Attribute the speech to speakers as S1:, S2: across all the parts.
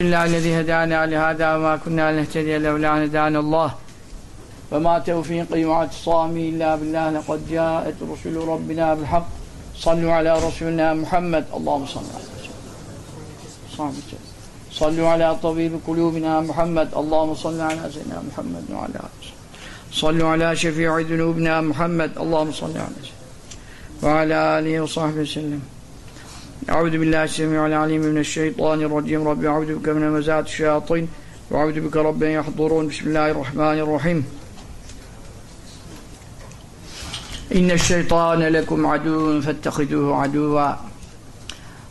S1: Lillahi'llezî hedâne lihâdâ ve mâ kunnâ nehtediye levlâ hedânallâh ve mâ tevfîkî ve atisâmî illâ billâh leqad câet rusulü rabbinâ bilhak sallu alâ rasûlina Muhammed Allahümme salli aleyhi ve sallu alâ tabîbi kulûbina Muhammed Allahümme salli alâ seyyidina Muhammed ve alâ sallu alâ şefî'i dunûbina Muhammed Allahümme salli ve alâ aleyhi ve sahbihi sellem أعوذ بالله السميع العليم من الشيطان الرجيم. رب أعوذ بك من مزات الشياطين وأعوذ بك رب أن يحضرون. بسم الله الرحمن الرحيم. إن الشيطان لكم عدو فاتخذوه عدوا.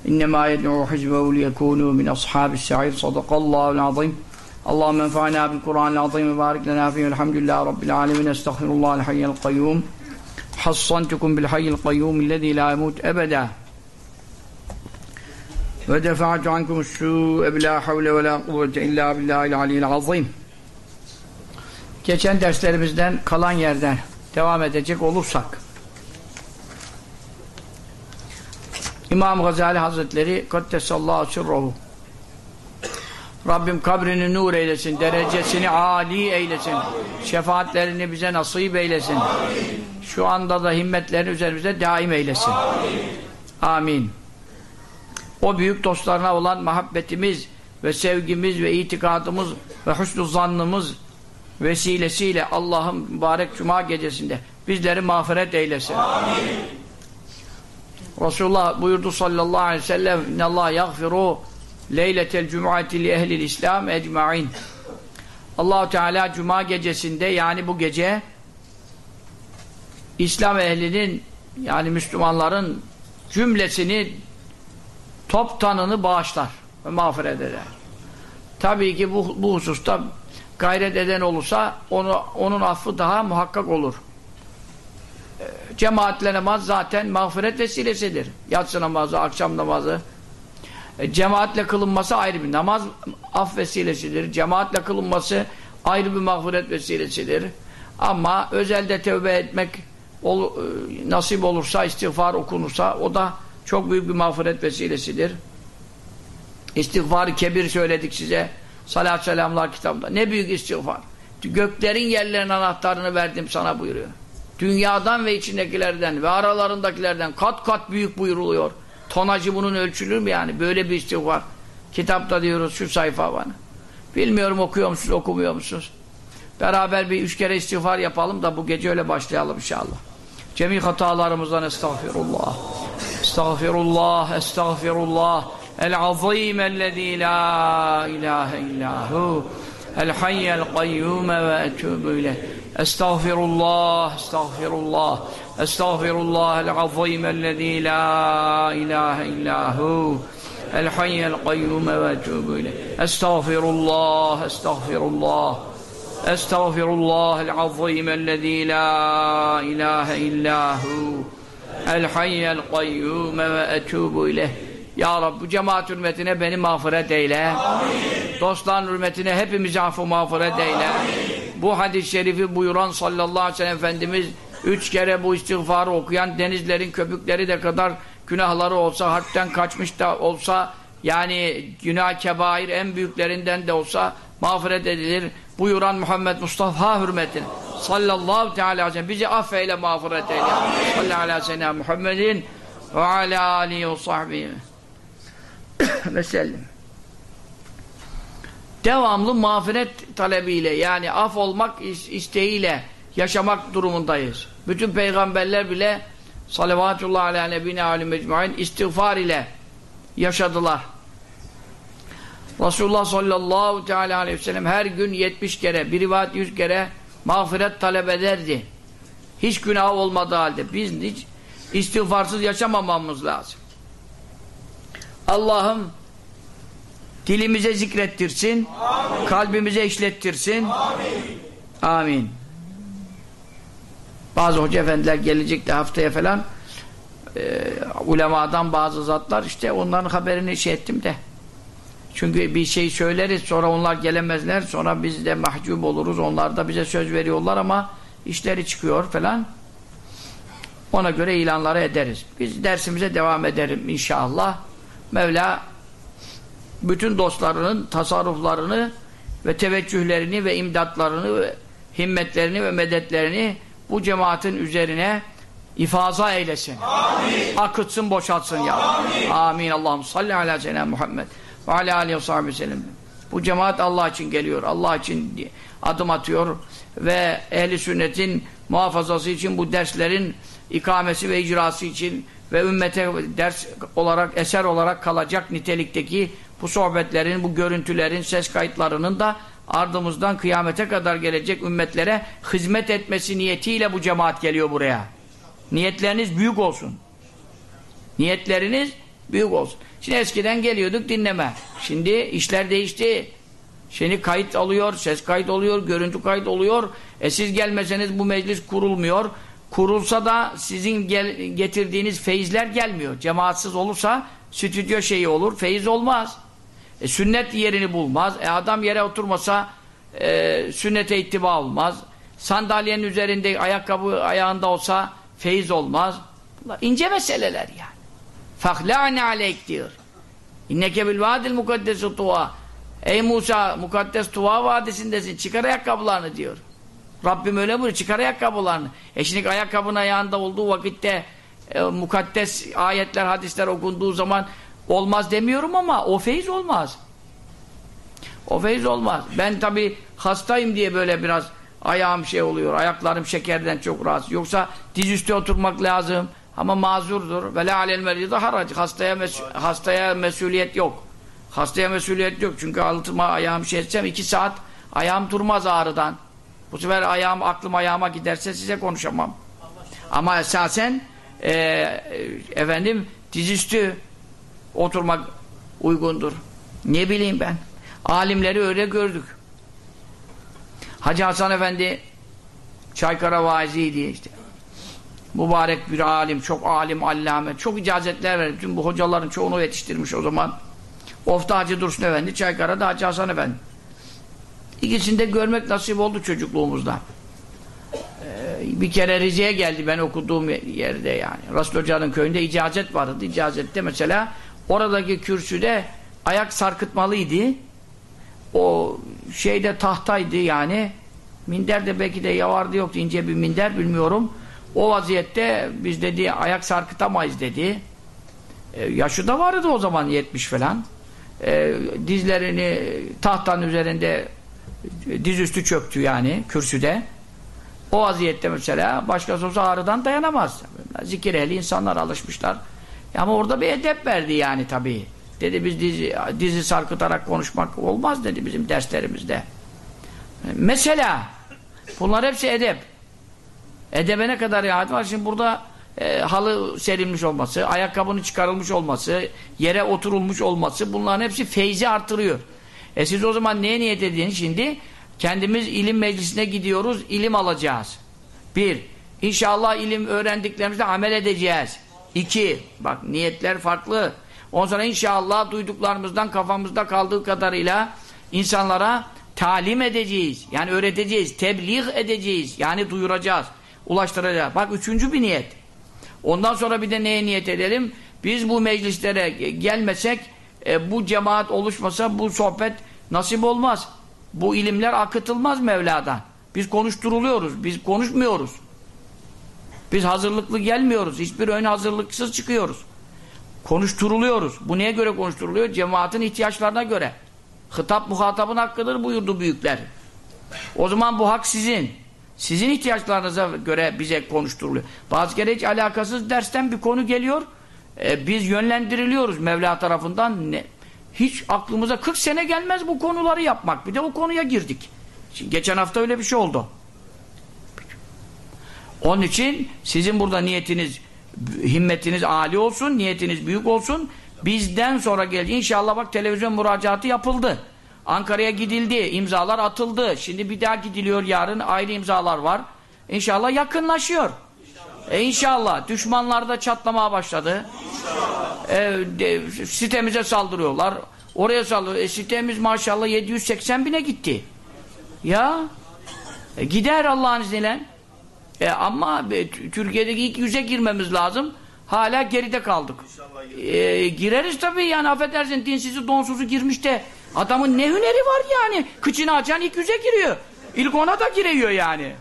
S1: إنما يدعو حزبه ليكونوا من أصحاب السعير. صدق الله العظيم. اللهم انفعنا بالقرآن العظيم وبارك لنا فيه. الحمد لله رب العالمين. أستغفر الله الحي القيوم. حصنتكم بالحي القيوم الذي لا يموت أبدا. Ve defa'tu ankum su'e bila havle ve la kuvvete illa billahil aliyyil azim. Geçen derslerimizden kalan yerden devam edecek olursak İmam Gazali Hazretleri Kaddesallahu sirruhu Rabbim kabrini nur eylesin, derecesini âli eylesin, şefaatlerini bize nasip eylesin. Şu anda da himmetlerini üzerimize daim eylesin. Amin o büyük dostlarına olan muhabbetimiz ve sevgimiz ve itikadımız ve husnü zannımız vesilesiyle Allah'ın mübarek cuma gecesinde bizleri mağfiret eylesin. Amin. Resulullah buyurdu sallallahu aleyhi ve sellem Allah yagfiru leyletel cum'ati li ehlil İslam ecmain. Allahu Teala cuma gecesinde yani bu gece İslam ehlinin yani Müslümanların cümlesini toptanını bağışlar ve mağfiret eder. Tabii ki bu, bu hususta gayret eden olursa onu, onun affı daha muhakkak olur. E, cemaatle namaz zaten mağfiret vesilesidir. Yatsı namazı, akşam namazı. E, cemaatle kılınması ayrı bir namaz af vesilesidir. Cemaatle kılınması ayrı bir mağfiret vesilesidir. Ama özelde tevbe etmek ol, e, nasip olursa, istiğfar okunursa o da çok büyük bir mağfiret vesilesidir. İstiğfar-ı kebir söyledik size. Salat selamlar kitabında. Ne büyük istiğfar. Göklerin yerlerin anahtarını verdim sana buyuruyor. Dünyadan ve içindekilerden ve aralarındakilerden kat kat büyük buyuruluyor. Tonacı bunun ölçülür mü yani? Böyle bir istiğfar. Kitapta diyoruz şu sayfa bana. Bilmiyorum okuyor musunuz, okumuyor musunuz? Beraber bir üç kere istiğfar yapalım da bu gece öyle başlayalım inşallah. Cemi hatalarımızdan estağfirullah. Estağfirullah, estağfirullah. El-azim ellezî la ilahe illâhu. El-hayyel kayyume ve etûbü ileyh. Estağfirullah, estağfirullah. Estağfirullah el-azim ellezî la ilahe illâhu. El-hayyel kayyume ve etûbü ileyh. Estağfirullah, estağfirullah. أستغفر الله العظيم الذي لا إله إلا هو الحي القيوم وأتوب إليه Ya Rabbi bu cemaat hürmetine beni mağfiret eyle. Amin. Dostların hürmetine hepimizi affı mağfiret eyle. Amin. Bu hadis-i şerifi buyuran sallallahu aleyhi ve sellem Efendimiz üç kere bu istiğfarı okuyan denizlerin köpükleri de kadar günahları olsa, harpten kaçmış da olsa yani günah kebair en büyüklerinden de olsa mağfiret edilir. Buyuran Muhammed Mustafa hürmetine sallallahu teala aleyhi ve sellem. Bizi affeyle mağfiret eyle. Sallallahu aleyhi ve sellem Muhammedin ve ala alihi ve sahbihi ve sellem. Devamlı mağfiret talebiyle yani af olmak isteğiyle yaşamak durumundayız. Bütün peygamberler bile salavatullah ala nebine alim mecmuin istiğfar ile yaşadılar. Resulullah sallallahu teala aleyhi ve sellem her gün 70 kere, bir rivayet 100 kere mağfiret talep ederdi. Hiç günah olmadığı halde biz hiç istiğfarsız yaşamamamız lazım. Allah'ım dilimize zikrettirsin, Amin. kalbimize işlettirsin. Amin. Amin. Bazı hoca efendiler gelecek de haftaya falan e, ulemadan bazı zatlar işte onların haberini şey ettim de çünkü bir şey söyleriz sonra onlar gelemezler sonra biz de mahcup oluruz onlar da bize söz veriyorlar ama işleri çıkıyor falan ona göre ilanları ederiz biz dersimize devam ederim inşallah Mevla bütün dostlarının tasarruflarını ve teveccühlerini ve imdatlarını ve himmetlerini ve medetlerini bu cemaatin üzerine ifaza eylesin. Amin. Akıtsın, boşaltsın ya. Amin. Amin. Allah'ım salli ala seyyidina Muhammed ve ala aleyhi ve sahibi sellem. Bu cemaat Allah için geliyor. Allah için adım atıyor ve ehli sünnetin muhafazası için bu derslerin ikamesi ve icrası için ve ümmete ders olarak, eser olarak kalacak nitelikteki bu sohbetlerin, bu görüntülerin, ses kayıtlarının da ardımızdan kıyamete kadar gelecek ümmetlere hizmet etmesi niyetiyle bu cemaat geliyor buraya. Niyetleriniz büyük olsun. Niyetleriniz büyük olsun. Şimdi eskiden geliyorduk dinleme. Şimdi işler değişti. Şimdi kayıt alıyor, ses kayıt oluyor, görüntü kayıt oluyor. E siz gelmeseniz bu meclis kurulmuyor. Kurulsa da sizin gel getirdiğiniz feyizler gelmiyor. Cemaatsız olursa stüdyo şeyi olur, feyiz olmaz. E, sünnet yerini bulmaz. E, adam yere oturmasa e, sünnete ittiba olmaz. Sandalyenin üzerinde ayakkabı ayağında olsa feyiz olmaz. Bunlar ince meseleler yani. Fahlâne aleyk diyor. İnneke bil vadil mukaddesu tuva. Ey Musa mukaddes Tuva vadisindesin. Çıkar ayakkabılarını diyor. Rabbim öyle buyuruyor. Çıkar ayakkabılarını. E şimdi ayakkabının ayağında olduğu vakitte e, mukaddes ayetler, hadisler okunduğu zaman olmaz demiyorum ama o feyiz olmaz. O feyiz olmaz. Ben tabi hastayım diye böyle biraz ayağım şey oluyor. Ayaklarım şekerden çok rahatsız. Yoksa dizüstü oturmak lazım. Ama mazurdur. Ve la alel meridi harac. Hastaya, mes hastaya mesuliyet yok. Hastaya mesuliyet yok. Çünkü altıma ayağım şey etsem iki saat ayağım durmaz ağrıdan. Bu sefer ayağım, aklım ayağıma giderse size konuşamam. Ama esasen e, efendim dizüstü oturmak uygundur. Ne bileyim ben. Alimleri öyle gördük. Hacı Hasan Efendi Çaykara vaiziydi işte. Mübarek bir alim, çok alim, allame, çok icazetler verdi. Bütün bu hocaların çoğunu yetiştirmiş o zaman. Ofta Hacı Dursun Efendi, Çaykara'da Hacı Hasan Efendi. İkisini de görmek nasip oldu çocukluğumuzda. Ee, bir kere Rize'ye geldi ben okuduğum yerde yani. Rasul Hoca'nın köyünde icazet vardı. İcazette mesela oradaki kürsüde ayak sarkıtmalıydı. O şeyde tahtaydı yani. Minder de belki de yavardı yoktu ince bir minder bilmiyorum. O vaziyette biz dedi ayak sarkıtamayız dedi. E, yaşı da vardı o zaman 70 falan. E, dizlerini tahtanın üzerinde dizüstü çöktü yani kürsüde. O vaziyette mesela başkası olsa ağrıdan dayanamaz. Zikir ehli insanlar alışmışlar. Ama orada bir edep verdi yani tabii. Dedi biz dizi, dizi sarkıtarak konuşmak olmaz dedi bizim derslerimizde. Mesela bunlar hepsi edep. Edebe ne kadar riayet var? Şimdi burada e, halı serilmiş olması, ayakkabının çıkarılmış olması, yere oturulmuş olması bunların hepsi feyzi artırıyor. E siz o zaman neye niyet edin şimdi? Kendimiz ilim meclisine gidiyoruz, ilim alacağız. Bir, inşallah ilim öğrendiklerimizde amel edeceğiz. İki, bak niyetler farklı. Ondan sonra inşallah duyduklarımızdan kafamızda kaldığı kadarıyla insanlara talim edeceğiz. Yani öğreteceğiz, tebliğ edeceğiz. Yani duyuracağız, ulaştıracağız. Bak üçüncü bir niyet. Ondan sonra bir de neye niyet edelim? Biz bu meclislere gelmesek, e, bu cemaat oluşmasa bu sohbet nasip olmaz. Bu ilimler akıtılmaz Mevla'dan. Biz konuşturuluyoruz, biz konuşmuyoruz. Biz hazırlıklı gelmiyoruz. Hiçbir ön hazırlıksız çıkıyoruz. Konuşturuluyoruz. Bu neye göre konuşturuluyor? Cemaatin ihtiyaçlarına göre. Hitap muhatabın hakkıdır buyurdu büyükler. O zaman bu hak sizin. Sizin ihtiyaçlarınıza göre bize konuşturuluyor. Bazı kere hiç alakasız dersten bir konu geliyor. E, biz yönlendiriliyoruz Mevla tarafından. Ne? Hiç aklımıza 40 sene gelmez bu konuları yapmak. Bir de o konuya girdik. Şimdi geçen hafta öyle bir şey oldu. Onun için sizin burada niyetiniz, himmetiniz âli olsun, niyetiniz büyük olsun. Bizden sonra geldi. İnşallah bak televizyon müracaatı yapıldı. Ankara'ya gidildi, imzalar atıldı. Şimdi bir daha gidiliyor yarın, ayrı imzalar var. İnşallah yakınlaşıyor. İnşallah. E inşallah. Düşmanlar da çatlamaya başladı. İnşallah. E, de, sitemize saldırıyorlar. Oraya saldırıyor. E, sitemiz maşallah 780 bine gitti. Ya e, gider Allah'ın izniyle. E, ama e, Türkiye'deki ilk yüze girmemiz lazım. Hala geride kaldık. E, gireriz tabii yani affedersin dinsizi donsuzu girmiş de adamın ne hüneri var yani? Kıçını açan ilk yüze giriyor. İlk ona da giriyor yani.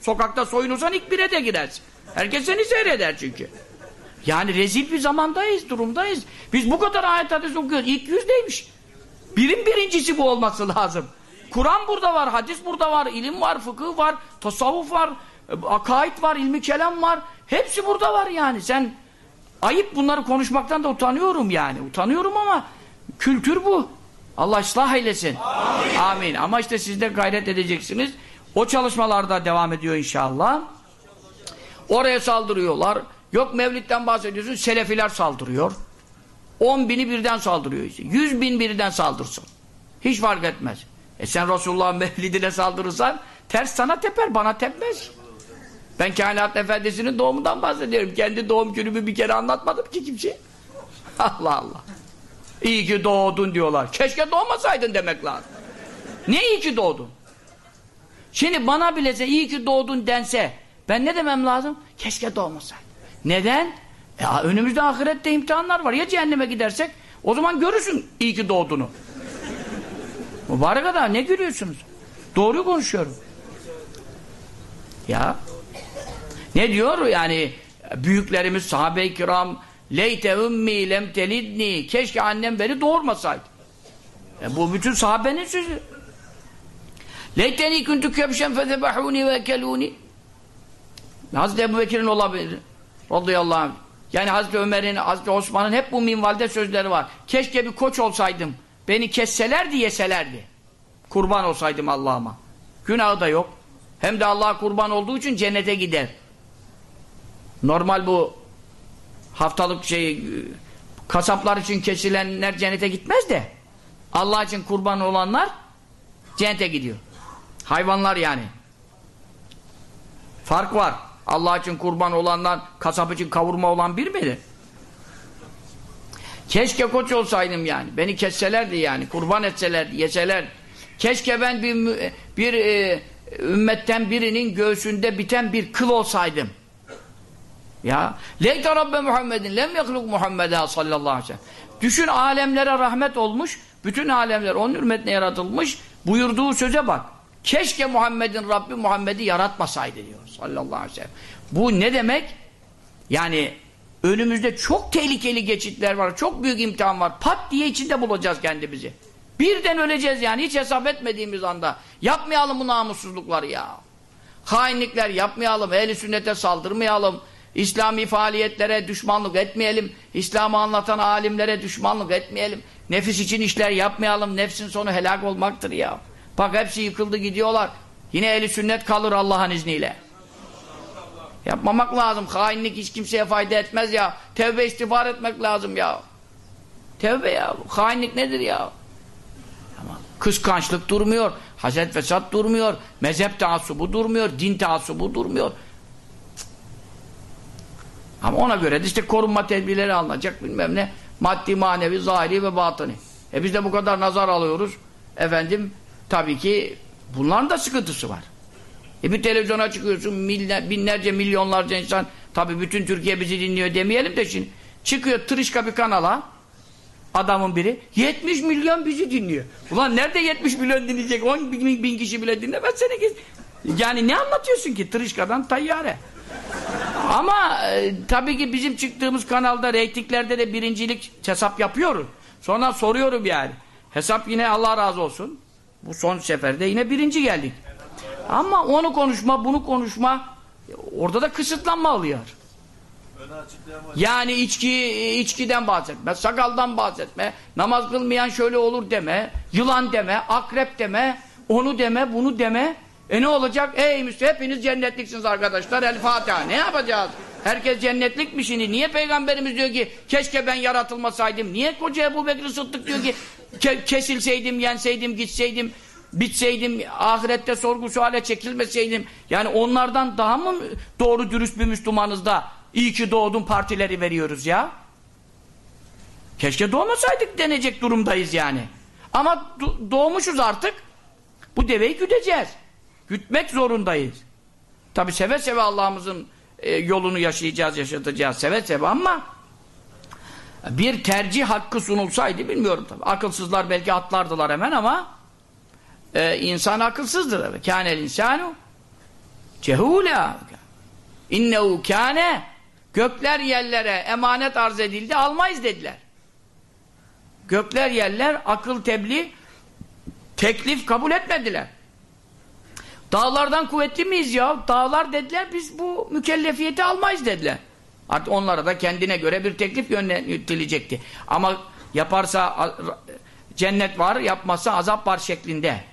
S1: Sokakta soyunursan ilk bire de girersin. Herkes seni seyreder çünkü. Yani rezil bir zamandayız durumdayız. Biz bu kadar ayet hadis okuyoruz. İlk yüzdeymiş. Birin birincisi bu olması lazım. Kur'an burada var hadis burada var ilim var fıkıh var tasavvuf var akaid var ilmi kelam var. Hepsi burada var yani. Sen Ayıp bunları konuşmaktan da utanıyorum yani. Utanıyorum ama kültür bu. Allah ıslah eylesin. Amin. Amin. Ama işte siz de gayret edeceksiniz. O çalışmalarda devam ediyor inşallah. Oraya saldırıyorlar. Yok Mevlid'den bahsediyorsun. Selefiler saldırıyor. 10 bini birden saldırıyor. Işte. 100 bin birden saldırsın. Hiç fark etmez. E sen Resulullah'ın Mevlid'ine saldırırsan ters sana teper, bana tepmez. Ben kainat efendisinin doğumundan bahsediyorum. Kendi doğum günümü bir kere anlatmadım ki kimseye. Allah Allah. İyi ki doğdun diyorlar. Keşke doğmasaydın demek lazım. Ne iyi ki doğdun? Şimdi bana bilese iyi ki doğdun dense ben ne demem lazım? Keşke doğmasaydım. Neden? Ya önümüzde ahirette imtihanlar var. Ya cehenneme gidersek o zaman görürsün iyi ki doğduğunu. Mübarek adam ne gülüyorsunuz? Doğruyu konuşuyorum. Ya ne diyor yani büyüklerimiz sahabe-i kiram leyte ummi lem telidni keşke annem beni doğurmasaydı. E bu bütün sahabenin sözü. Leyteni kuntu kebşen fezebahuni ve keluni. Hazreti Ebu Bekir'in olabilir. Radıyallahu anh. Yani Hazreti Ömer'in, Hazreti Osman'ın hep bu minvalde sözleri var. Keşke bir koç olsaydım. Beni kesselerdi, yeselerdi. Kurban olsaydım Allah'ıma. Günahı da yok. Hem de Allah'a kurban olduğu için cennete gider. Normal bu haftalık şey kasaplar için kesilenler cennete gitmez de Allah için kurban olanlar cennete gidiyor. Hayvanlar yani. Fark var. Allah için kurban olanlar kasap için kavurma olan bir miydi? Keşke koç olsaydım yani. Beni kesselerdi yani. Kurban etselerdi, yeseler. Keşke ben bir, bir e, ümmetten birinin göğsünde biten bir kıl olsaydım. Ya leyte rabbe Muhammedin lem yahluk Muhammed'a sallallahu aleyhi ve sellem. Düşün alemlere rahmet olmuş, bütün alemler onun hürmetine yaratılmış. Buyurduğu söze bak. Keşke Muhammed'in Rabbi Muhammed'i yaratmasaydı diyor sallallahu aleyhi ve sellem. Bu ne demek? Yani önümüzde çok tehlikeli geçitler var, çok büyük imtihan var. Pat diye içinde bulacağız kendimizi. Birden öleceğiz yani hiç hesap etmediğimiz anda. Yapmayalım bu namussuzlukları ya. Hainlikler yapmayalım, ehli sünnete saldırmayalım. İslami faaliyetlere düşmanlık etmeyelim. İslam'ı anlatan alimlere düşmanlık etmeyelim. Nefis için işler yapmayalım. Nefsin sonu helak olmaktır ya. Bak hepsi yıkıldı gidiyorlar. Yine eli sünnet kalır Allah'ın izniyle. Yapmamak lazım. Hainlik hiç kimseye fayda etmez ya. Tevbe istiğfar etmek lazım ya. Tevbe ya. Hainlik nedir ya? Ama kıskançlık durmuyor. Haset fesat durmuyor. Mezhep taassubu durmuyor. Din taassubu durmuyor. Ama ona göre de işte korunma tedbirleri alınacak bilmem ne. Maddi, manevi, zahiri ve batıni. E biz de bu kadar nazar alıyoruz. Efendim tabii ki bunların da sıkıntısı var. E bir televizyona çıkıyorsun binlerce milyonlarca insan tabii bütün Türkiye bizi dinliyor demeyelim de şimdi çıkıyor tırışka bir kanala adamın biri 70 milyon bizi dinliyor. Ulan nerede 70 milyon dinleyecek? 10 bin, bin kişi bile dinlemez seni. Yani ne anlatıyorsun ki tırışkadan tayyare? Ama e, tabii ki bizim çıktığımız kanalda reytinglerde de birincilik hesap yapıyoruz. Sonra soruyorum yani. Hesap yine Allah razı olsun. Bu son seferde yine birinci geldik. Ama onu konuşma, bunu konuşma orada da kısıtlanma alıyor. Yani içki, içkiden bahsetme, sakaldan bahsetme, namaz kılmayan şöyle olur deme, yılan deme, akrep deme, onu deme, bunu deme. E ne olacak? Ey Müslüman hepiniz cennetliksiniz arkadaşlar. El Fatiha. Ne yapacağız? Herkes cennetlik mi şimdi? Niye Peygamberimiz diyor ki keşke ben yaratılmasaydım? Niye koca Ebu Bekir Sıddık diyor ki ke kesilseydim, yenseydim, gitseydim, bitseydim, ahirette sorgu suale çekilmeseydim. Yani onlardan daha mı doğru dürüst bir Müslümanız da iyi ki doğdun partileri veriyoruz ya? Keşke doğmasaydık denecek durumdayız yani. Ama doğmuşuz artık. Bu deveyi güdeceğiz. Gütmek zorundayız. Tabi seve seve Allah'ımızın e, yolunu yaşayacağız, yaşatacağız seve seve ama bir tercih hakkı sunulsaydı bilmiyorum tabii. Akılsızlar belki atlardılar hemen ama e, insan akılsızdır. Kânel insanu cehûlâ innehu kâne gökler yerlere emanet arz edildi almayız dediler. Gökler yerler akıl tebliğ teklif kabul etmediler. Dağlardan kuvvetli miyiz ya? Dağlar dediler biz bu mükellefiyeti almayız dediler. Artık onlara da kendine göre bir teklif yönetilecekti. Ama yaparsa cennet var, yapmazsa azap var şeklinde.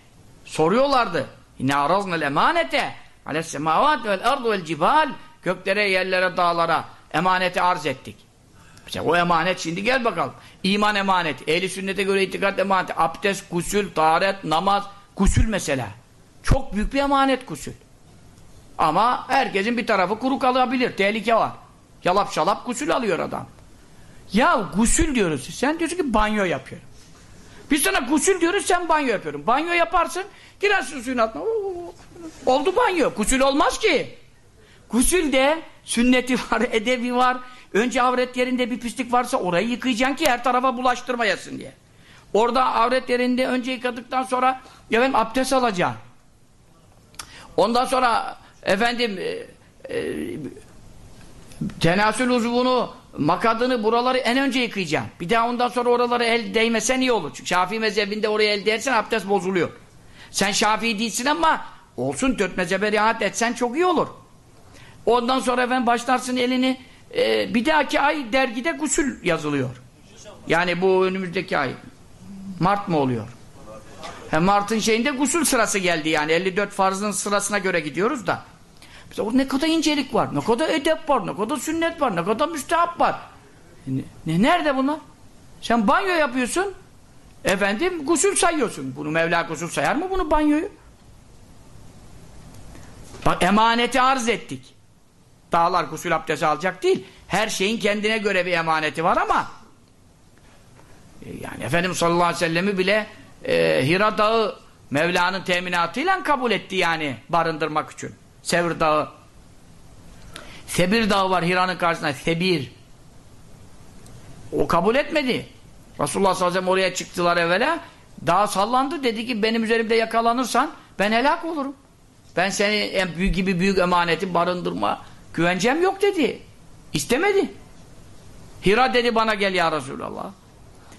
S1: Soruyorlardı. İnne araznel emanete ales semavat vel ardu vel cibal göklere, yerlere, dağlara emaneti arz ettik. İşte o emanet şimdi gel bakalım. İman emaneti, ehli sünnete göre itikat emaneti, abdest, gusül, taharet, namaz, gusül mesela. Çok büyük bir emanet gusül. Ama herkesin bir tarafı kuru kalabilir. Tehlike var. Yalap şalap gusül alıyor adam. Ya gusül diyoruz. Sen diyorsun ki banyo yapıyorum. Biz sana gusül diyoruz sen banyo yapıyorum. Banyo yaparsın girersin suyun altına. Oldu banyo. Gusül olmaz ki. Gusülde sünneti var, edebi var. Önce avret yerinde bir pislik varsa orayı yıkayacaksın ki her tarafa bulaştırmayasın diye. Orada avret yerinde önce yıkadıktan sonra efendim abdest alacaksın. Ondan sonra efendim e, e, uzvunu, makadını, buraları en önce yıkayacaksın. Bir daha ondan sonra oraları el değmesen iyi olur. Çünkü Şafii mezhebinde oraya el değersen abdest bozuluyor. Sen Şafii değilsin ama olsun dört mezhebe riayet etsen çok iyi olur. Ondan sonra efendim başlarsın elini e, bir dahaki ay dergide gusül yazılıyor. Yani bu önümüzdeki ay. Mart mı oluyor? Hem Mart'ın şeyinde gusül sırası geldi yani 54 farzın sırasına göre gidiyoruz da. Mesela ne kadar incelik var, ne kadar edep var, ne kadar sünnet var, ne kadar müstehap var. Ne, ne, nerede bunlar? Sen banyo yapıyorsun, efendim gusül sayıyorsun. Bunu Mevla gusül sayar mı bunu banyoyu? Bak emaneti arz ettik. Dağlar gusül abdesti alacak değil. Her şeyin kendine göre bir emaneti var ama e, yani Efendimiz sallallahu aleyhi ve sellemi bile e, Hira Dağı Mevla'nın teminatıyla kabul etti yani barındırmak için. Sevr Dağı. Sebir Dağı var Hira'nın karşısında. Sebir. O kabul etmedi. Resulullah sallallahu aleyhi ve oraya çıktılar evvela. Dağ sallandı. Dedi ki benim üzerimde yakalanırsan ben helak olurum. Ben seni en büyük gibi büyük emaneti barındırma güvencem yok dedi. İstemedi. Hira dedi bana gel ya Resulallah.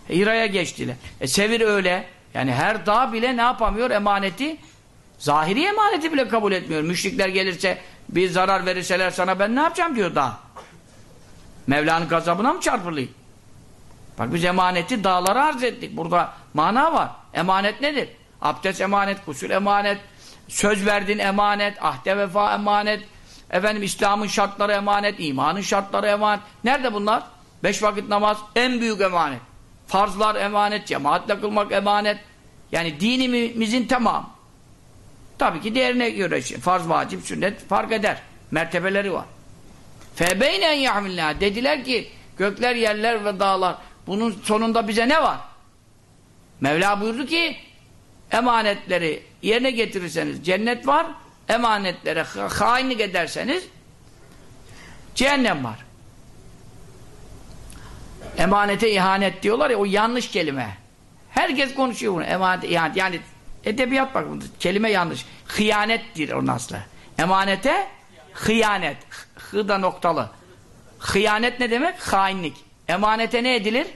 S1: Hira'ya geçtiler. E Sevir öyle. Yani her dağ bile ne yapamıyor? Emaneti zahiri emaneti bile kabul etmiyor. Müşrikler gelirse bir zarar verirseler sana ben ne yapacağım diyor dağ. Mevla'nın gazabına mı çarpılayım? Bak biz emaneti dağlara arz ettik. Burada mana var. Emanet nedir? Abdest emanet, kusur emanet, söz verdin emanet, ahde vefa emanet, efendim İslam'ın şartları emanet, imanın şartları emanet. Nerede bunlar? Beş vakit namaz en büyük emanet. Farzlar emanet, cemaatle kılmak emanet. Yani dinimizin tamam. Tabii ki diğerine göre farz, vacip, sünnet fark eder. Mertebeleri var. Febeynen yahmilna dediler ki gökler, yerler ve dağlar bunun sonunda bize ne var? Mevla buyurdu ki emanetleri yerine getirirseniz cennet var, emanetlere hainlik ederseniz cehennem var. Emanete ihanet diyorlar ya o yanlış kelime. Herkes konuşuyor bunu. Emanet, ihanet. Yani edebiyat bak kelime yanlış. Hıyanettir onun aslı. Emanete hıyanet. Hı da noktalı. Hıyanet ne demek? Hainlik. Emanete ne edilir?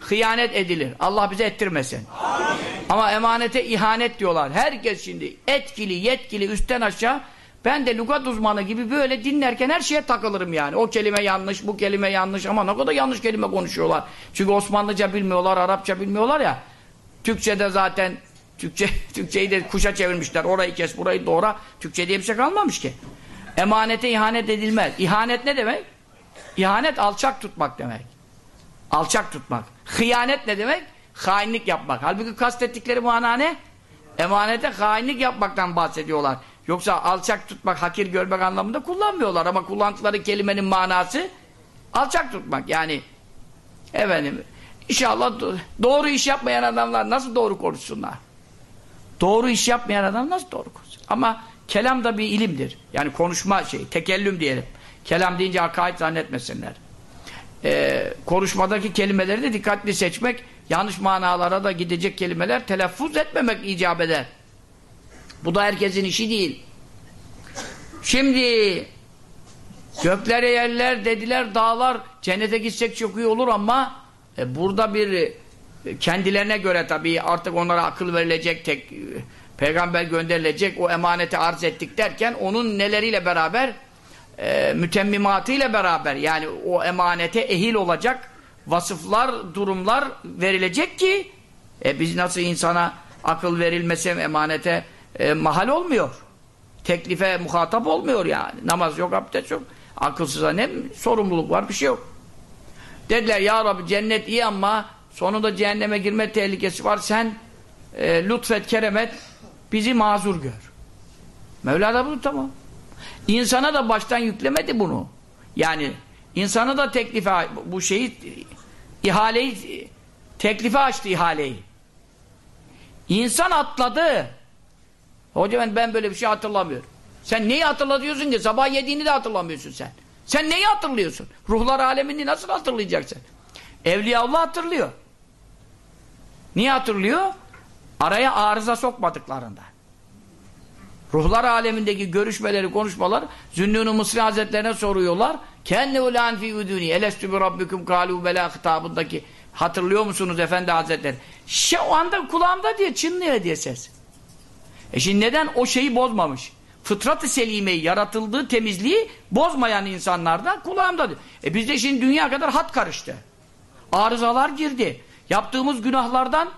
S1: Hıyanet edilir. Allah bize ettirmesin. Amin. Ama emanete ihanet diyorlar. Herkes şimdi etkili, yetkili, üstten aşağı ben de lugat uzmanı gibi böyle dinlerken her şeye takılırım yani. O kelime yanlış, bu kelime yanlış ama ne kadar yanlış kelime konuşuyorlar. Çünkü Osmanlıca bilmiyorlar, Arapça bilmiyorlar ya. Türkçe'de zaten Türkçe, Türkçeyi de kuşa çevirmişler. Orayı kes, burayı doğra. Türkçe diye bir şey kalmamış ki. Emanete ihanet edilmez. İhanet ne demek? İhanet alçak tutmak demek. Alçak tutmak. Hıyanet ne demek? Hainlik yapmak. Halbuki kastettikleri mana ne? Emanete hainlik yapmaktan bahsediyorlar. Yoksa alçak tutmak, hakir görmek anlamında kullanmıyorlar ama kullandıkları kelimenin manası alçak tutmak. Yani efendim inşallah doğru iş yapmayan adamlar nasıl doğru konuşsunlar? Doğru iş yapmayan adam nasıl doğru konuşsun? Ama kelam da bir ilimdir. Yani konuşma şey, tekellüm diyelim. Kelam deyince hakaret zannetmesinler. e, konuşmadaki kelimeleri de dikkatli seçmek, yanlış manalara da gidecek kelimeler telaffuz etmemek icap eder. Bu da herkesin işi değil. Şimdi göklere yerler dediler dağlar cennete gitsek çok iyi olur ama e, burada bir e, kendilerine göre tabii artık onlara akıl verilecek tek e, peygamber gönderilecek o emaneti arz ettik derken onun neleriyle beraber e, mütemmimatıyla beraber yani o emanete ehil olacak vasıflar, durumlar verilecek ki e, biz nasıl insana akıl verilmese emanete e, mahal olmuyor. Teklife muhatap olmuyor yani. Namaz yok, abdest yok. Akılsıza ne sorumluluk var bir şey yok. Dediler ya Rabbi cennet iyi ama sonunda cehenneme girme tehlikesi var. Sen e, lütfet, keremet bizi mazur gör. Mevla da bunu tamam. İnsana da baştan yüklemedi bunu. Yani insana da teklife bu şeyi ihaleyi teklife açtı ihaleyi. İnsan atladı. Hocam ben böyle bir şey hatırlamıyorum. Sen neyi hatırlatıyorsun ki? Sabah yediğini de hatırlamıyorsun sen. Sen neyi hatırlıyorsun? Ruhlar alemini nasıl hatırlayacaksın? Evliyaullah hatırlıyor. Niye hatırlıyor? Araya arıza sokmadıklarında. Ruhlar alemindeki görüşmeleri, konuşmalar Zünnûn-u Mısri Hazretlerine soruyorlar. Kenne ulan fi uduni elestü bi rabbikum kalu bela hitabındaki hatırlıyor musunuz efendi hazretleri? Şey, o anda kulağımda diye çınlıyor diye ses. E şimdi neden o şeyi bozmamış? Fıtrat-ı selimeyi, yaratıldığı temizliği bozmayan insanlardan kulağımda. E bizde şimdi dünya kadar hat karıştı. Arızalar girdi. Yaptığımız günahlardan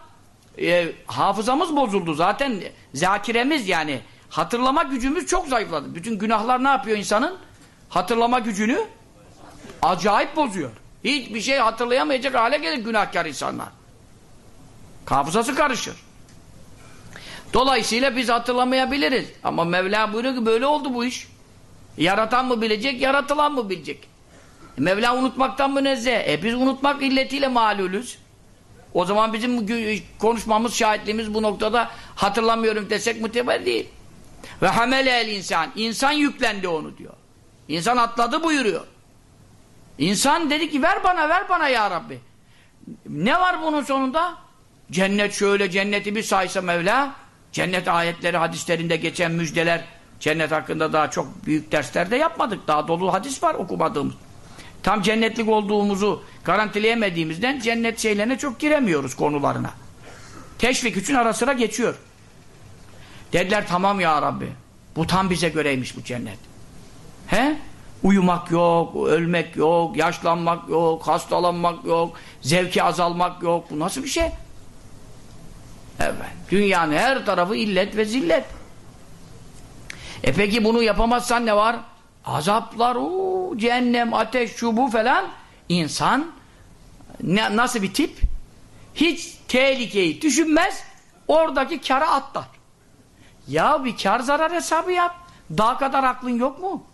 S1: e, hafızamız bozuldu. Zaten zakiremiz yani hatırlama gücümüz çok zayıfladı. Bütün günahlar ne yapıyor insanın? Hatırlama gücünü acayip bozuyor. Hiçbir şey hatırlayamayacak hale gelir günahkar insanlar. Hafızası karışır. Dolayısıyla biz hatırlamayabiliriz. Ama Mevla buyuruyor ki böyle oldu bu iş. Yaratan mı bilecek, yaratılan mı bilecek? Mevla unutmaktan münezzeh. E biz unutmak illetiyle malulüz. O zaman bizim konuşmamız, şahitliğimiz bu noktada hatırlamıyorum desek müteber değil. Ve hamele el insan. İnsan yüklendi onu diyor. İnsan atladı buyuruyor. İnsan dedi ki ver bana ver bana ya Rabbi. Ne var bunun sonunda? Cennet şöyle cenneti bir saysa Mevla cennet ayetleri hadislerinde geçen müjdeler cennet hakkında daha çok büyük derslerde yapmadık. Daha dolu hadis var okumadığımız. Tam cennetlik olduğumuzu garantileyemediğimizden cennet şeylerine çok giremiyoruz konularına. Teşvik için ara sıra geçiyor. Dediler tamam ya Rabbi. Bu tam bize göreymiş bu cennet. He? Uyumak yok, ölmek yok, yaşlanmak yok, hastalanmak yok, zevki azalmak yok. Bu nasıl bir şey? Evet. Dünyanın her tarafı illet ve zillet. E peki bunu yapamazsan ne var? Azaplar, uu, cehennem, ateş, şu bu falan. İnsan ne, nasıl bir tip? Hiç tehlikeyi düşünmez, oradaki kara atlar. Ya bir kar zarar hesabı yap. Dağ kadar aklın yok mu?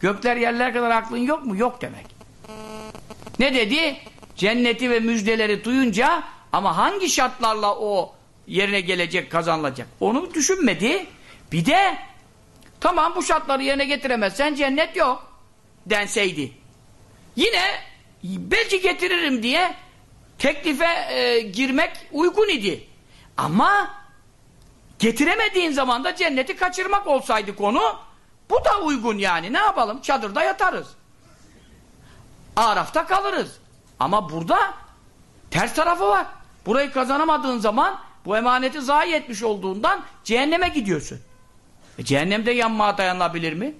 S1: Gökler yerler kadar aklın yok mu? Yok demek. Ne dedi? Cenneti ve müjdeleri duyunca ama hangi şartlarla o yerine gelecek, kazanılacak? Onu düşünmedi. Bir de tamam bu şartları yerine getiremezsen cennet yok denseydi. Yine belki getiririm diye teklife e, girmek uygun idi. Ama getiremediğin zaman da cenneti kaçırmak olsaydı konu bu da uygun yani. Ne yapalım? Çadırda yatarız. Araf'ta kalırız. Ama burada ters tarafı var. Burayı kazanamadığın zaman bu emaneti zayi etmiş olduğundan cehenneme gidiyorsun. E, cehennemde yanmaya dayanabilir mi?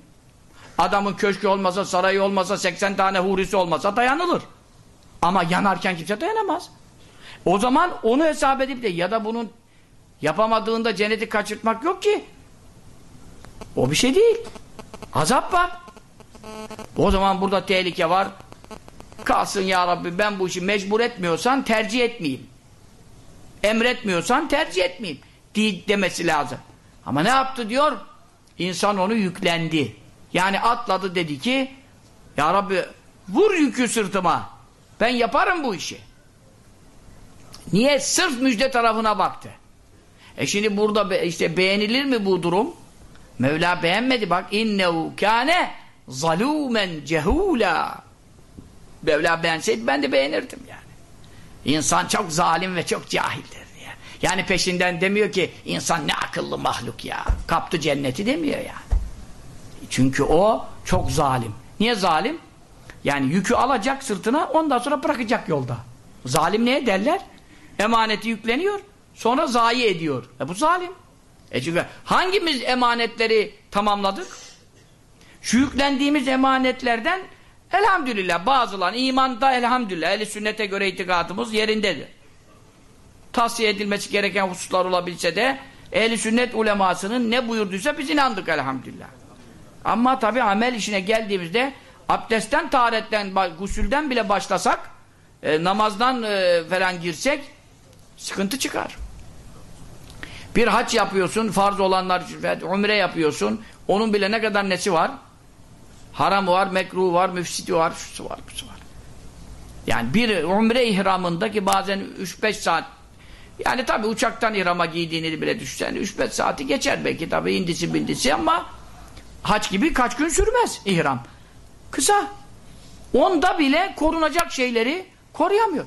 S1: Adamın köşkü olmasa, sarayı olmasa, 80 tane hurisi olmasa dayanılır. Ama yanarken kimse dayanamaz. O zaman onu hesap edip de ya da bunun yapamadığında cenneti kaçırtmak yok ki. O bir şey değil. Azap var. O zaman burada tehlike var. Kalsın ya Rabbi ben bu işi mecbur etmiyorsan tercih etmeyeyim. Emretmiyorsan tercih etmeyeyim. demesi lazım. Ama ne yaptı diyor? İnsan onu yüklendi. Yani atladı dedi ki Ya Rabbi vur yükü sırtıma. Ben yaparım bu işi. Niye? Sırf müjde tarafına baktı. E şimdi burada işte beğenilir mi bu durum? Mevla beğenmedi bak innehu kâne zalûmen cehûlâ Mevla beğenseydi ben de beğenirdim yani. İnsan çok zalim ve çok cahildir. Yani. yani peşinden demiyor ki insan ne akıllı mahluk ya. Kaptı cenneti demiyor yani. Çünkü o çok zalim. Niye zalim? Yani yükü alacak sırtına ondan sonra bırakacak yolda. Zalim neye derler? Emaneti yükleniyor sonra zayi ediyor. E bu zalim. E çünkü hangimiz emanetleri tamamladık? Şu yüklendiğimiz emanetlerden elhamdülillah bazıları imanda elhamdülillah eli sünnete göre itikadımız yerindedir. Tavsiye edilmesi gereken hususlar olabilse de ehli sünnet ulemasının ne buyurduysa biz inandık elhamdülillah. Ama tabi amel işine geldiğimizde abdestten, taharetten, gusülden bile başlasak e, namazdan e, falan girsek sıkıntı çıkar. Bir haç yapıyorsun, farz olanlar umre yapıyorsun. Onun bile ne kadar nesi var? Haram var, mekruh var, müfsidi var, şusu var, şusu var. Yani bir umre ihramındaki bazen 3-5 saat yani tabi uçaktan ihrama giydiğini bile düşsen 3-5 saati geçer belki tabi indisi bildisi ama haç gibi kaç gün sürmez ihram. Kısa. Onda bile korunacak şeyleri koruyamıyor.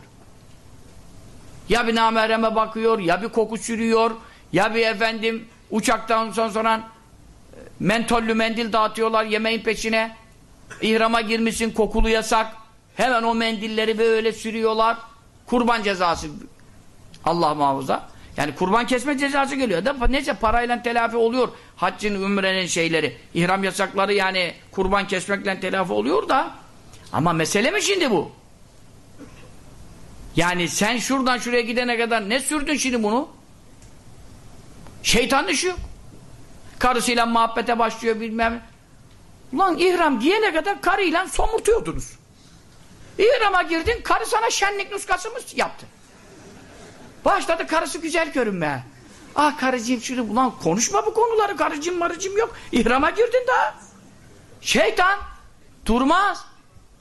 S1: Ya bir namereme bakıyor, ya bir koku sürüyor, ya bir efendim uçaktan son sonra mentollü mendil dağıtıyorlar yemeğin peşine. İhrama girmişsin kokulu yasak. Hemen o mendilleri böyle sürüyorlar. Kurban cezası. Allah muhafaza. Yani kurban kesme cezası geliyor. Da neyse parayla telafi oluyor. Haccın, ümrenin şeyleri. İhram yasakları yani kurban kesmekle telafi oluyor da. Ama mesele mi şimdi bu? Yani sen şuradan şuraya gidene kadar ne sürdün şimdi bunu? Şeytan düşüyor. Karısıyla muhabbete başlıyor bilmem. Ulan ihram giyene kadar karıyla somurtuyordunuz. İhrama girdin, karı sana şenlik nuskası mı yaptı? Başladı karısı güzel görünmeye. Ah karıcığım şunu, ulan konuşma bu konuları, karıcığım marıcığım yok. İhrama girdin daha. Şeytan durmaz.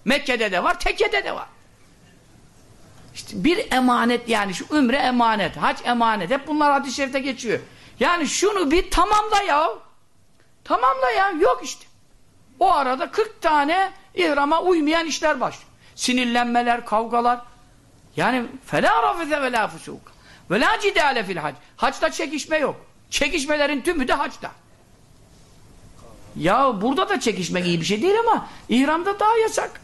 S1: Mekke'de de var, Tekke'de de var. İşte bir emanet yani şu ümre emanet, hac emanet. Hep bunlar hadis-i şerifte geçiyor. Yani şunu bir tamamla ya. Tamamla ya. Yok işte. O arada 40 tane ihrama uymayan işler başlıyor. Sinirlenmeler, kavgalar. Yani fela rafize ve la fusuk. Ve la cidale fil hac. Haçta çekişme yok. Çekişmelerin tümü de haçta. Ya burada da çekişmek iyi bir şey değil ama ihramda daha yasak.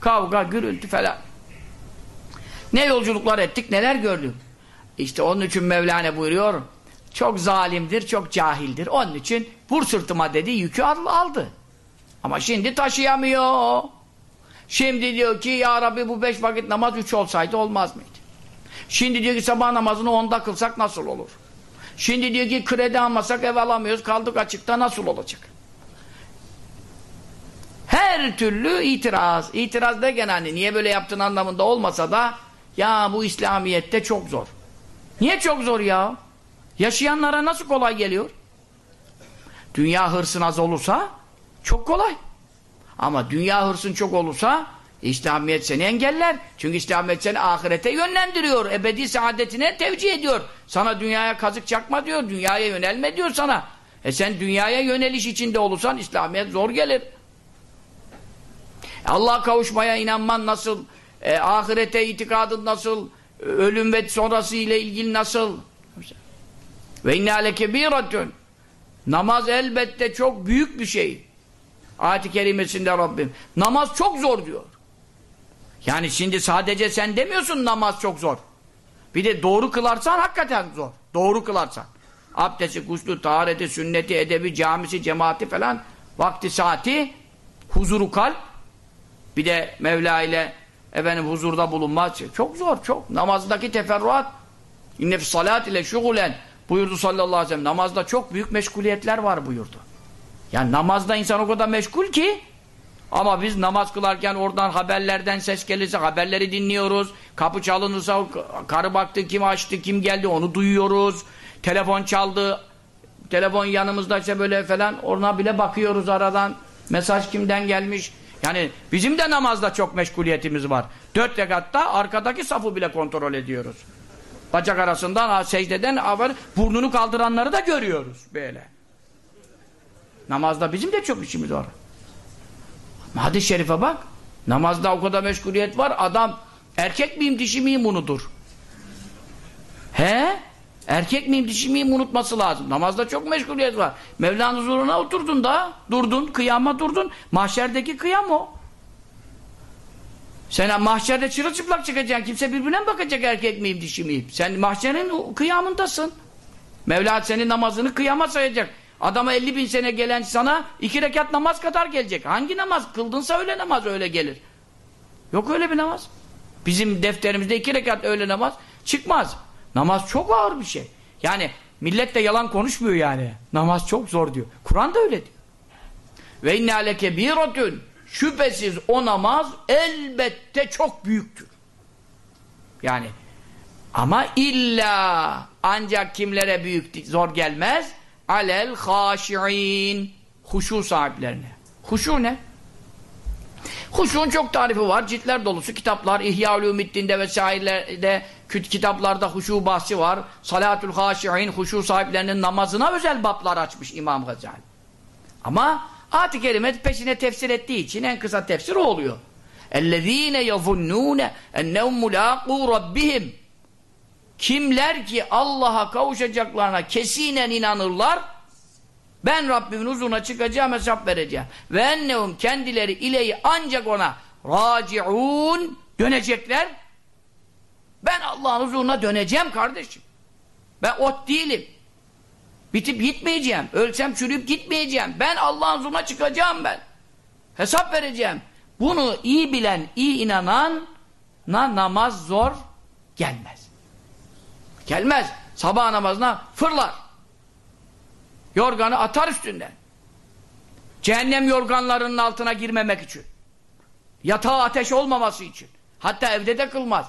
S1: Kavga, gürültü falan. Ne yolculuklar ettik, neler gördük. İşte onun için Mevlana buyuruyor. Çok zalimdir, çok cahildir. Onun için vur sırtıma dedi, yükü aldı. Ama şimdi taşıyamıyor. Şimdi diyor ki ya Rabbi bu beş vakit namaz üç olsaydı olmaz mıydı? Şimdi diyor ki sabah namazını onda kılsak nasıl olur? Şimdi diyor ki kredi almasak ev alamıyoruz kaldık açıkta nasıl olacak? Her türlü itiraz. İtiraz derken hani niye böyle yaptın anlamında olmasa da ya bu İslamiyet'te çok zor. Niye çok zor ya? Yaşayanlara nasıl kolay geliyor? Dünya hırsın az olursa çok kolay. Ama dünya hırsın çok olursa İslamiyet seni engeller. Çünkü İslamiyet seni ahirete yönlendiriyor. Ebedi saadetine tevcih ediyor. Sana dünyaya kazık çakma diyor. Dünyaya yönelme diyor sana. E sen dünyaya yöneliş içinde olursan İslamiyet zor gelir. Allah'a kavuşmaya inanman nasıl? E, ahirete itikadın nasıl? Ölüm ve sonrası ile ilgili nasıl? Ve inne alekebiratun. Namaz elbette çok büyük bir şey. Ayet-i kerimesinde Rabbim. Namaz çok zor diyor. Yani şimdi sadece sen demiyorsun namaz çok zor. Bir de doğru kılarsan hakikaten zor. Doğru kılarsan. Abdesti, guslü, tahareti, sünneti, edebi, camisi, cemaati falan vakti saati, huzuru kalp bir de Mevla ile efendim huzurda bulunmaz. Çok zor, çok. Namazdaki teferruat inne salat ile şugulen buyurdu sallallahu aleyhi ve sellem. Namazda çok büyük meşguliyetler var buyurdu. Yani namazda insan o kadar meşgul ki ama biz namaz kılarken oradan haberlerden ses gelirse haberleri dinliyoruz. Kapı çalınırsa karı baktı kim açtı kim geldi onu duyuyoruz. Telefon çaldı. Telefon yanımızdaysa böyle falan ona bile bakıyoruz aradan. Mesaj kimden gelmiş. Yani bizim de namazda çok meşguliyetimiz var. Dört rekatta arkadaki safı bile kontrol ediyoruz. Bacak arasından secdeden burnunu kaldıranları da görüyoruz böyle. Namazda bizim de çok işimiz var. Hadis-i şerife bak. Namazda o kadar meşguliyet var. Adam erkek miyim dişi miyim unutur. He? Erkek miyim dişi miyim unutması lazım. Namazda çok meşguliyet var. Mevla'nın huzuruna oturdun da durdun, kıyama durdun. Mahşerdeki kıyam o. Sen mahşerde çırılçıplak çıkacaksın. Kimse birbirine mi bakacak erkek miyim dişi miyim? Sen mahşerin kıyamındasın. Mevla senin namazını kıyama sayacak. Adama 50 bin sene gelen sana iki rekat namaz kadar gelecek. Hangi namaz? Kıldınsa öyle namaz öyle gelir. Yok öyle bir namaz. Bizim defterimizde iki rekat öyle namaz çıkmaz. Namaz çok ağır bir şey. Yani millet de yalan konuşmuyor yani. Namaz çok zor diyor. Kur'an da öyle diyor. Ve inne alekebiratun şüphesiz o namaz elbette çok büyüktür. Yani ama illa ancak kimlere büyük zor gelmez? Alel haşi'in huşu sahiplerine. Huşu ne? Huşu'nun çok tarifi var. Ciltler dolusu kitaplar. İhya Ulumiddin'de vesairelerde kitaplarda huşu bahsi var. Salatul haşi'in huşu sahiplerinin namazına özel bablar açmış İmam Gazali. Ama ayet-i kerime peşine tefsir ettiği için en kısa tefsir o oluyor. اَلَّذ۪ينَ يَظُنُّونَ اَنَّهُمْ مُلَاقُوا رَبِّهِمْ Kimler ki Allah'a kavuşacaklarına kesinen inanırlar, ben Rabbimin huzuruna çıkacağım, hesap vereceğim. Ve ennehum kendileri ileyi ancak ona raciun dönecekler. Ben Allah'ın huzuruna döneceğim kardeşim. Ben ot değilim. Bitip gitmeyeceğim. Ölsem çürüyüp gitmeyeceğim. Ben Allah'ın huzuruna çıkacağım ben. Hesap vereceğim. Bunu iyi bilen, iyi inanan na namaz zor gelmez. Gelmez. Sabah namazına fırlar. Yorganı atar üstünden. Cehennem yorganlarının altına girmemek için. Yatağı ateş olmaması için. Hatta evde de kılmaz.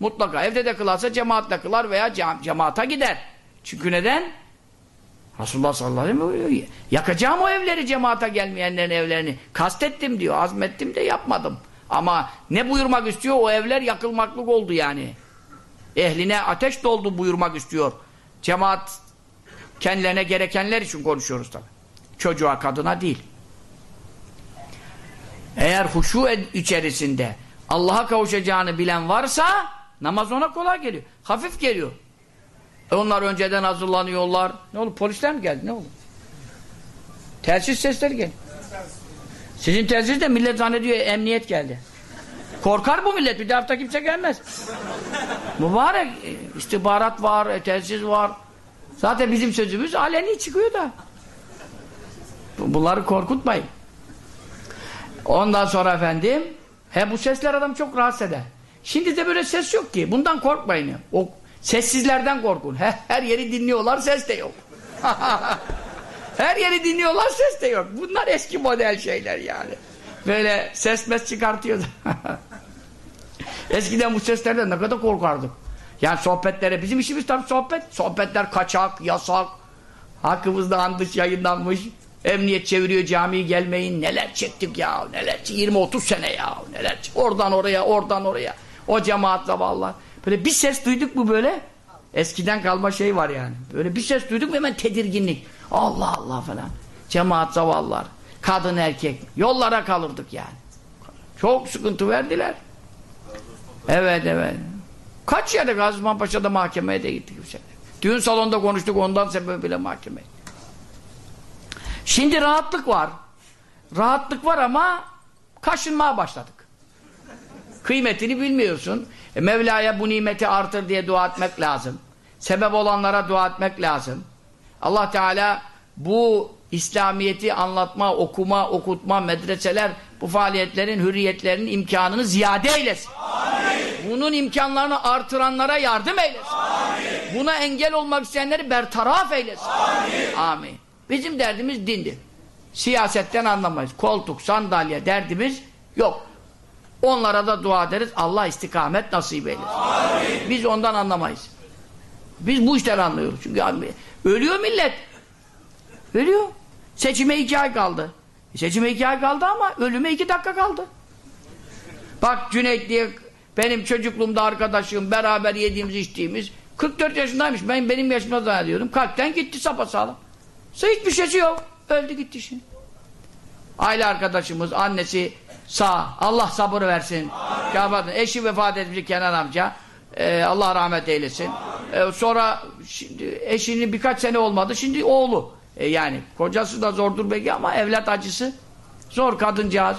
S1: Mutlaka evde de kılarsa cemaatle kılar veya cema cemaata gider. Çünkü neden? Resulullah sallallahu aleyhi ve sellem yakacağım o evleri cemaata gelmeyenlerin evlerini. Kastettim diyor, azmettim de yapmadım. Ama ne buyurmak istiyor? O evler yakılmaklık oldu yani. Ehline ateş doldu buyurmak istiyor. Cemaat kendilerine gerekenler için konuşuyoruz tabi. Çocuğa, kadına değil. Eğer huşu içerisinde Allah'a kavuşacağını bilen varsa namaz ona kolay geliyor. Hafif geliyor. E onlar önceden hazırlanıyorlar. Ne oldu? Polisler mi geldi? Ne oldu? Telsiz sesleri geldi. Sizin telsiz de millet zannediyor emniyet geldi. Korkar bu millet. Bir de hafta kimse gelmez. Mübarek. istihbarat var, e, telsiz var. Zaten bizim sözümüz aleni çıkıyor da. Bunları korkutmayın. Ondan sonra efendim he bu sesler adam çok rahatsız eder. Şimdi de böyle ses yok ki. Bundan korkmayın. O sessizlerden korkun. Her, yeri dinliyorlar ses de yok. her yeri dinliyorlar ses de yok. Bunlar eski model şeyler yani. Böyle ses mes çıkartıyordu. Eskiden bu seslerden ne kadar korkardık. Yani sohbetlere, bizim işimiz tabii sohbet. Sohbetler kaçak, yasak. Hakkımızda andış yayınlanmış. Emniyet çeviriyor camiyi gelmeyin. Neler çektik ya, neler 20-30 sene ya, neler Oradan oraya, oradan oraya. O cemaat zavallar. Böyle bir ses duyduk mu böyle? Eskiden kalma şey var yani. Böyle bir ses duyduk mu hemen tedirginlik. Allah Allah falan. Cemaat zavallar. Kadın erkek. Yollara kalırdık yani. Çok sıkıntı verdiler. Evet evet. Kaç yerde Gaziman Paşa'da mahkemeye de gittik. Düğün salonda konuştuk ondan sebebiyle mahkeme. Şimdi rahatlık var. Rahatlık var ama kaşınmaya başladık. Kıymetini bilmiyorsun. E, Mevla'ya bu nimeti artır diye dua etmek lazım. Sebep olanlara dua etmek lazım. Allah Teala bu İslamiyeti anlatma, okuma, okutma, medreseler bu faaliyetlerin, hürriyetlerinin imkanını ziyade eylesin. Amin. Bunun imkanlarını artıranlara yardım eylesin. Amin. Buna engel olmak isteyenleri bertaraf eylesin. Amin. Amin. Bizim derdimiz dindir. Siyasetten anlamayız. Koltuk, sandalye derdimiz yok. Onlara da dua ederiz. Allah istikamet nasip eylesin. Amin. Biz ondan anlamayız. Biz bu işleri anlıyoruz. Çünkü ölüyor millet. Ölüyor. Seçime iki ay kaldı. E, seçime iki ay kaldı ama ölüme iki dakika kaldı. Bak Cüneyt diye benim çocukluğumda arkadaşım, beraber yediğimiz içtiğimiz 44 yaşındaymış. Ben benim yaşımda zannediyordum. Kalpten gitti sapasağlam. Hiçbir şeysi yok. Öldü gitti şimdi. Aile arkadaşımız, annesi sağ. Allah sabır versin. Kabe'nin eşi vefat etmiş Kenan amca. Ee, Allah rahmet eylesin. Ee, sonra şimdi eşinin birkaç sene olmadı. Şimdi oğlu. Ee, yani kocası da zordur belki ama evlat acısı zor kadıncağız.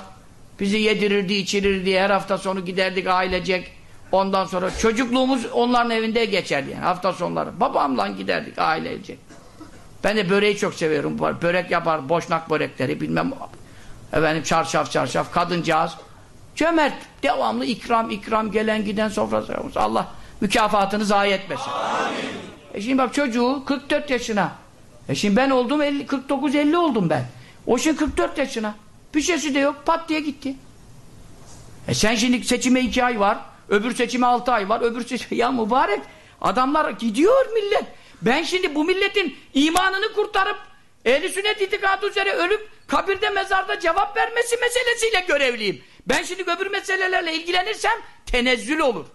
S1: Bizi yedirirdi, içirirdi. Her hafta sonu giderdik ailecek. Ondan sonra çocukluğumuz onların evinde geçerdi yani hafta sonları. Babamla giderdik ailecek. Ben de böreği çok seviyorum. Börek yapar, boşnak börekleri bilmem. Efendim çarşaf çarşaf, kadıncağız. Cömert, devamlı ikram ikram gelen giden sofrası. Allah mükafatını zayi etmesin. Amin. E şimdi bak çocuğu 44 yaşına. E şimdi ben oldum 49-50 oldum ben. O şimdi 44 yaşına. Bir şeysi de yok. Pat diye gitti. E sen şimdi seçime iki ay var. Öbür seçime altı ay var. Öbür seçime... Ya mübarek. Adamlar gidiyor millet. Ben şimdi bu milletin imanını kurtarıp ehli sünnet itikadı üzere ölüp kabirde mezarda cevap vermesi meselesiyle görevliyim. Ben şimdi öbür meselelerle ilgilenirsem tenezzül olur.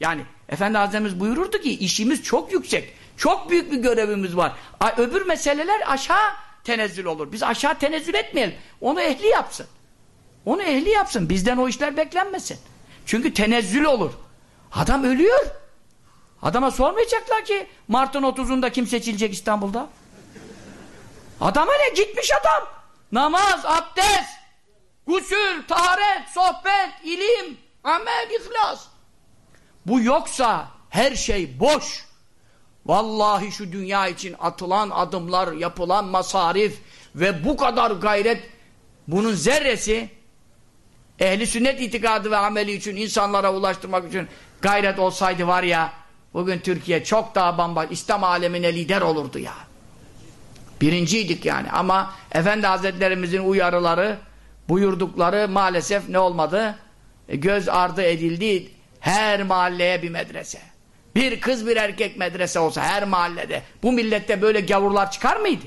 S1: Yani Efendi Hazretimiz buyururdu ki işimiz çok yüksek. Çok büyük bir görevimiz var. Öbür meseleler aşağı tenezzül olur. Biz aşağı tenezzül etmeyelim. Onu ehli yapsın. Onu ehli yapsın. Bizden o işler beklenmesin. Çünkü tenezzül olur. Adam ölüyor. Adama sormayacaklar ki Mart'ın 30'unda kim seçilecek İstanbul'da? Adama ne? Gitmiş adam. Namaz, abdest, gusül, taharet, sohbet, ilim, amel, ihlas. Bu yoksa her şey boş. Vallahi şu dünya için atılan adımlar, yapılan masarif ve bu kadar gayret bunun zerresi ehli sünnet itikadı ve ameli için insanlara ulaştırmak için gayret olsaydı var ya bugün Türkiye çok daha bambaşka İslam alemine lider olurdu ya. Birinciydik yani ama Efendi Hazretlerimizin uyarıları buyurdukları maalesef ne olmadı? E, göz ardı edildi. Her mahalleye bir medrese. Bir kız bir erkek medrese olsa her mahallede bu millette böyle gavurlar çıkar mıydı?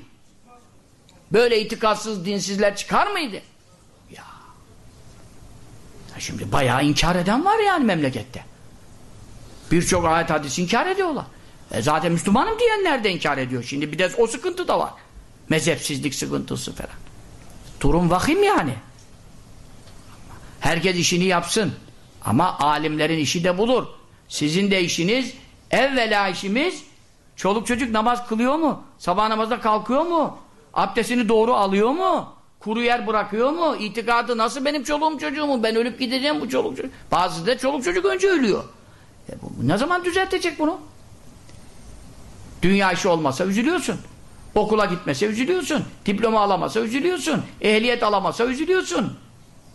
S1: Böyle itikatsız dinsizler çıkar mıydı? Ya. Şimdi bayağı inkar eden var yani memlekette. Birçok ayet hadis inkar ediyorlar. E zaten Müslümanım diyenler de inkar ediyor. Şimdi bir de o sıkıntı da var. Mezhepsizlik sıkıntısı falan. Durum vahim yani. Herkes işini yapsın. Ama alimlerin işi de bulur. Sizin de işiniz, evvela işimiz çoluk çocuk namaz kılıyor mu? Sabah namazda kalkıyor mu? Abdestini doğru alıyor mu? Kuru yer bırakıyor mu? İtikadı nasıl benim çoluğum çocuğumu? Ben ölüp gideceğim bu çoluk çocuk. Bazı da çoluk çocuk önce ölüyor. E bu, ne zaman düzeltecek bunu? Dünya işi olmasa üzülüyorsun. Okula gitmese üzülüyorsun. Diploma alamasa üzülüyorsun. Ehliyet alamasa üzülüyorsun.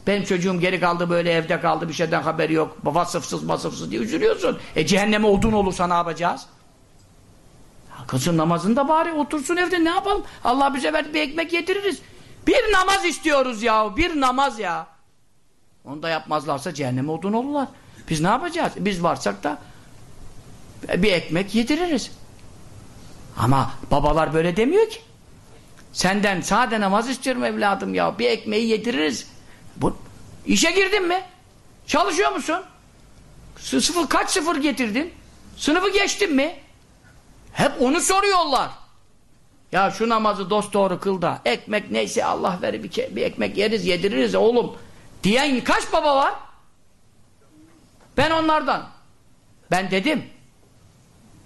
S1: Benim çocuğum geri kaldı böyle evde kaldı bir şeyden haberi yok. Vasıfsız vasıfsız diye üzülüyorsun. E cehenneme odun olursa ne yapacağız? Kızın namazında bari otursun evde ne yapalım? Allah bize verdi bir ekmek yediririz. Bir namaz istiyoruz ya. Bir namaz ya. Onu da yapmazlarsa cehenneme odun olurlar. Biz ne yapacağız? Biz varsak da bir ekmek yediririz. Ama babalar böyle demiyor ki. Senden sade namaz istiyorum evladım ya. Bir ekmeği yediririz. Bu, işe girdin mi? Çalışıyor musun? Sıfır, kaç sıfır getirdin? Sınıfı geçtin mi? Hep onu soruyorlar. Ya şu namazı dost doğru kıl da ekmek neyse Allah verir bir, bir ekmek yeriz yediririz oğlum diyen kaç baba var? Ben onlardan. Ben dedim.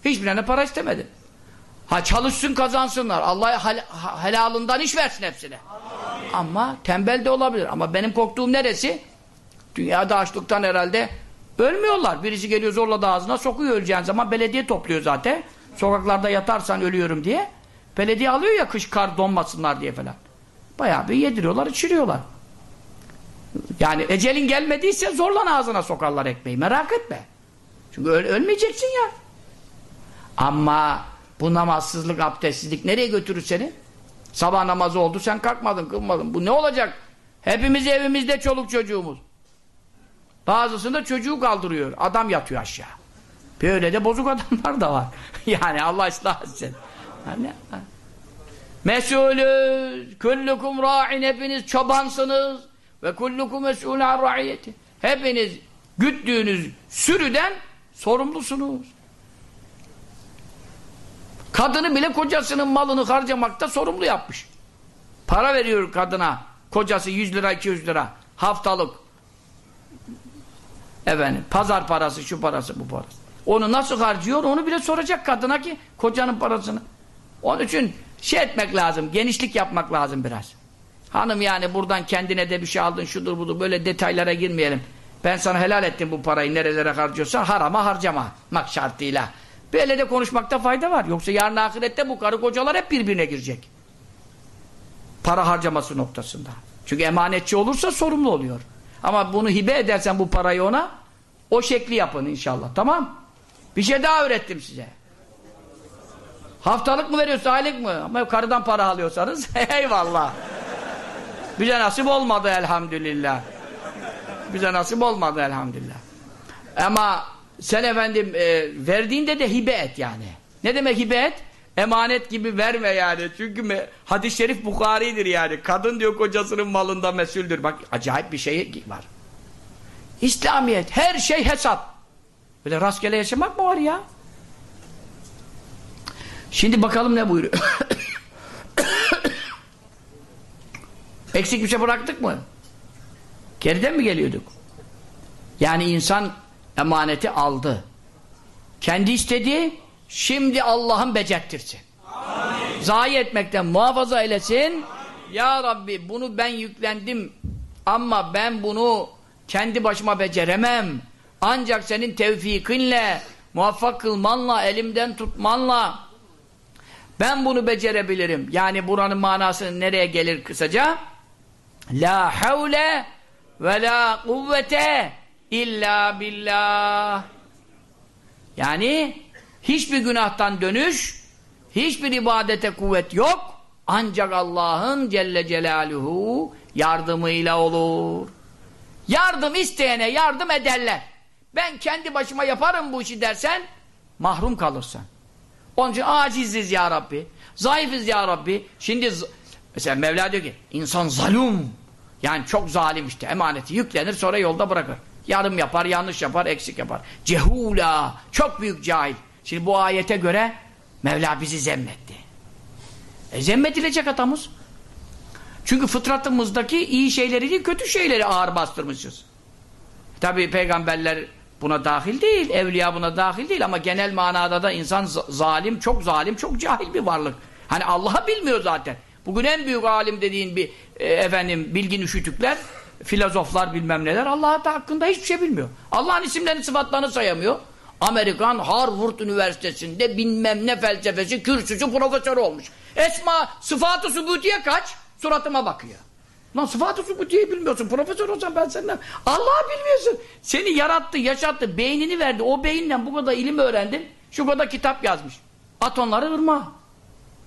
S1: Hiçbirine para istemedim. Ha çalışsın kazansınlar. Allah hel helalından iş versin hepsine. Amin. Ama tembel de olabilir. Ama benim korktuğum neresi? Dünyada açlıktan herhalde ölmüyorlar. Birisi geliyor zorla da ağzına sokuyor öleceğin zaman belediye topluyor zaten. Sokaklarda yatarsan ölüyorum diye. Belediye alıyor ya kış kar donmasınlar diye falan. Bayağı bir yediriyorlar, içiriyorlar. Yani ecelin gelmediyse zorla ağzına sokarlar ekmeği. Merak etme. Çünkü öl ölmeyeceksin ya. Ama bu namazsızlık, abdestsizlik nereye götürür seni? Sabah namazı oldu, sen kalkmadın, kılmadın. Bu ne olacak? Hepimiz evimizde çoluk çocuğumuz. Bazısında çocuğu kaldırıyor. Adam yatıyor aşağı. Böyle de bozuk adamlar da var. yani Allah ıslah etsin. Yani, Mesulü, kullukum ra'in, hepiniz çobansınız. Ve kullukum mesulü an ra'iyeti. Hepiniz güttüğünüz sürüden sorumlusunuz. Kadını bile kocasının malını harcamakta sorumlu yapmış. Para veriyor kadına. Kocası 100 lira 200 lira haftalık efendim pazar parası şu parası bu parası. Onu nasıl harcıyor onu bile soracak kadına ki kocanın parasını. Onun için şey etmek lazım genişlik yapmak lazım biraz. Hanım yani buradan kendine de bir şey aldın şudur budur böyle detaylara girmeyelim. Ben sana helal ettim bu parayı nerelere harcıyorsan harama harcama mak şartıyla. Böyle de konuşmakta fayda var. Yoksa yarın ahirette bu karı kocalar hep birbirine girecek. Para harcaması noktasında. Çünkü emanetçi olursa sorumlu oluyor. Ama bunu hibe edersen bu parayı ona o şekli yapın inşallah. Tamam? Bir şey daha öğrettim size. Haftalık mı veriyorsun, aylık mı? Ama karıdan para alıyorsanız eyvallah. Bize nasip olmadı elhamdülillah. Bize nasip olmadı elhamdülillah. Ama sen efendim e, verdiğinde de hibe et yani. Ne demek hibe et? Emanet gibi verme yani. Çünkü hadis-i şerif Bukhari'dir yani. Kadın diyor kocasının malında mesuldür. Bak acayip bir şey var. İslamiyet. Her şey hesap. Böyle rastgele yaşamak mı var ya? Şimdi bakalım ne buyuruyor. Eksik bir şey bıraktık mı? Geriden mi geliyorduk? Yani insan emaneti aldı. Kendi istedi, şimdi Allah'ın becerttirsin. Amin. Zayi etmekten muhafaza eylesin. Ya Rabbi bunu ben yüklendim ama ben bunu kendi başıma beceremem. Ancak senin tevfikinle, muvaffak kılmanla, elimden tutmanla ben bunu becerebilirim. Yani buranın manası nereye gelir kısaca? La havle ve la kuvvete illa billah. Yani hiçbir günahtan dönüş, hiçbir ibadete kuvvet yok. Ancak Allah'ın Celle Celaluhu yardımıyla olur. Yardım isteyene yardım ederler. Ben kendi başıma yaparım bu işi dersen mahrum kalırsın. Onun için aciziz ya Rabbi. Zayıfız ya Rabbi. Şimdi mesela Mevla diyor ki insan zalum. Yani çok zalim işte. Emaneti yüklenir sonra yolda bırakır. Yarım yapar, yanlış yapar, eksik yapar. Cehula. Çok büyük cahil. Şimdi bu ayete göre Mevla bizi zemmetti. E zemmedilecek atamız. Çünkü fıtratımızdaki iyi şeyleri değil, kötü şeyleri ağır bastırmışız. Tabi peygamberler buna dahil değil, evliya buna dahil değil ama genel manada da insan zalim, çok zalim, çok cahil bir varlık. Hani Allah'ı bilmiyor zaten. Bugün en büyük alim dediğin bir e, efendim bilgin üşütükler, filozoflar bilmem neler Allah hakkında hiçbir şey bilmiyor. Allah'ın isimlerini, sıfatlarını sayamıyor. Amerikan Harvard Üniversitesi'nde bilmem ne felsefesi kürsüsü profesörü olmuş. Esma sıfatı sübutiye kaç? Suratıma bakıyor. Lan sıfatı sübutiyeyi bilmiyorsun. Profesör olsan ben senden. Allah'ı bilmiyorsun. Seni yarattı, yaşattı, beynini verdi. O beyinle bu kadar ilim öğrendin. Şu kadar kitap yazmış. At onları ırmağa.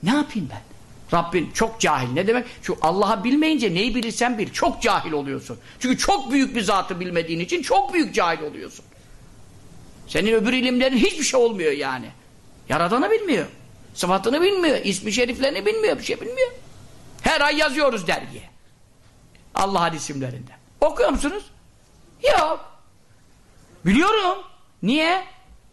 S1: Ne yapayım ben? Rabbin çok cahil. Ne demek? Şu Allah'ı bilmeyince neyi bilirsen bil. Çok cahil oluyorsun. Çünkü çok büyük bir zatı bilmediğin için çok büyük cahil oluyorsun. Senin öbür ilimlerin hiçbir şey olmuyor yani. Yaradanı bilmiyor. Sıfatını bilmiyor. ismi şeriflerini bilmiyor. Bir şey bilmiyor. Her ay yazıyoruz dergiye. Allah'ın isimlerinden. Okuyor musunuz? Yok. Biliyorum. Niye?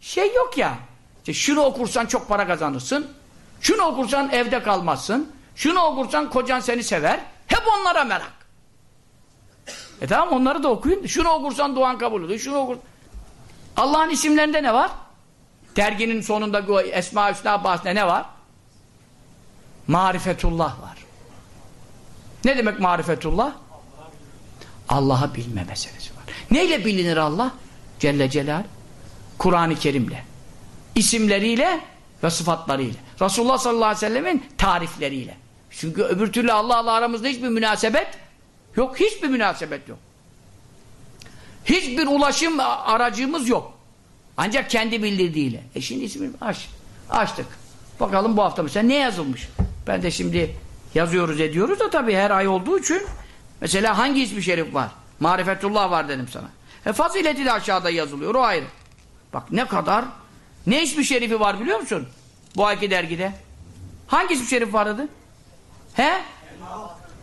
S1: Şey yok ya. İşte şunu okursan çok para kazanırsın. Şunu okursan evde kalmazsın. Şunu okursan kocan seni sever. Hep onlara merak. E tamam onları da okuyun. Şunu okursan duan kabul olur. Şunu okur. Allah'ın isimlerinde ne var? Derginin sonunda Esma-ı Hüsna bahsinde ne var? Marifetullah var. Ne demek marifetullah? Allah'ı bilme meselesi var. Neyle bilinir Allah? Celle Celal. Kur'an-ı Kerim'le. İsimleriyle ve sıfatlarıyla. Resulullah sallallahu aleyhi ve sellemin tarifleriyle. Çünkü öbür türlü Allah'la aramızda hiçbir münasebet yok. Hiçbir münasebet yok. Hiçbir ulaşım aracımız yok. Ancak kendi bildirdiğiyle. E şimdi ismini aç. Açtık. Bakalım bu hafta mesela ne yazılmış? Ben de şimdi yazıyoruz ediyoruz da tabii her ay olduğu için mesela hangi ismi şerif var? Marifetullah var dedim sana. E fazileti de aşağıda yazılıyor o ayrı. Bak ne kadar ne ismi şerifi var biliyor musun? Bu ayki dergide. Hangi ismi şerif vardı? He?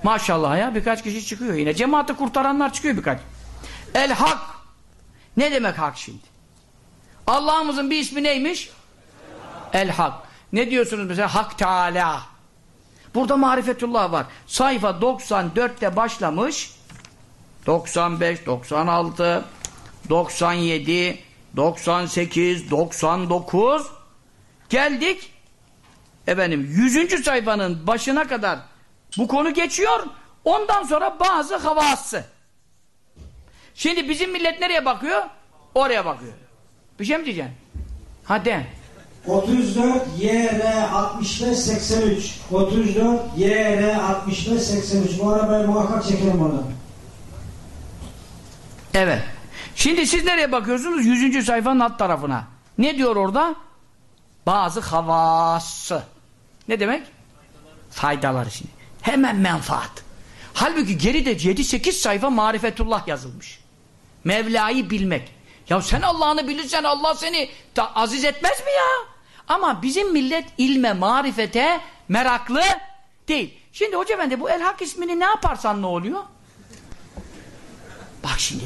S1: Maşallah ya birkaç kişi çıkıyor yine. Cemaati kurtaranlar çıkıyor birkaç. El Hak. Ne demek hak şimdi? Allah'ımızın bir ismi neymiş? El Hak. Ne diyorsunuz mesela? Hak Teala. Burada marifetullah var. Sayfa 94'te başlamış. 95, 96, 97, 98, 99 geldik. Efendim 100. sayfanın başına kadar bu konu geçiyor. Ondan sonra bazı havası. Şimdi bizim millet nereye bakıyor? Oraya bakıyor. Bir şey mi diyeceksin? Hadi.
S2: 34 YR 65 83 34 YR 65 83 bu arabayı muhakkak çekelim oradan.
S1: Evet. Şimdi siz nereye bakıyorsunuz? 100. sayfanın alt tarafına. Ne diyor orada? Bazı havası. Ne demek? Faydaları şimdi. Hemen menfaat. Halbuki geride 7-8 sayfa marifetullah yazılmış. Mevla'yı bilmek. Ya sen Allah'ını bilirsen Allah seni aziz etmez mi ya? Ama bizim millet ilme, marifete meraklı değil. Şimdi hoca efendi bu El-Hak ismini ne yaparsan ne oluyor? Bak şimdi.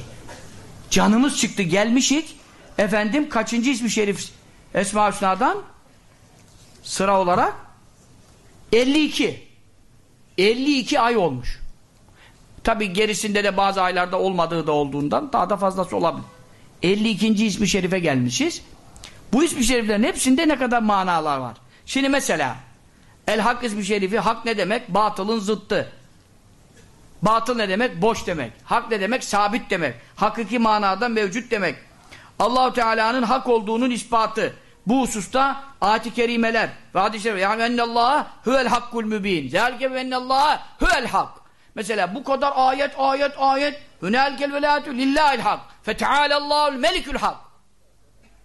S1: Canımız çıktı gelmişik. Efendim kaçıncı ismi şerif Esma Hüsna'dan? Sıra olarak 52. 52 ay olmuş. Tabi gerisinde de bazı aylarda olmadığı da olduğundan daha da fazlası olabilir. 52. ismi şerife gelmişiz. Bu ismi şeriflerin hepsinde ne kadar manalar var. Şimdi mesela El Hak ismi şerifi hak ne demek? Batılın zıttı. Batıl ne demek? Boş demek. Hak ne demek? Sabit demek. Hakiki manada mevcut demek. Allahu Teala'nın hak olduğunun ispatı. Bu hususta ayet-i kerimeler ve hadis-i şerif. Yani ennallaha huvel hakkul mübin. Zelke ve ennallaha huvel hak. Mesela bu kadar ayet ayet ayet. Hünelkel velayetü lillahil hak. Fetealallahul melikül hak.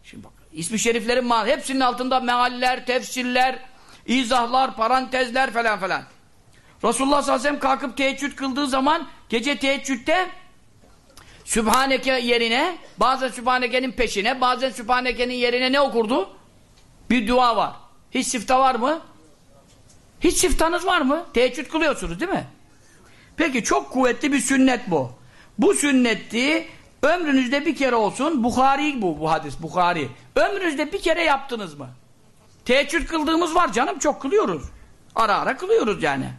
S1: Şimdi bak. İsmi şeriflerin hepsinin altında mealler, tefsirler, izahlar, parantezler falan falan. Resulullah sallallahu aleyhi ve sellem kalkıp teheccüd kıldığı zaman gece teheccüdde Sübhaneke yerine bazen Sübhaneke'nin peşine bazen Sübhaneke'nin yerine ne okurdu? Bir dua var. Hiç sifta var mı? Hiç siftanız var mı? Teheccüd kılıyorsunuz değil mi? Peki çok kuvvetli bir sünnet bu. Bu sünnetti ömrünüzde bir kere olsun Bukhari bu bu hadis Bukhari. Ömrünüzde bir kere yaptınız mı? Teheccüd kıldığımız var canım çok kılıyoruz. Ara ara kılıyoruz yani.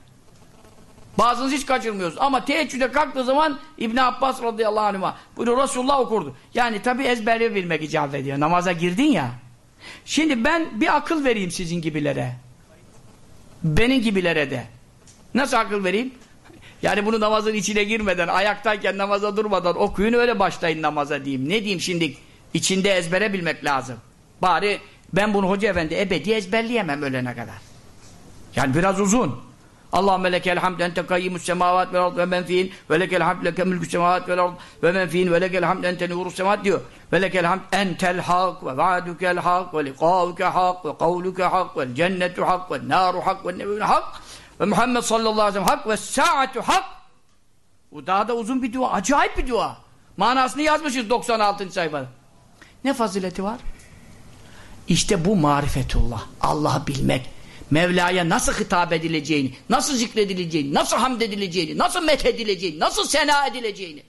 S1: Bazınız hiç kaçırmıyoruz. Ama teheccüde kalktığı zaman İbn Abbas radıyallahu anh'a buyuruyor Resulullah okurdu. Yani tabi ezberle bilmek icap ediyor. Namaza girdin ya. Şimdi ben bir akıl vereyim sizin gibilere. Benim gibilere de. Nasıl akıl vereyim? Yani bunu namazın içine girmeden, ayaktayken namaza durmadan okuyun öyle başlayın namaza diyeyim. Ne diyeyim şimdi? İçinde ezbere bilmek lazım. Bari ben bunu hoca efendi ebedi ezberleyemem ölene kadar. Yani biraz uzun. Allahümme lekel hamd ente kayyimus semavat vel ard ve men fiin ve lekel hamd leke mülkü semavat vel ard ve men fiin ve lekel hamd ente nurus semavat diyor. Ve lekel hamd entel hak ve va'dukel hak ve liqavuke hak ve kavluke hak ve cennetu hak ve naru hak ve nebiyun hak ve Muhammed sallallahu aleyhi ve sellem hak ve saatu hak. Bu daha da uzun bir dua. Acayip bir dua. Manasını yazmışız 96. sayfada. Ne fazileti var? İşte bu marifetullah. Allah'ı bilmek. Mevla'ya nasıl hitap edileceğini, nasıl zikredileceğini, nasıl hamd edileceğini, nasıl methedileceğini, nasıl sena edileceğini.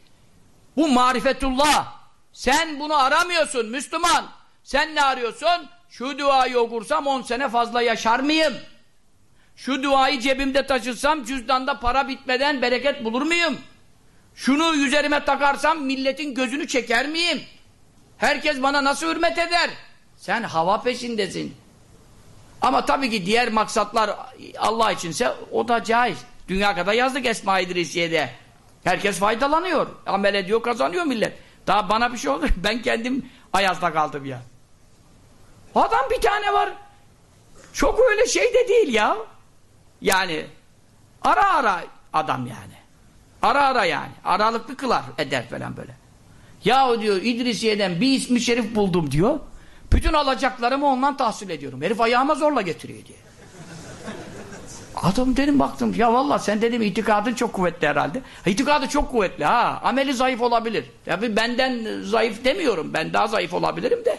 S1: Bu marifetullah. Sen bunu aramıyorsun Müslüman. Sen ne arıyorsun? Şu duayı okursam 10 sene fazla yaşar mıyım? Şu duayı cebimde taşırsam cüzdanda para bitmeden bereket bulur muyum? Şunu üzerime takarsam milletin gözünü çeker miyim? Herkes bana nasıl hürmet eder? Sen hava peşindesin. Ama tabii ki diğer maksatlar Allah içinse o da caiz. Dünya kadar yazdık Esma İdrisiye'de. Herkes faydalanıyor. Amel ediyor, kazanıyor millet. Daha bana bir şey olur. Ben kendim ayazda kaldım ya. Adam bir tane var. Çok öyle şey de değil ya. Yani ara ara adam yani. Ara ara yani. Aralıklı kılar eder falan böyle. Yahu diyor İdrisiye'den bir ismi şerif buldum diyor. Bütün alacaklarımı ondan tahsil ediyorum. Herif ayağıma zorla getiriyor diye. Adam dedim baktım ya valla sen dedim itikadın çok kuvvetli herhalde. İtikadı çok kuvvetli ha. Ameli zayıf olabilir. Ya benden zayıf demiyorum. Ben daha zayıf olabilirim de.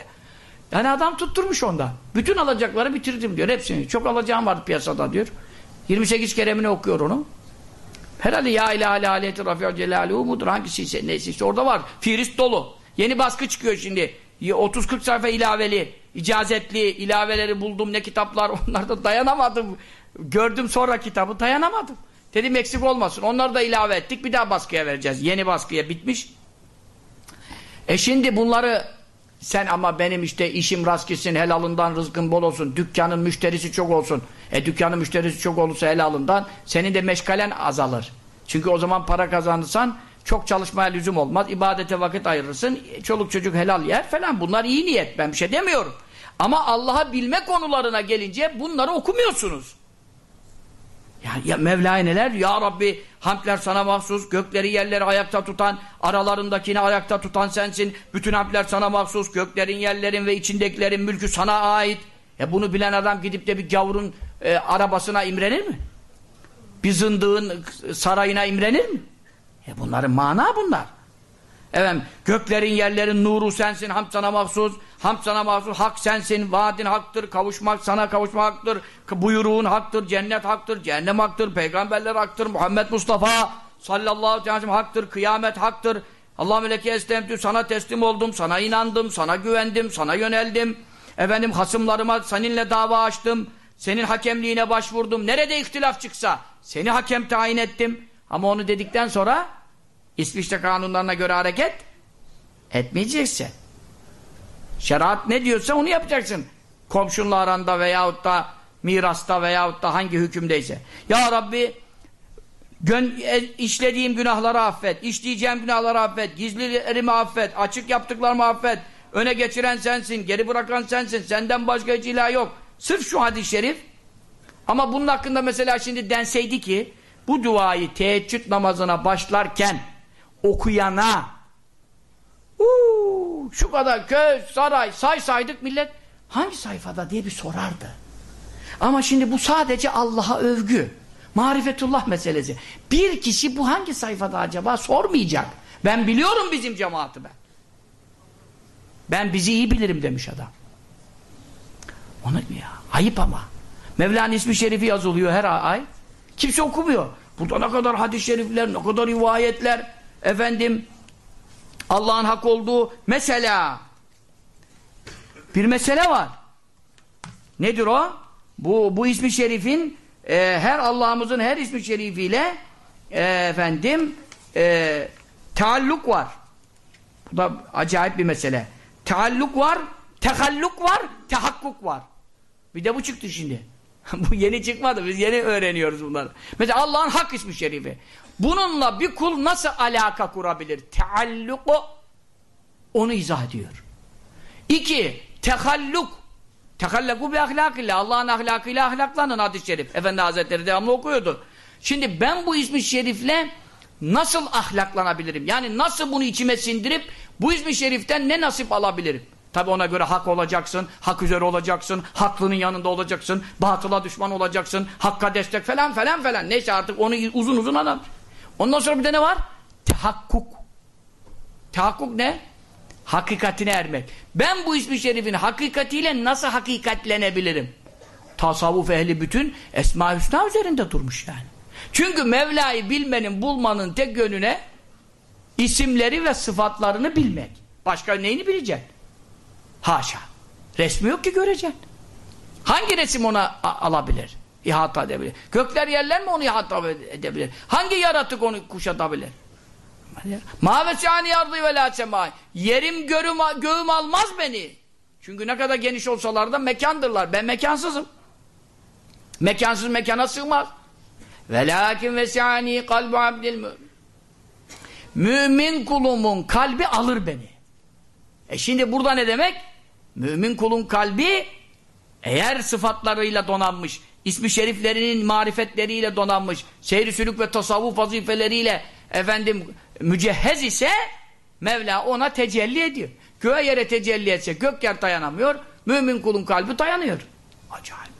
S1: Yani adam tutturmuş onda. Bütün alacakları bitirdim diyor hepsini. Çok alacağım vardı piyasada diyor. 28 keremini okuyor onu. Herhalde ya ilahe aleyhi rafi'u celaluhu mudur? Hangisi ise neyse işte orada var. Firist dolu. Yeni baskı çıkıyor şimdi. 30-40 sayfa ilaveli, icazetli ilaveleri buldum ne kitaplar onlarda dayanamadım. gördüm sonra kitabı dayanamadım. Dedim eksik olmasın. Onları da ilave ettik. Bir daha baskıya vereceğiz. Yeni baskıya bitmiş. E şimdi bunları sen ama benim işte işim rast gitsin, helalından rızkın bol olsun, dükkanın müşterisi çok olsun. E dükkanın müşterisi çok olursa helalından senin de meşgalen azalır. Çünkü o zaman para kazanırsan çok çalışmaya lüzum olmaz. İbadete vakit ayırırsın. Çoluk çocuk helal yer falan. Bunlar iyi niyet. Ben bir şey demiyorum. Ama Allah'a bilme konularına gelince bunları okumuyorsunuz. Ya, ya Mevla'ya neler? Ya Rabbi hamdler sana mahsus, gökleri yerleri ayakta tutan, aralarındakini ayakta tutan sensin. Bütün hamdler sana mahsus, göklerin yerlerin ve içindekilerin mülkü sana ait. E bunu bilen adam gidip de bir gavurun e, arabasına imrenir mi? Bir zındığın sarayına imrenir mi? E bunların mana bunlar. Efendim, göklerin yerlerin nuru sensin, hamd sana mahsus, hamd sana mahsus, hak sensin, vaadin haktır, kavuşmak sana kavuşmak haktır, buyruğun haktır, cennet haktır, cehennem haktır, peygamberler haktır, Muhammed Mustafa sallallahu aleyhi ve sellem haktır, kıyamet haktır. Allah meleki estemtü, sana teslim oldum, sana inandım, sana güvendim, sana yöneldim. Efendim hasımlarıma seninle dava açtım, senin hakemliğine başvurdum. Nerede ihtilaf çıksa seni hakem tayin ettim. Ama onu dedikten sonra İsviçre kanunlarına göre hareket etmeyeceksin. Şeriat ne diyorsa onu yapacaksın. Komşunla aranda veyahut da mirasta veyahut da hangi hükümdeyse. Ya Rabbi e, işlediğim günahları affet, işleyeceğim günahları affet, gizlilerimi affet, açık yaptıklarımı affet, öne geçiren sensin, geri bırakan sensin, senden başka hiç ilah yok. Sırf şu hadis-i şerif ama bunun hakkında mesela şimdi denseydi ki bu duayı teheccüd namazına başlarken okuyana uu, şu kadar köy, saray say saydık millet hangi sayfada diye bir sorardı. Ama şimdi bu sadece Allah'a övgü. Marifetullah meselesi. Bir kişi bu hangi sayfada acaba sormayacak. Ben biliyorum bizim cemaati ben. Ben bizi iyi bilirim demiş adam. Onu ya ayıp ama. Mevla'nın ismi şerifi yazılıyor her ay. Kimse okumuyor. Burada ne kadar hadis-i şerifler, ne kadar rivayetler. Efendim Allah'ın hak olduğu mesela bir mesele var. Nedir o? Bu, bu ismi şerifin e, her Allah'ımızın her ismi şerifiyle e, efendim e, taalluk var. Bu da acayip bir mesele. Taalluk var, tehalluk var, tehakkuk var. Bir de bu çıktı şimdi. bu yeni çıkmadı. Biz yeni öğreniyoruz bunları. Mesela Allah'ın hak ismi şerifi. Bununla bir kul nasıl alaka kurabilir? Tealluku onu izah ediyor. İki, tehalluk. Tehallaku bi ahlakıyla. Allah'ın ahlakıyla ahlaklanın hadis-i şerif. Efendi Hazretleri devamlı okuyordu. Şimdi ben bu ismi şerifle nasıl ahlaklanabilirim? Yani nasıl bunu içime sindirip bu ismi şeriften ne nasip alabilirim? Tabi ona göre hak olacaksın, hak üzere olacaksın, haklının yanında olacaksın, batıla düşman olacaksın, hakka destek falan falan falan. Neyse artık onu uzun uzun adam. Ondan sonra bir de ne var? Tehakkuk. Tehakkuk ne? Hakikatine ermek. Ben bu ismi şerifin hakikatiyle nasıl hakikatlenebilirim? Tasavvuf ehli bütün Esma-i Hüsna üzerinde durmuş yani. Çünkü Mevla'yı bilmenin, bulmanın tek yönüne isimleri ve sıfatlarını bilmek. Başka neyini bileceksin? Haşa. Resmi yok ki göreceksin. Hangi resim ona alabilir? İhata edebilir. Gökler yerler mi onu ihata edebilir? Hangi yaratık onu kuşatabilir? Mavesani yardı ve la semai. Yerim görüm, göğüm almaz beni. Çünkü ne kadar geniş olsalar da mekandırlar. Ben mekansızım. Mekansız mekana sığmaz. Velakin vesani kalbu abdil mümin. Mümin kulumun kalbi alır beni. E şimdi burada ne demek? Mümin kulun kalbi eğer sıfatlarıyla donanmış, ismi şeriflerinin marifetleriyle donanmış, seyri sülük ve tasavvuf vazifeleriyle efendim mücehhez ise Mevla ona tecelli ediyor. Göğe yere tecelli etse gök yer dayanamıyor, mümin kulun kalbi dayanıyor. Acayip.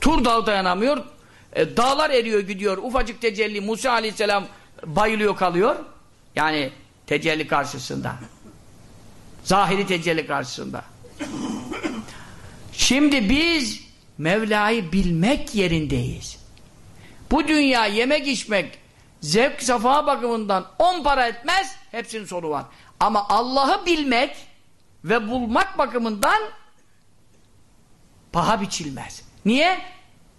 S1: Tur dağı dayanamıyor, e, dağlar eriyor gidiyor, ufacık tecelli Musa aleyhisselam bayılıyor kalıyor. Yani tecelli karşısında. Zahiri tecelli karşısında. Şimdi biz Mevla'yı bilmek yerindeyiz. Bu dünya yemek içmek, zevk safa bakımından on para etmez, hepsinin sonu var. Ama Allah'ı bilmek ve bulmak bakımından paha biçilmez. Niye?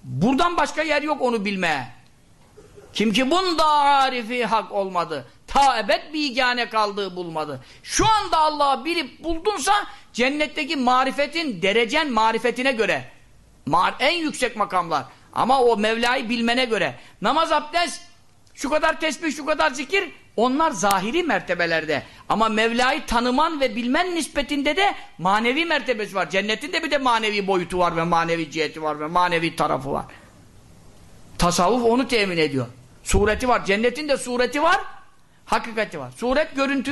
S1: Buradan başka yer yok onu bilmeye. Kim ki bunda arifi hak olmadı. Ta ebed bigane kaldığı bulmadı. Şu anda Allah'ı bilip buldunsa cennetteki marifetin, derecen marifetine göre en yüksek makamlar. Ama o Mevla'yı bilmene göre namaz, abdest, şu kadar tesbih, şu kadar zikir onlar zahiri mertebelerde. Ama Mevla'yı tanıman ve bilmen nispetinde de manevi mertebesi var. Cennetin de bir de manevi boyutu var ve manevi ciheti var ve manevi tarafı var. Tasavvuf onu temin ediyor. Sureti var. Cennetin de sureti var. Hakikati var. Suret görüntü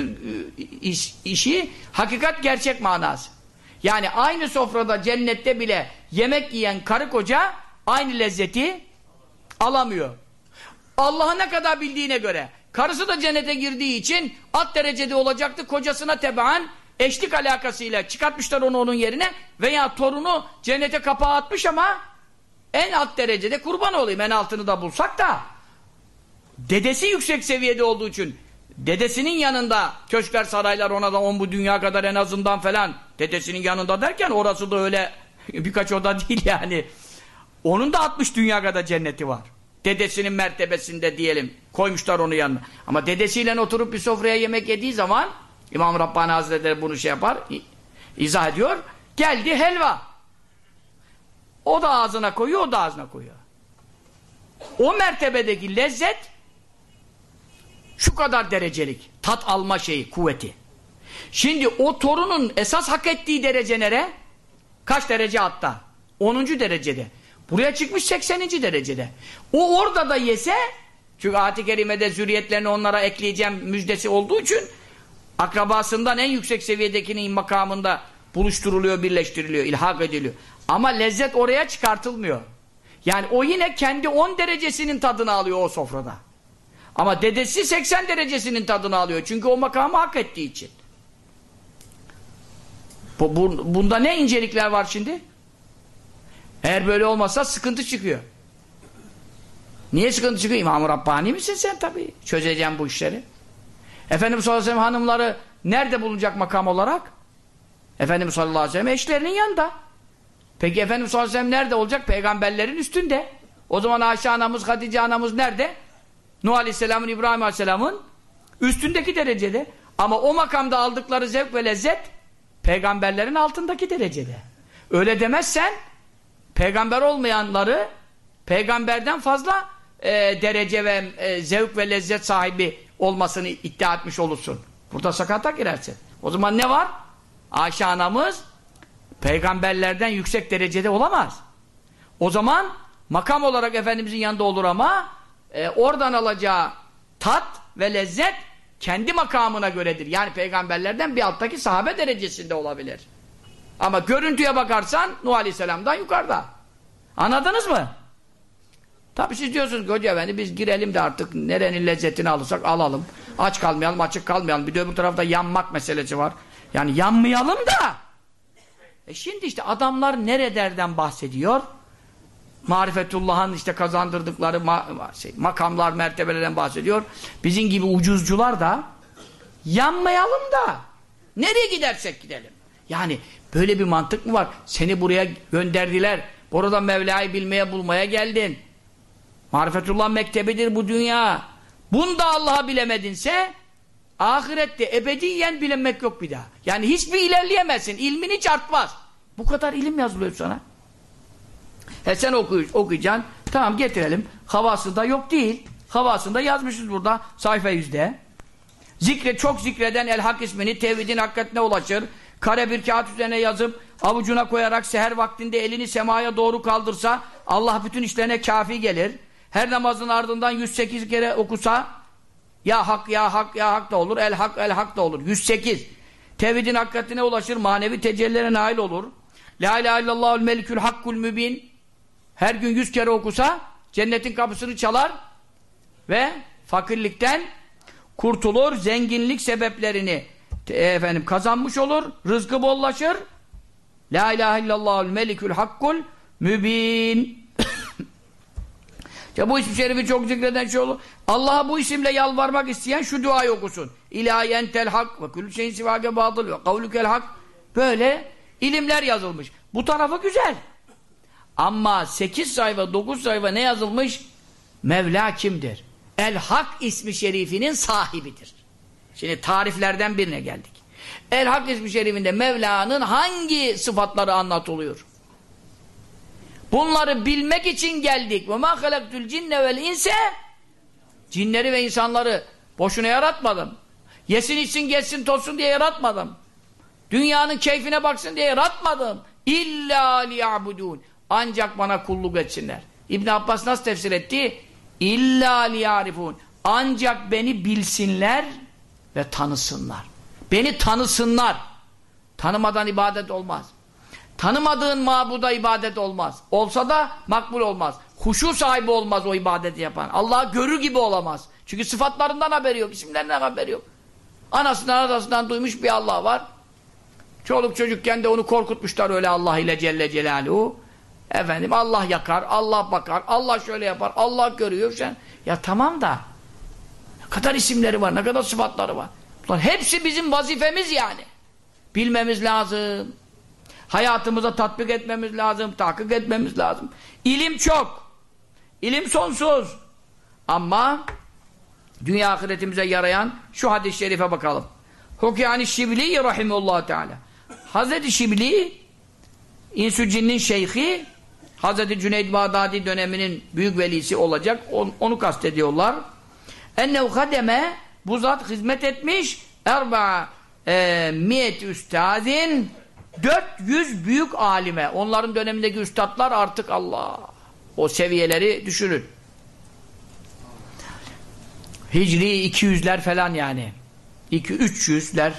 S1: e, iş, işi, hakikat gerçek manası. Yani aynı sofrada cennette bile yemek yiyen karı koca aynı lezzeti alamıyor. Allah'ı ne kadar bildiğine göre. Karısı da cennete girdiği için alt derecede olacaktı. Kocasına tebaan eşlik alakasıyla çıkartmışlar onu onun yerine veya torunu cennete kapağı atmış ama en alt derecede kurban olayım en altını da bulsak da dedesi yüksek seviyede olduğu için dedesinin yanında köşkler saraylar ona da on bu dünya kadar en azından falan. Dedesinin yanında derken orası da öyle birkaç oda değil yani. Onun da 60 dünya kadar cenneti var. Dedesinin mertebesinde diyelim. Koymuşlar onu yanına. Ama dedesiyle oturup bir sofraya yemek yediği zaman İmam Rabbani Hazretleri bunu şey yapar izah ediyor. Geldi helva. O da ağzına koyuyor o da ağzına koyuyor. O mertebedeki lezzet şu kadar derecelik tat alma şeyi, kuvveti. Şimdi o torunun esas hak ettiği derece nere? Kaç derece hatta? 10. derecede. Buraya çıkmış 80. derecede. O orada da yese çünkü ayet-i kerimede zürriyetlerini onlara ekleyeceğim müjdesi olduğu için akrabasından en yüksek seviyedekinin makamında buluşturuluyor, birleştiriliyor, ilhak ediliyor. Ama lezzet oraya çıkartılmıyor. Yani o yine kendi 10 derecesinin tadını alıyor o sofrada. Ama dedesi 80 derecesinin tadını alıyor. Çünkü o makamı hak ettiği için. Bu, bu, bunda ne incelikler var şimdi? Eğer böyle olmazsa sıkıntı çıkıyor. Niye sıkıntı çıkıyor? İmam-ı Rabbani misin sen tabii? Çözeceğim bu işleri. Efendimiz sallallahu aleyhi ve sellem hanımları nerede bulunacak makam olarak? Efendimiz sallallahu aleyhi ve sellem eşlerinin yanında. Peki Efendimiz sallallahu aleyhi ve sellem nerede olacak? Peygamberlerin üstünde. O zaman Ayşe anamız, Hatice anamız nerede? Nuh Aleyhisselam'ın, İbrahim Aleyhisselam'ın üstündeki derecede. Ama o makamda aldıkları zevk ve lezzet peygamberlerin altındaki derecede. Öyle demezsen peygamber olmayanları peygamberden fazla e, derece ve e, zevk ve lezzet sahibi olmasını iddia etmiş olursun. Burada sakata girersin. O zaman ne var? Ayşe anamız peygamberlerden yüksek derecede olamaz. O zaman makam olarak Efendimizin yanında olur ama e, oradan alacağı tat ve lezzet kendi makamına göredir. Yani peygamberlerden bir alttaki sahabe derecesinde olabilir. Ama görüntüye bakarsan Nuh Aleyhisselam'dan yukarıda. Anladınız mı? Tabi siz diyorsunuz ki hoca efendi biz girelim de artık nerenin lezzetini alırsak alalım. Aç kalmayalım, açık kalmayalım. Bir de öbür tarafta yanmak meselesi var. Yani yanmayalım da. E şimdi işte adamlar nerelerden bahsediyor? Marifetullah'ın işte kazandırdıkları ma şey, makamlar, mertebelerden bahsediyor. Bizim gibi ucuzcular da yanmayalım da nereye gidersek gidelim. Yani böyle bir mantık mı var? Seni buraya gönderdiler. Burada Mevla'yı bilmeye bulmaya geldin. Marifetullah mektebidir bu dünya. Bunda Allah'ı bilemedinse ahirette ebediyen bilemek yok bir daha. Yani hiçbir ilerleyemezsin. İlmin hiç artmaz. Bu kadar ilim yazılıyor sana. He sen okuy okuyacaksın. Tamam getirelim. Havasında yok değil. Havasında yazmışız burada sayfa yüzde. Zikre çok zikreden el hak ismini tevhidin hakikatine ulaşır. Kare bir kağıt üzerine yazıp avucuna koyarak seher vaktinde elini semaya doğru kaldırsa Allah bütün işlerine kafi gelir. Her namazın ardından 108 kere okusa ya hak ya hak ya hak da olur. El hak el hak da olur. 108. Tevhidin hakikatine ulaşır. Manevi tecellilere nail olur. La ilahe illallahul melikül hakkul mübin her gün yüz kere okusa cennetin kapısını çalar ve fakirlikten kurtulur, zenginlik sebeplerini e, efendim kazanmış olur, rızkı bollaşır. La ilahe illallahul melikül hakkul mübin. ya bu isim şerifi çok zikreden şey olur. Allah'a bu isimle yalvarmak isteyen şu duayı okusun. İlahi entel hak ve külü şeyin sivâge bâdıl ve kavlükel hak. Böyle ilimler yazılmış. Bu tarafı güzel. Ama 8 sayfa 9 sayfa ne yazılmış? Mevla kimdir? El Hak ismi şerifinin sahibidir. Şimdi tariflerden birine geldik. El Hak ismi şerifinde Mevla'nın hangi sıfatları anlatılıyor? Bunları bilmek için geldik. Ve ma halaktul cinne vel inse cinleri ve insanları boşuna yaratmadım. Yesin içsin geçsin tozsun diye yaratmadım. Dünyanın keyfine baksın diye yaratmadım. İlla liya'budun. Ancak bana kulluk etsinler. İbn Abbas nasıl tefsir etti? İlla liya'rifun. Ancak beni bilsinler ve tanısınlar. Beni tanısınlar. Tanımadan ibadet olmaz. Tanımadığın mabuda ibadet olmaz. Olsa da makbul olmaz. Huşu sahibi olmaz o ibadeti yapan. Allah'ı görür gibi olamaz. Çünkü sıfatlarından haberi yok, isimlerinden haberi yok. Anasından adasından duymuş bir Allah var. Çoluk çocukken de onu korkutmuşlar öyle Allah ile Celle Celaluhu. Efendim Allah yakar, Allah bakar, Allah şöyle yapar, Allah görüyor. Sen, ya tamam da ne kadar isimleri var, ne kadar sıfatları var. Bunlar hepsi bizim vazifemiz yani. Bilmemiz lazım. Hayatımıza tatbik etmemiz lazım, tahkik etmemiz lazım. İlim çok. İlim sonsuz. Ama dünya ahiretimize yarayan şu hadis-i şerife bakalım. Hukiyani Şibli rahimullah teala. Hazreti Şibli İnsü Cinnin şeyhi Hazreti Cüneyd Bağdadi döneminin büyük velisi olacak. On, onu kastediyorlar. Ennehu kademe bu zat hizmet etmiş erba e, miyet üstadin 400 büyük alime. Onların dönemindeki üstadlar artık Allah. O seviyeleri düşünün. Hicri 200'ler falan yani. 2-300'ler.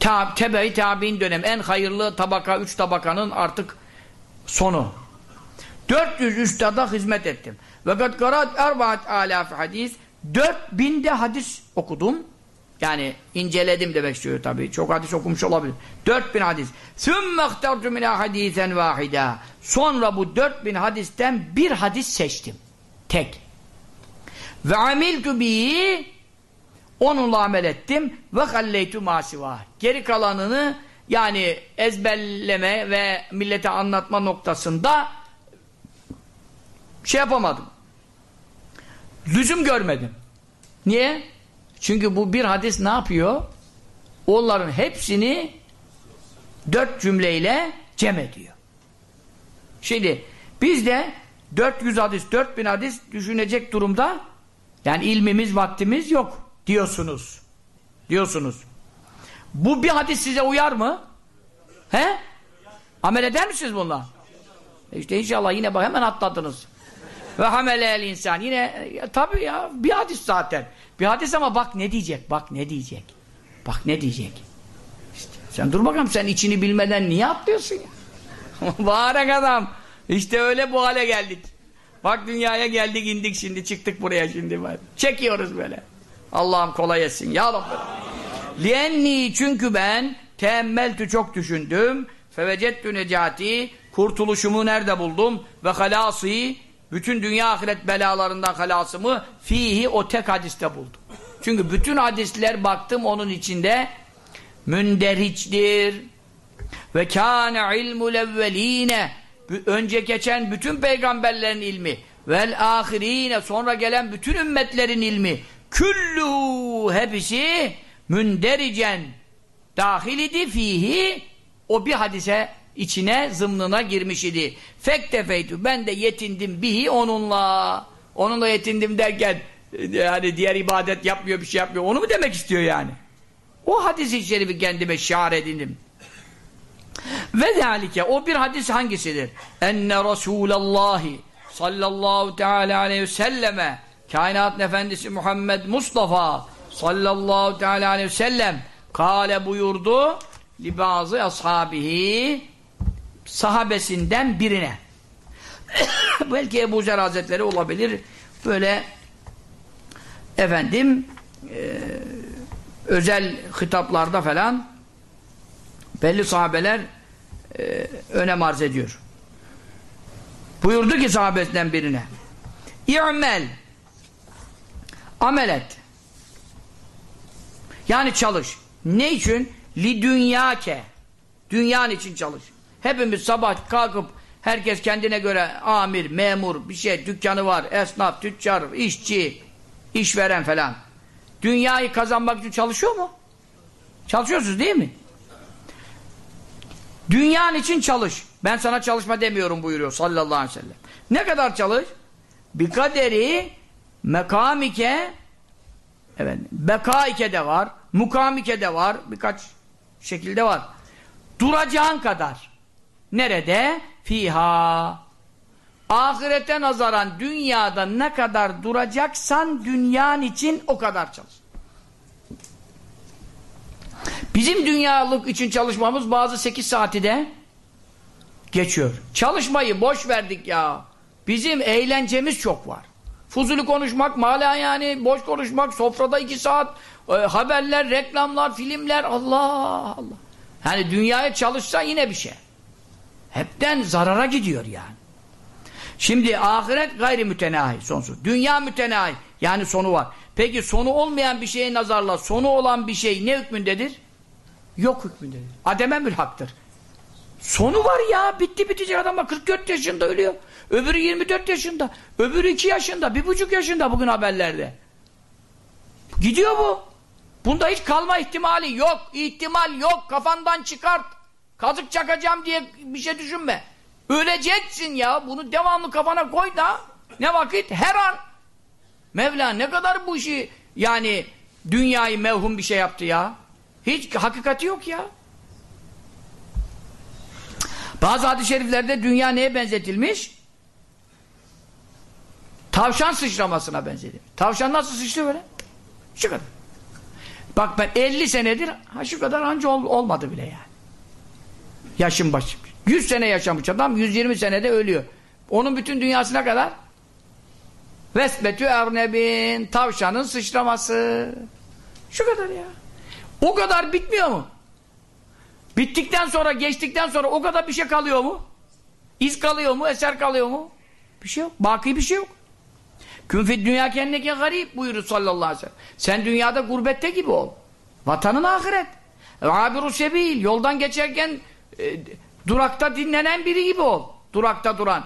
S1: Tab Tebe-i tabi'in dönem. En hayırlı tabaka, üç tabakanın artık sonu. 400 üstada hizmet ettim. Ve kad karat erbaat alaf hadis. 4000 de hadis okudum. Yani inceledim demek istiyor tabii. Çok hadis okumuş olabilir. 4000 hadis. Sümme ihtartu minâ hadisen vahida. Sonra bu 4000 hadisten bir hadis seçtim. Tek. Ve amiltu bihi onunla amel ettim ve halleytu masiva. Geri kalanını yani ezberleme ve millete anlatma noktasında şey yapamadım. Lüzum görmedim. Niye? Çünkü bu bir hadis ne yapıyor? Onların hepsini dört cümleyle cem ediyor. Şimdi biz de 400 hadis, 4000 hadis düşünecek durumda yani ilmimiz, vaktimiz yok diyorsunuz. Diyorsunuz. Bu bir hadis size uyar mı? He? Amel eder misiniz bununla? E işte inşallah yine bak hemen atladınız. Ve hamelel insan. Yine ya, tabii ya bir hadis zaten. Bir hadis ama bak ne diyecek? Bak ne diyecek? Bak ne diyecek? İşte, sen dur bakalım sen içini bilmeden niye atlıyorsun ya? Mübarek adam. İşte öyle bu hale geldik. Bak dünyaya geldik indik şimdi çıktık buraya şimdi. Çekiyoruz böyle. Allah'ım kolay etsin ya Rabbi. Lienni çünkü ben teemmeltü çok düşündüm. Fevecettü necati kurtuluşumu nerede buldum? Ve halası bütün dünya ahiret belalarından halasımı fihi o tek hadiste buldum. Çünkü bütün hadisler baktım onun içinde münderiçtir. Ve kâne ilmul evveline önce geçen bütün peygamberlerin ilmi vel ahirine sonra gelen bütün ümmetlerin ilmi küllü hepsi mündericen dahil idi fihi o bir hadise içine zımnına girmiş idi. Fektefeytü ben de yetindim bihi onunla. Onunla yetindim derken yani diğer ibadet yapmıyor bir şey yapmıyor. Onu mu demek istiyor yani? O hadis-i şerifi kendime şiar edindim. Ve zalike o bir hadis hangisidir? Enne Resulallahi sallallahu teala aleyhi ve selleme kainat efendisi Muhammed Mustafa sallallahu teala aleyhi ve sellem kale buyurdu li bazı ashabihi sahabesinden birine belki Ebu Zer Hazretleri olabilir böyle efendim e, özel hitaplarda falan belli sahabeler e, önem arz ediyor. Buyurdu ki sahabesinden birine İ'mel amel et. Yani çalış. Ne için? Li dünyake. Dünyan için çalış. Hepimiz sabah kalkıp Herkes kendine göre amir, memur, bir şey, dükkanı var, esnaf, tüccar, işçi, işveren falan. Dünyayı kazanmak için çalışıyor mu? Çalışıyorsunuz değil mi? Dünyan için çalış. Ben sana çalışma demiyorum buyuruyor sallallahu aleyhi ve sellem. Ne kadar çalış? Bir kaderi mekamike evet, bekaike de var, mukamike de var, birkaç şekilde var. Duracağın kadar. Nerede? Fiha. Ahirete nazaran dünyada ne kadar duracaksan dünyan için o kadar çalış. Bizim dünyalık için çalışmamız bazı 8 saati de geçiyor. Çalışmayı boş verdik ya. Bizim eğlencemiz çok var. Fuzuli konuşmak, mala yani boş konuşmak, sofrada 2 saat, e, haberler, reklamlar, filmler, Allah Allah. Yani dünyaya çalışsa yine bir şey. Hepten zarara gidiyor yani. Şimdi ahiret gayri mütenahi sonsuz. Dünya mütenahi yani sonu var. Peki sonu olmayan bir şeye nazarla sonu olan bir şey ne hükmündedir? Yok hükmündedir. Ademe mülhaktır. Sonu var ya. Bitti bitecek adam 44 yaşında ölüyor. Öbürü 24 yaşında. Öbürü 2 yaşında. bir buçuk yaşında bugün haberlerde. Gidiyor bu. Bunda hiç kalma ihtimali yok. İhtimal yok. Kafandan çıkart. Kazık çakacağım diye bir şey düşünme. Öleceksin ya. Bunu devamlı kafana koy da ne vakit? Her an. Mevla ne kadar bu işi yani dünyayı mevhum bir şey yaptı ya. Hiç hakikati yok ya. Bazı hadis-i şeriflerde dünya neye benzetilmiş? Tavşan sıçramasına benzetilmiş. Tavşan nasıl sıçrıyor böyle? Şu kadar. Bak ben 50 senedir ha şu kadar anca ol, olmadı bile yani. Yaşım başım. 100 sene yaşamış adam 120 senede ölüyor. Onun bütün dünyasına kadar Vesbetü ernebin tavşanın sıçraması. Şu kadar ya. O kadar bitmiyor mu? Bittikten sonra, geçtikten sonra o kadar bir şey kalıyor mu? İz kalıyor mu? Eser kalıyor mu? Bir şey yok. Baki bir şey yok. Künfid dünya kendine garip buyurur sallallahu aleyhi ve sellem. Sen dünyada gurbette gibi ol. Vatanın ahiret. Abiru sebil. Yoldan geçerken e, durakta dinlenen biri gibi ol. Durakta duran.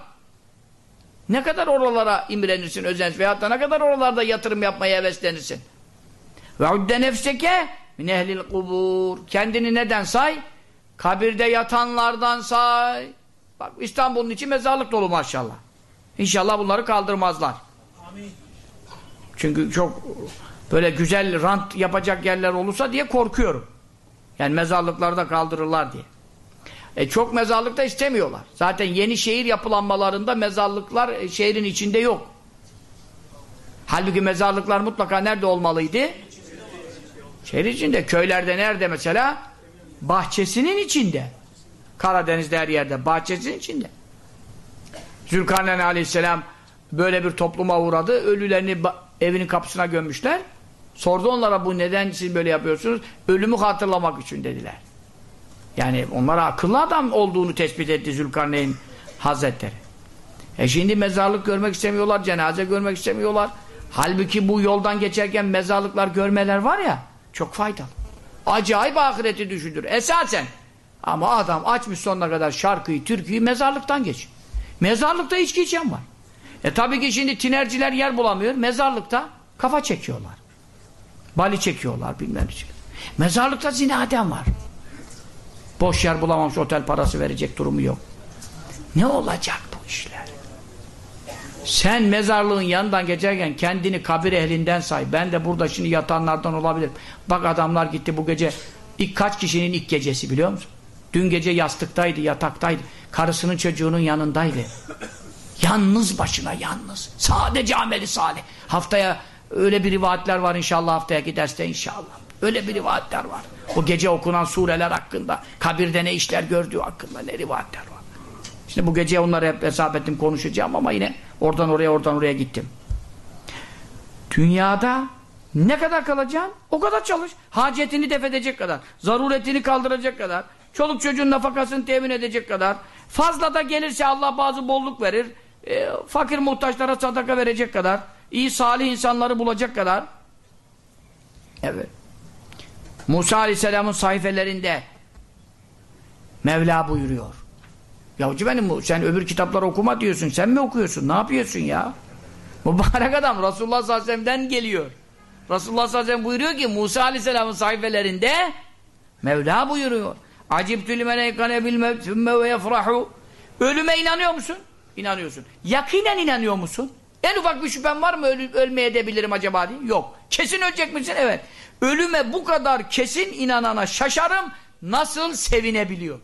S1: Ne kadar oralara imrenirsin, özenirsin veyahut da ne kadar oralarda yatırım yapmaya heveslenirsin. Ve udde nefseke min ehlil kubur. Kendini neden say? Kabirde yatanlardan say. Bak İstanbul'un içi mezarlık dolu maşallah. İnşallah bunları kaldırmazlar. Çünkü çok böyle güzel rant yapacak yerler olursa diye korkuyorum. Yani mezarlıklarda kaldırırlar diye. E çok mezarlık da istemiyorlar. Zaten yeni şehir yapılanmalarında mezarlıklar e, şehrin içinde yok. Halbuki mezarlıklar mutlaka nerede olmalıydı? Şehir içinde. Köylerde nerede mesela? Bahçesinin içinde. Karadeniz'de her yerde. Bahçesinin içinde. Zülkarneyn aleyhisselam böyle bir topluma uğradı. Ölülerini evinin kapısına gömmüşler. Sordu onlara bu neden siz böyle yapıyorsunuz? Ölümü hatırlamak için dediler. Yani onlara akıllı adam olduğunu tespit etti Zülkarneyn Hazretleri. E şimdi mezarlık görmek istemiyorlar, cenaze görmek istemiyorlar. Halbuki bu yoldan geçerken mezarlıklar görmeler var ya, çok faydalı. Acayip ahireti düşünür. Esasen. Ama adam açmış sonuna kadar şarkıyı, türküyü mezarlıktan geç. Mezarlıkta içki içen var. E tabii ki şimdi tinerciler yer bulamıyor. Mezarlıkta kafa çekiyorlar. Bali çekiyorlar bilmem ne. Mezarlıkta zinaden var. Boş yer bulamamış otel parası verecek durumu yok. Ne olacak bu işler? Sen mezarlığın yanından geçerken kendini kabir ehlinden say. Ben de burada şimdi yatanlardan olabilirim. Bak adamlar gitti bu gece. İlk kaç kişinin ilk gecesi biliyor musun? Dün gece yastıktaydı, yataktaydı. Karısının çocuğunun yanındaydı. Yalnız başına yalnız. Sadece ameli salih. Haftaya öyle bir rivayetler var inşallah haftaya giderse inşallah. Öyle bir rivayetler var. O gece okunan sureler hakkında, kabirde ne işler gördüğü hakkında ne rivayetler var. Şimdi bu gece onları hep hesap ettim konuşacağım ama yine oradan oraya oradan oraya gittim. Dünyada ne kadar kalacaksın? O kadar çalış. Hacetini def edecek kadar. Zaruretini kaldıracak kadar. Çoluk çocuğun nafakasını temin edecek kadar. Fazla da gelirse Allah bazı bolluk verir. E, fakir muhtaçlara sadaka verecek kadar. iyi salih insanları bulacak kadar. Evet. Musa Aleyhisselam'ın sayfelerinde Mevla buyuruyor. Ya hoca benim sen öbür kitapları okuma diyorsun. Sen mi okuyorsun? Ne yapıyorsun ya? Mübarek adam Resulullah sallallahu aleyhi ve sellem'den geliyor. Resulullah sallallahu aleyhi ve sellem buyuruyor ki Musa aleyhisselamın sayfelerinde Mevla buyuruyor. Acibtü limen eykane bil mevt ve yefrahu. Ölüme inanıyor musun? İnanıyorsun. Yakinen inanıyor musun? En ufak bir şüphen var mı Öl ölmeye edebilirim acaba diye? Yok. Kesin ölecek misin? Evet. Ölüme bu kadar kesin inanana şaşarım. Nasıl sevinebiliyor?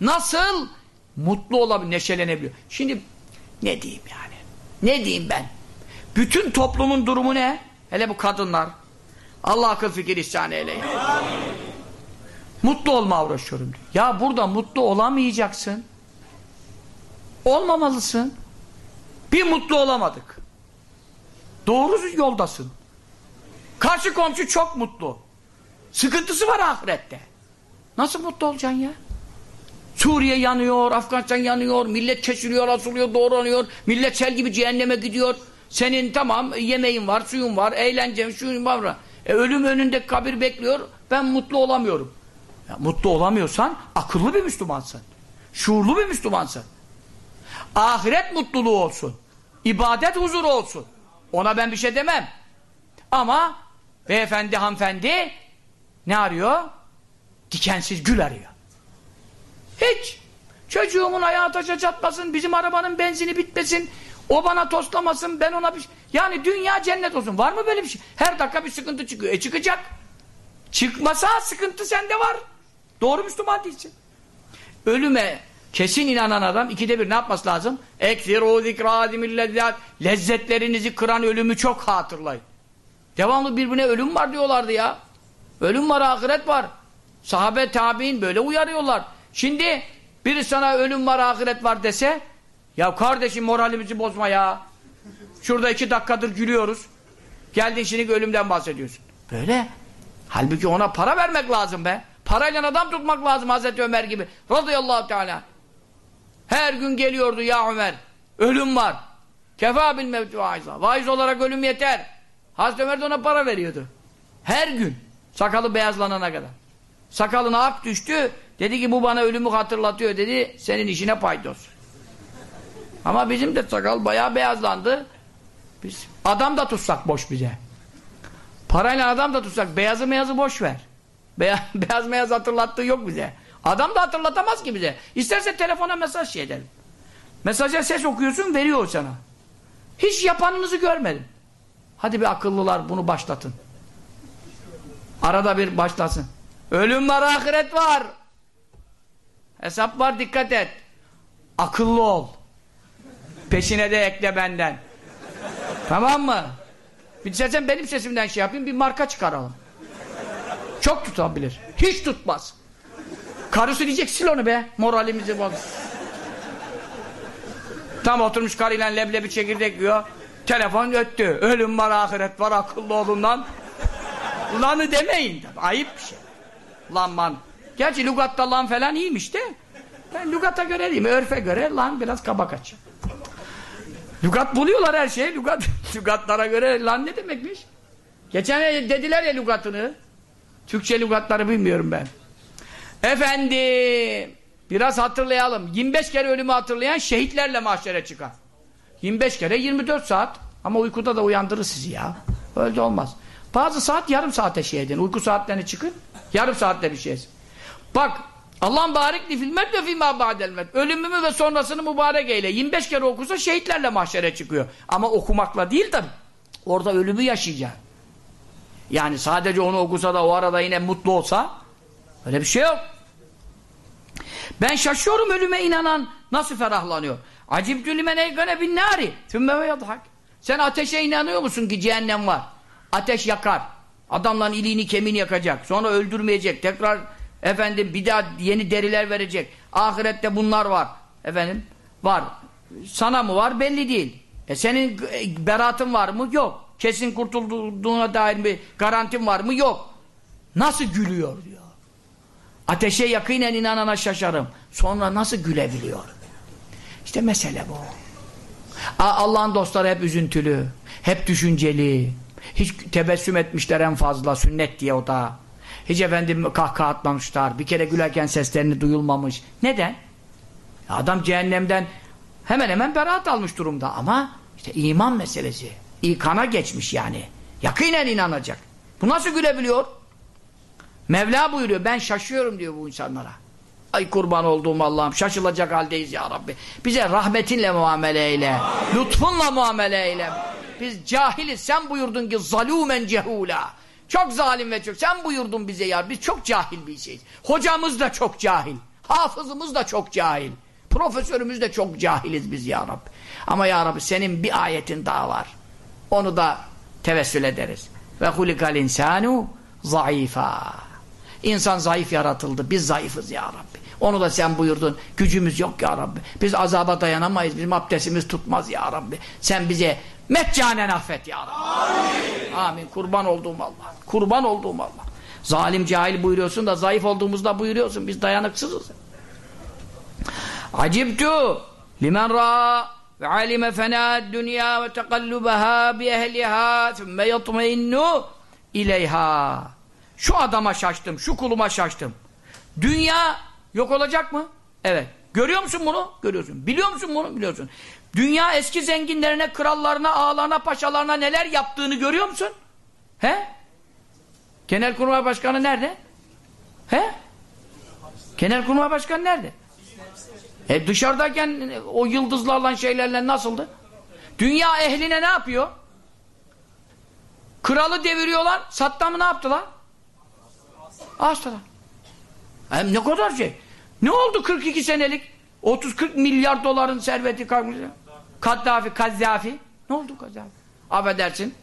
S1: Nasıl mutlu olabilir, neşelenebiliyor? Şimdi ne diyeyim yani? Ne diyeyim ben? Bütün toplumun durumu ne? Hele bu kadınlar. Allah akıl fikir ihsan eyle. Mutlu olma uğraşıyorum diyor. Ya burada mutlu olamayacaksın. Olmamalısın. Bir mutlu olamadık. Doğru yoldasın. Karşı komşu çok mutlu. Sıkıntısı var ahirette. Nasıl mutlu olacaksın ya? Suriye yanıyor, Afganistan yanıyor, millet kesiliyor, asılıyor, doğranıyor, millet sel gibi cehenneme gidiyor. Senin tamam yemeğin var, suyun var, eğlencen, şuyun var. E, ölüm önünde kabir bekliyor, ben mutlu olamıyorum. Ya, mutlu olamıyorsan akıllı bir Müslümansın. Şuurlu bir Müslümansın. Ahiret mutluluğu olsun. İbadet huzuru olsun. Ona ben bir şey demem. Ama beyefendi, hanımefendi ne arıyor? Dikensiz gül arıyor. Hiç. Çocuğumun ayağı taşa çatmasın, bizim arabanın benzini bitmesin, o bana toslamasın, ben ona bir şey... Yani dünya cennet olsun. Var mı böyle bir şey? Her dakika bir sıkıntı çıkıyor. E çıkacak. Çıkmasa sıkıntı sende var. Doğru Müslüman değilsin. Ölüme kesin inanan adam ikide bir ne yapması lazım? Ekziru zikradimillezzat Lezzetlerinizi kıran ölümü çok hatırlayın. Devamlı birbirine ölüm var diyorlardı ya. Ölüm var, ahiret var. Sahabe, tabi'in böyle uyarıyorlar. Şimdi biri sana ölüm var, ahiret var dese ya kardeşim moralimizi bozma ya. Şurada iki dakikadır gülüyoruz. Geldin şimdi ölümden bahsediyorsun. Böyle. Halbuki ona para vermek lazım be. Parayla adam tutmak lazım Hazreti Ömer gibi. Radıyallahu teala. Her gün geliyordu ya Ömer. Ölüm var. Kefa bil mevti vaizla. Vaiz olarak ölüm yeter. Hazreti Ömer de ona para veriyordu. Her gün. Sakalı beyazlanana kadar. Sakalına ak düştü. Dedi ki bu bana ölümü hatırlatıyor dedi. Senin işine paydos. Ama bizim de sakal bayağı beyazlandı. Biz adam da tutsak boş bize. Parayla adam da tutsak beyazı meyazı boş ver. Beyaz, beyaz meyaz hatırlattığı yok bize. Adam da hatırlatamaz ki bize. İsterse telefona mesaj şey edelim. Mesaja ses okuyorsun veriyor sana. Hiç yapanınızı görmedim. Hadi bir akıllılar bunu başlatın. Arada bir başlasın. Ölüm var, ahiret var. Hesap var, dikkat et. Akıllı ol. Peşine de ekle benden. tamam mı? Bir sen benim sesimden şey yapayım, bir marka çıkaralım. Çok tutabilir. Hiç tutmaz. Karısı diyecek sil onu be. Moralimizi boz. Tam oturmuş karıyla leblebi çekirdek yiyor. Telefon öttü. Ölüm var, ahiret var, akıllı olun lan. Lanı demeyin. Ayıp bir şey. Lan man. Gerçi lügatta lan falan iyiymiş de. Ben lügata göre değil mi? Örfe göre lan biraz kaba kaç. Lügat buluyorlar her şeyi. Lügat, lügatlara göre lan ne demekmiş? Geçen dediler ya lügatını. Türkçe lügatları bilmiyorum ben. Efendim biraz hatırlayalım. 25 kere ölümü hatırlayan şehitlerle mahşere çıkar. 25 kere 24 saat. Ama uykuda da uyandırır sizi ya. Öyle olmaz. Bazı saat yarım saate şey edin. Uyku saatlerine çıkın. Yarım saatte bir şey etsin. Bak Allah'ın barikli filmet ve fîmâ ba'delmet. Ölümümü ve sonrasını mübarek eyle. 25 kere okursa şehitlerle mahşere çıkıyor. Ama okumakla değil tabi. Orada ölümü yaşayacak. Yani sadece onu okusa da o arada yine mutlu olsa öyle bir şey yok. Ben şaşıyorum ölüme inanan nasıl ferahlanıyor. Acibtü limen eygane bin nari tümme ve yadhak. Sen ateşe inanıyor musun ki cehennem var? Ateş yakar. Adamların iliğini kemiğini yakacak. Sonra öldürmeyecek. Tekrar efendim bir daha yeni deriler verecek. Ahirette bunlar var. Efendim var. Sana mı var belli değil. E senin beratın var mı? Yok. Kesin kurtulduğuna dair bir garantin var mı? Yok. Nasıl gülüyor diyor. Ateşe yakinen inanana şaşarım. Sonra nasıl gülebiliyor? İşte mesele bu. Allah'ın dostları hep üzüntülü. Hep düşünceli. Hiç tebessüm etmişler en fazla. Sünnet diye o da. Hiç efendim kahkaha atmamışlar. Bir kere gülerken seslerini duyulmamış. Neden? Adam cehennemden hemen hemen beraat almış durumda ama işte iman meselesi. İkana geçmiş yani. Yakinen inanacak. Bu nasıl gülebiliyor? Mevla buyuruyor ben şaşıyorum diyor bu insanlara. Ay kurban olduğum Allah'ım şaşılacak haldeyiz ya Rabbi. Bize rahmetinle muamele eyle. Lütfunla muamele eyle. Biz cahiliz. Sen buyurdun ki zalûmen cehûlâ. Çok zalim ve çok. Sen buyurdun bize ya. Biz çok cahil bir şeyiz. Hocamız da çok cahil. Hafızımız da çok cahil. Profesörümüz de çok cahiliz biz ya Rabbi. Ama ya Rabbi senin bir ayetin daha var. Onu da tevessül ederiz. Ve hulikal insanu zayıfa. İnsan zayıf yaratıldı. Biz zayıfız ya Rabbi. Onu da sen buyurdun. Gücümüz yok ya Rabbi. Biz azaba dayanamayız. Bizim abdestimiz tutmaz ya Rabbi. Sen bize meccanen affet ya Rabbi. Amin. Amin. Kurban olduğum Allah. Kurban olduğum Allah. Zalim cahil buyuruyorsun da zayıf olduğumuzda buyuruyorsun. Biz dayanıksızız. Acibtu limen ra ve alime fenâd dünya ve tekallubaha bi ehliha thumme yatmeinnu ileyha. Şu adama şaştım, şu kuluma şaştım. Dünya yok olacak mı? Evet. Görüyor musun bunu? Görüyorsun. Biliyor musun bunu? Biliyorsun. Dünya eski zenginlerine, krallarına, ağalarına, paşalarına neler yaptığını görüyor musun? He? Genelkurmay Başkanı nerede? He? Genelkurmay Başkanı nerede? E dışarıdayken o yıldızlarla şeylerle nasıldı? Dünya ehline ne yapıyor? Kralı deviriyorlar. Saddam'ı ne yaptılar? Astılar. Hem ne kadar şey. Ne oldu 42 senelik? 30-40 milyar doların serveti kalmış. Kaddafi, Kazzafi. Ne oldu Kazzafi? Affedersin.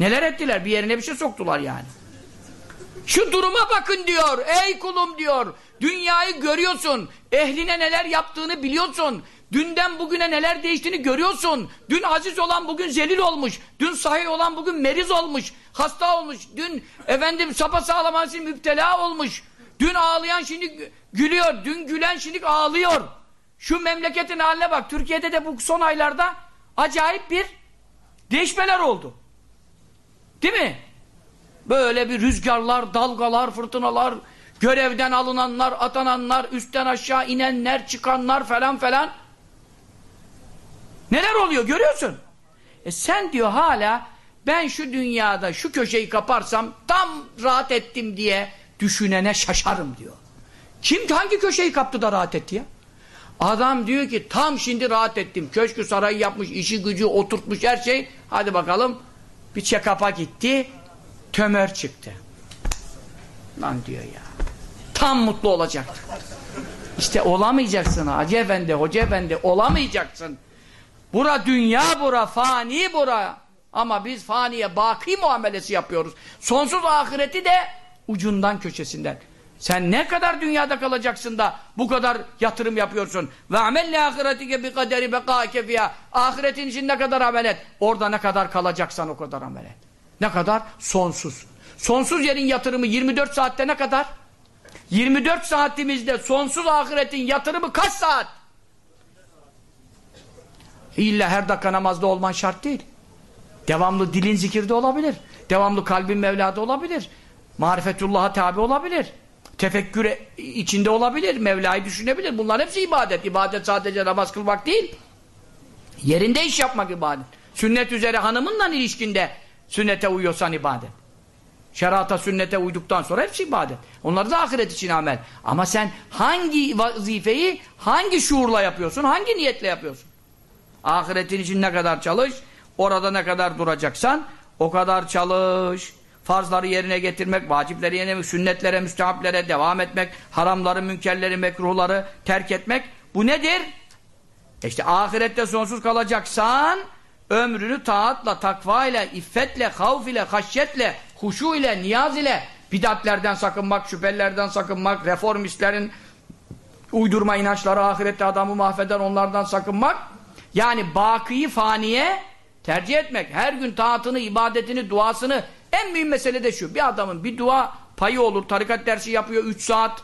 S1: Neler ettiler? Bir yerine bir şey soktular yani. Şu duruma bakın diyor. Ey kulum diyor. Dünyayı görüyorsun. Ehline neler yaptığını biliyorsun. Dünden bugüne neler değiştiğini görüyorsun. Dün aziz olan bugün zelil olmuş. Dün sahih olan bugün meriz olmuş. Hasta olmuş. Dün efendim sapasağlam müptela olmuş. Dün ağlayan şimdi gülüyor. Dün gülen şimdi ağlıyor. Şu memleketin haline bak. Türkiye'de de bu son aylarda acayip bir değişmeler oldu. Değil mi? Böyle bir rüzgarlar, dalgalar, fırtınalar, görevden alınanlar, atananlar, üstten aşağı inenler, çıkanlar falan falan. Neler oluyor görüyorsun. E sen diyor hala ben şu dünyada şu köşeyi kaparsam tam rahat ettim diye düşünene şaşarım diyor. Kim hangi köşeyi kaptı da rahat etti ya? Adam diyor ki tam şimdi rahat ettim. Köşkü sarayı yapmış, işi gücü oturtmuş her şey. Hadi bakalım bir check-up'a gitti. Tömör çıktı. Lan diyor ya. Tam mutlu olacaktı. İşte olamayacaksın Hacı Efendi, Hoca Efendi olamayacaksın. Bura dünya bura, fani bura. Ama biz faniye baki muamelesi yapıyoruz. Sonsuz ahireti de ucundan köşesinden. Sen ne kadar dünyada kalacaksın da bu kadar yatırım yapıyorsun? Ve amelle ahiretike bi kaderi bekâke fiyâ. Ahiretin için ne kadar amel et? Orada ne kadar kalacaksan o kadar amel et. Ne kadar? Sonsuz. Sonsuz yerin yatırımı 24 saatte ne kadar? 24 saatimizde sonsuz ahiretin yatırımı kaç saat? İlla her dakika namazda olman şart değil. Devamlı dilin zikirde olabilir. Devamlı kalbin Mevla'da olabilir. Marifetullah'a tabi olabilir. Tefekkür içinde olabilir. Mevla'yı düşünebilir. Bunlar hepsi ibadet. İbadet sadece namaz kılmak değil. Yerinde iş yapmak ibadet. Sünnet üzere hanımınla ilişkinde sünnete uyuyorsan ibadet. Şerata sünnete uyduktan sonra hepsi ibadet. Onlar da ahiret için amel. Ama sen hangi vazifeyi hangi şuurla yapıyorsun? Hangi niyetle yapıyorsun? Ahiretin için ne kadar çalış? Orada ne kadar duracaksan o kadar çalış. Farzları yerine getirmek, vacipleri yerine getirmek, sünnetlere, müstehaplere devam etmek, haramları, münkerleri, mekruhları terk etmek. Bu nedir? İşte ahirette sonsuz kalacaksan ömrünü taatla, takva ile, iffetle, havf ile, haşyetle, huşu ile, niyaz ile, bidatlerden sakınmak, şüphelerden sakınmak, reformistlerin uydurma inançları ahirette adamı mahveden onlardan sakınmak, yani bakıyı faniye tercih etmek, her gün taatını, ibadetini, duasını, en mühim mesele de şu, bir adamın bir dua payı olur, tarikat dersi yapıyor 3 saat,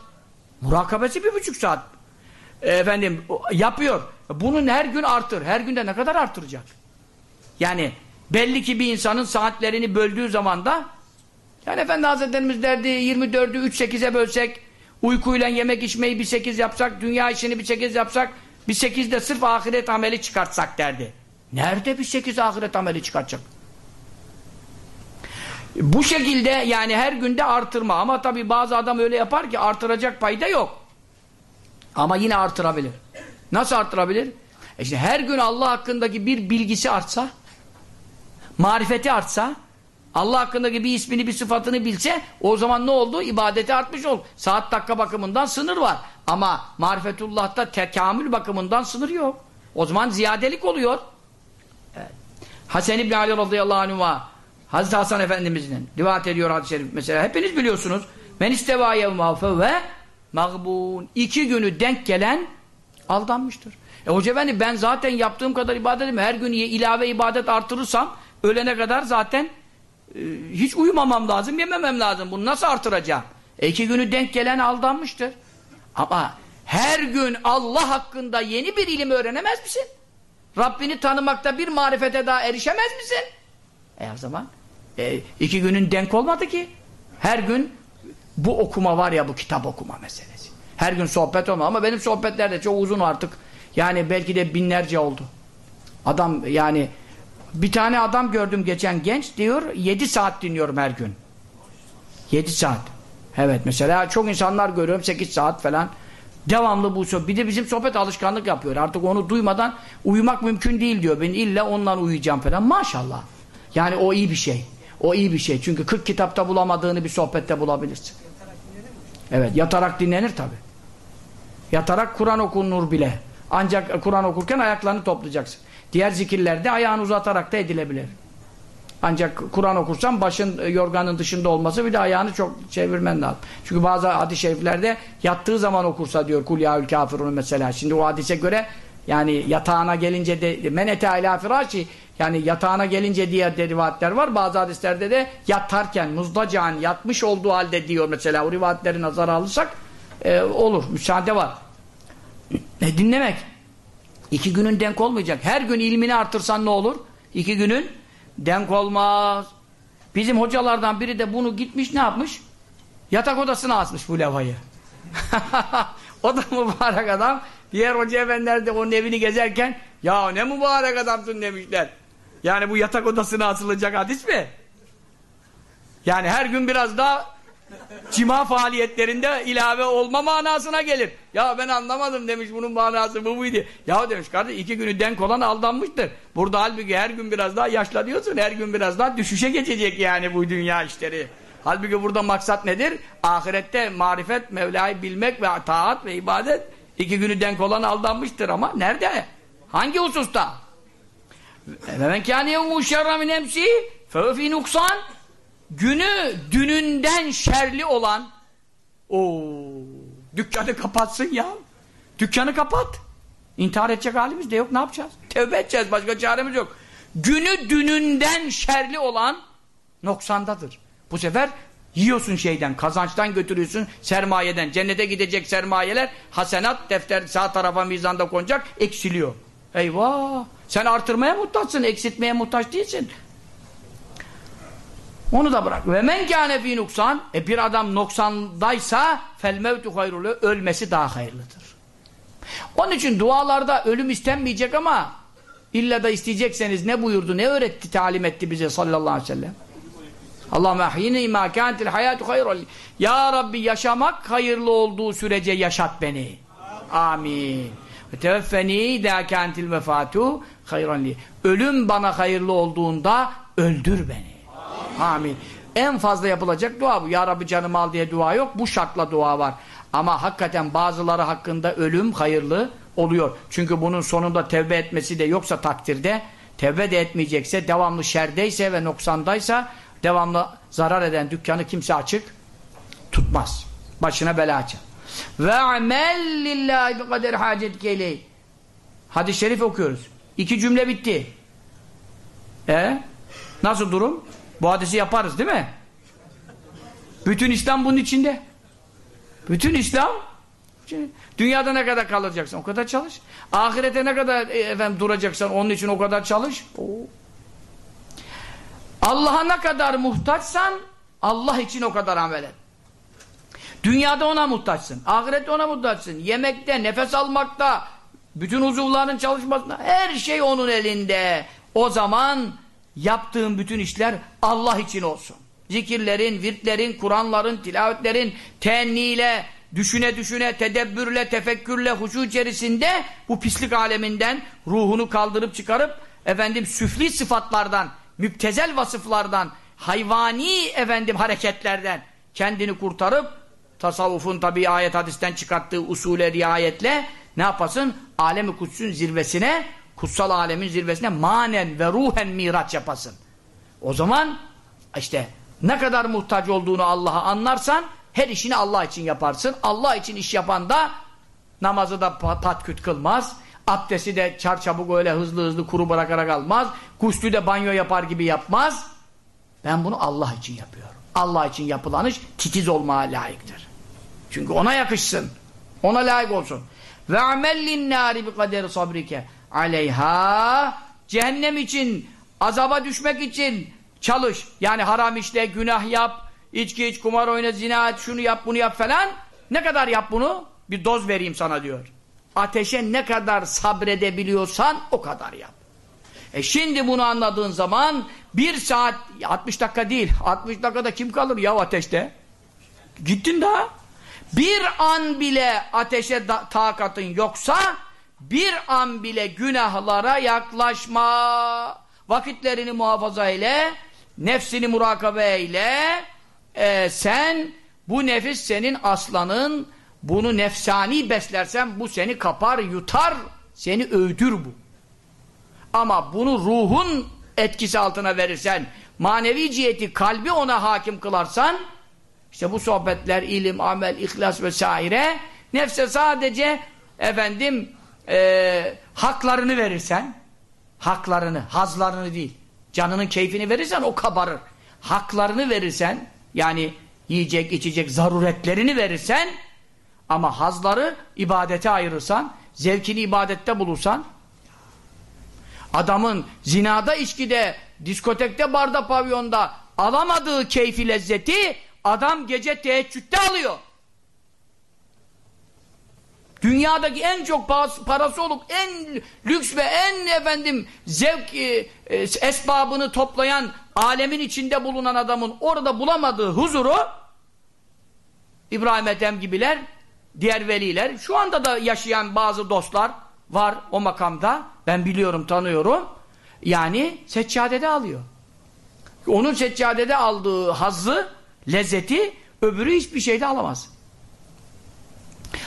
S1: murakabesi bir buçuk saat, efendim yapıyor. Bunun her gün artır, her günde ne kadar artıracak? Yani belli ki bir insanın saatlerini böldüğü zaman da yani Efendi Hazretlerimiz derdi 24'ü 3-8'e bölsek Uykuyla yemek içmeyi bir sekiz yapsak, dünya işini bir sekiz yapsak, bir sekiz de sırf ahiret ameli çıkartsak derdi. Nerede bir sekiz ahiret ameli çıkartacak? Bu şekilde yani her günde artırma ama tabi bazı adam öyle yapar ki artıracak payda yok. Ama yine artırabilir. Nasıl artırabilir? E işte her gün Allah hakkındaki bir bilgisi artsa, marifeti artsa, Allah hakkındaki bir ismini bir sıfatını bilse o zaman ne oldu? İbadeti artmış oldu. Saat dakika bakımından sınır var. Ama marifetullah'ta tekamül bakımından sınır yok. O zaman ziyadelik oluyor. Evet. Hasan İbni Ali radıyallahu anh'a Hazreti Hasan Efendimiz'in rivayet ediyor hadis-i şerif mesela. Hepiniz biliyorsunuz. Men isteva yevmâfe ve mağbun. İki günü denk gelen aldanmıştır. E hoca efendi ben zaten yaptığım kadar ibadet edeyim. Her gün ilave ibadet artırırsam ölene kadar zaten hiç uyumamam lazım, yememem lazım. Bunu nasıl artıracağım? E iki günü denk gelen aldanmıştır. Ama her gün Allah hakkında yeni bir ilim öğrenemez misin? Rabbini tanımakta bir marifete daha erişemez misin? E o zaman e, iki günün denk olmadı ki. Her gün bu okuma var ya bu kitap okuma meselesi. Her gün sohbet olma ama benim sohbetler de çok uzun artık. Yani belki de binlerce oldu. Adam yani bir tane adam gördüm geçen genç diyor 7 saat dinliyorum her gün. 7 saat. Evet mesela çok insanlar görüyorum 8 saat falan. Devamlı bu sohbet. Bir de bizim sohbet alışkanlık yapıyor. Artık onu duymadan uyumak mümkün değil diyor. Ben illa ondan uyuyacağım falan. Maşallah. Yani o iyi bir şey. O iyi bir şey. Çünkü 40 kitapta bulamadığını bir sohbette bulabilirsin. Evet yatarak dinlenir tabi. Yatarak Kur'an okunur bile. Ancak Kur'an okurken ayaklarını toplayacaksın. Diğer zikirlerde ayağını uzatarak da edilebilir. Ancak Kur'an okursan başın e, yorganın dışında olması bir de ayağını çok çevirmen lazım. Çünkü bazı hadis-i şeriflerde yattığı zaman okursa diyor kul yaül kafirun mesela. Şimdi o hadise göre yani yatağına gelince de menete ala firaşi yani yatağına gelince diye de var. Bazı hadislerde de yatarken muzdacan yatmış olduğu halde diyor mesela o rivayetleri nazara alırsak e, olur. Müsaade var. E, dinlemek. İki günün denk olmayacak. Her gün ilmini artırsan ne olur? İki günün denk olmaz. Bizim hocalardan biri de bunu gitmiş ne yapmış? Yatak odasına asmış bu levayı. o da mübarek adam. Diğer hoca efendiler de onun evini gezerken ya ne mübarek adamsın demişler. Yani bu yatak odasına asılacak hadis mi? Yani her gün biraz daha cima faaliyetlerinde ilave olma manasına gelir. Ya ben anlamadım demiş bunun manası bu buydu. Ya demiş kardeş iki günü denk olan aldanmıştır. Burada halbuki her gün biraz daha yaşlanıyorsun. Her gün biraz daha düşüşe geçecek yani bu dünya işleri. Halbuki burada maksat nedir? Ahirette marifet, Mevla'yı bilmek ve taat ve ibadet. iki günü denk olan aldanmıştır ama nerede? Hangi hususta? Ve men kâne yevmû şerra min emsi fe nuksan günü dününden şerli olan o dükkanı kapatsın ya. Dükkanı kapat. İntihar edecek halimiz de yok. Ne yapacağız? Tevbe edeceğiz. Başka çaremiz yok. Günü dününden şerli olan noksandadır. Bu sefer yiyorsun şeyden, kazançtan götürüyorsun, sermayeden. Cennete gidecek sermayeler, hasenat defter sağ tarafa mizanda konacak, eksiliyor. Eyvah! Sen artırmaya muhtaçsın, eksiltmeye muhtaç değilsin. Onu da bırak. Ve men kâne fî nuksan e bir adam noksandaysa fel mevtu hayrulu ölmesi daha hayırlıdır. Onun için dualarda ölüm istenmeyecek ama illa da isteyecekseniz ne buyurdu, ne öğretti, talim etti bize sallallahu aleyhi ve sellem. Allahümme ahyini imâ kântil hayâtu hayrul. Ya Rabbi yaşamak hayırlı olduğu sürece yaşat beni. Amin. Ve teveffeni idâ kântil vefâtu hayran li. Ölüm bana hayırlı olduğunda öldür beni. Amin. En fazla yapılacak dua bu. Ya Rabbi canımı al diye dua yok. Bu şartla dua var. Ama hakikaten bazıları hakkında ölüm hayırlı oluyor. Çünkü bunun sonunda tevbe etmesi de yoksa takdirde tevbe de etmeyecekse, devamlı şerdeyse ve noksandaysa devamlı zarar eden dükkanı kimse açık tutmaz. Başına bela açar. Ve amel lillahi bi kader hacet geley. Hadis-i şerif okuyoruz. İki cümle bitti. E nasıl durum? Bu hadisi yaparız değil mi? Bütün İslam bunun içinde. Bütün İslam dünyada ne kadar kalacaksın o kadar çalış. Ahirete ne kadar e, efendim duracaksan onun için o kadar çalış. Allah'a ne kadar muhtaçsan Allah için o kadar amel et. Dünyada ona muhtaçsın. Ahirette ona muhtaçsın. Yemekte, nefes almakta, bütün uzuvların çalışmasında her şey onun elinde. O zaman yaptığın bütün işler Allah için olsun. Zikirlerin, virtlerin, Kur'anların, tilavetlerin tenniyle, düşüne düşüne, tedebbürle, tefekkürle, huşu içerisinde bu pislik aleminden ruhunu kaldırıp çıkarıp efendim süfli sıfatlardan, müptezel vasıflardan, hayvani efendim hareketlerden kendini kurtarıp tasavvufun tabi ayet hadisten çıkarttığı usule riayetle ne yapasın? Alemi kutsun zirvesine, kutsal alemin zirvesine manen ve ruhen miraç yapasın. O zaman işte ne kadar muhtaç olduğunu Allah'a anlarsan her işini Allah için yaparsın. Allah için iş yapan da namazı da pat küt kılmaz. Abdesti de çarçabuk öyle hızlı hızlı kuru bırakarak almaz. Guslü de banyo yapar gibi yapmaz. Ben bunu Allah için yapıyorum. Allah için yapılan iş titiz olmaya layıktır. Çünkü ona yakışsın. Ona layık olsun. Ve amellin nari bi kaderi sabrike aleyha cehennem için azaba düşmek için çalış. Yani haram işle, günah yap, içki iç, kumar oyna, zina et, şunu yap, bunu yap falan. Ne kadar yap bunu? Bir doz vereyim sana diyor. Ateşe ne kadar sabredebiliyorsan o kadar yap. E şimdi bunu anladığın zaman bir saat, 60 dakika değil, 60 dakikada kim kalır ya ateşte? Gittin daha. Bir an bile ateşe da, takatın yoksa bir an bile günahlara yaklaşma. Vakitlerini muhafaza ile, nefsini murakabe ile e, sen bu nefis senin aslanın bunu nefsani beslersen bu seni kapar, yutar, seni öldür bu. Ama bunu ruhun etkisi altına verirsen, manevi ciheti, kalbi ona hakim kılarsan, işte bu sohbetler, ilim, amel, ihlas vesaire, nefse sadece efendim e, haklarını verirsen, haklarını, hazlarını değil, canının keyfini verirsen o kabarır. Haklarını verirsen, yani yiyecek, içecek, zaruretlerini verirsen, ama hazları ibadete ayırırsan, zevkini ibadette bulursan, adamın zinada, içkide, diskotekte, barda, pavyonda alamadığı keyfi, lezzeti adam gece teheccüde alıyor. Dünyadaki en çok parası olup en lüks ve en efendim zevk e, e, esbabını toplayan alemin içinde bulunan adamın orada bulamadığı huzuru İbrahim Ethem gibiler diğer veliler şu anda da yaşayan bazı dostlar var o makamda. Ben biliyorum tanıyorum. Yani seccadede alıyor. Onun seccadede aldığı hazzı lezzeti öbürü hiçbir şeyde alamaz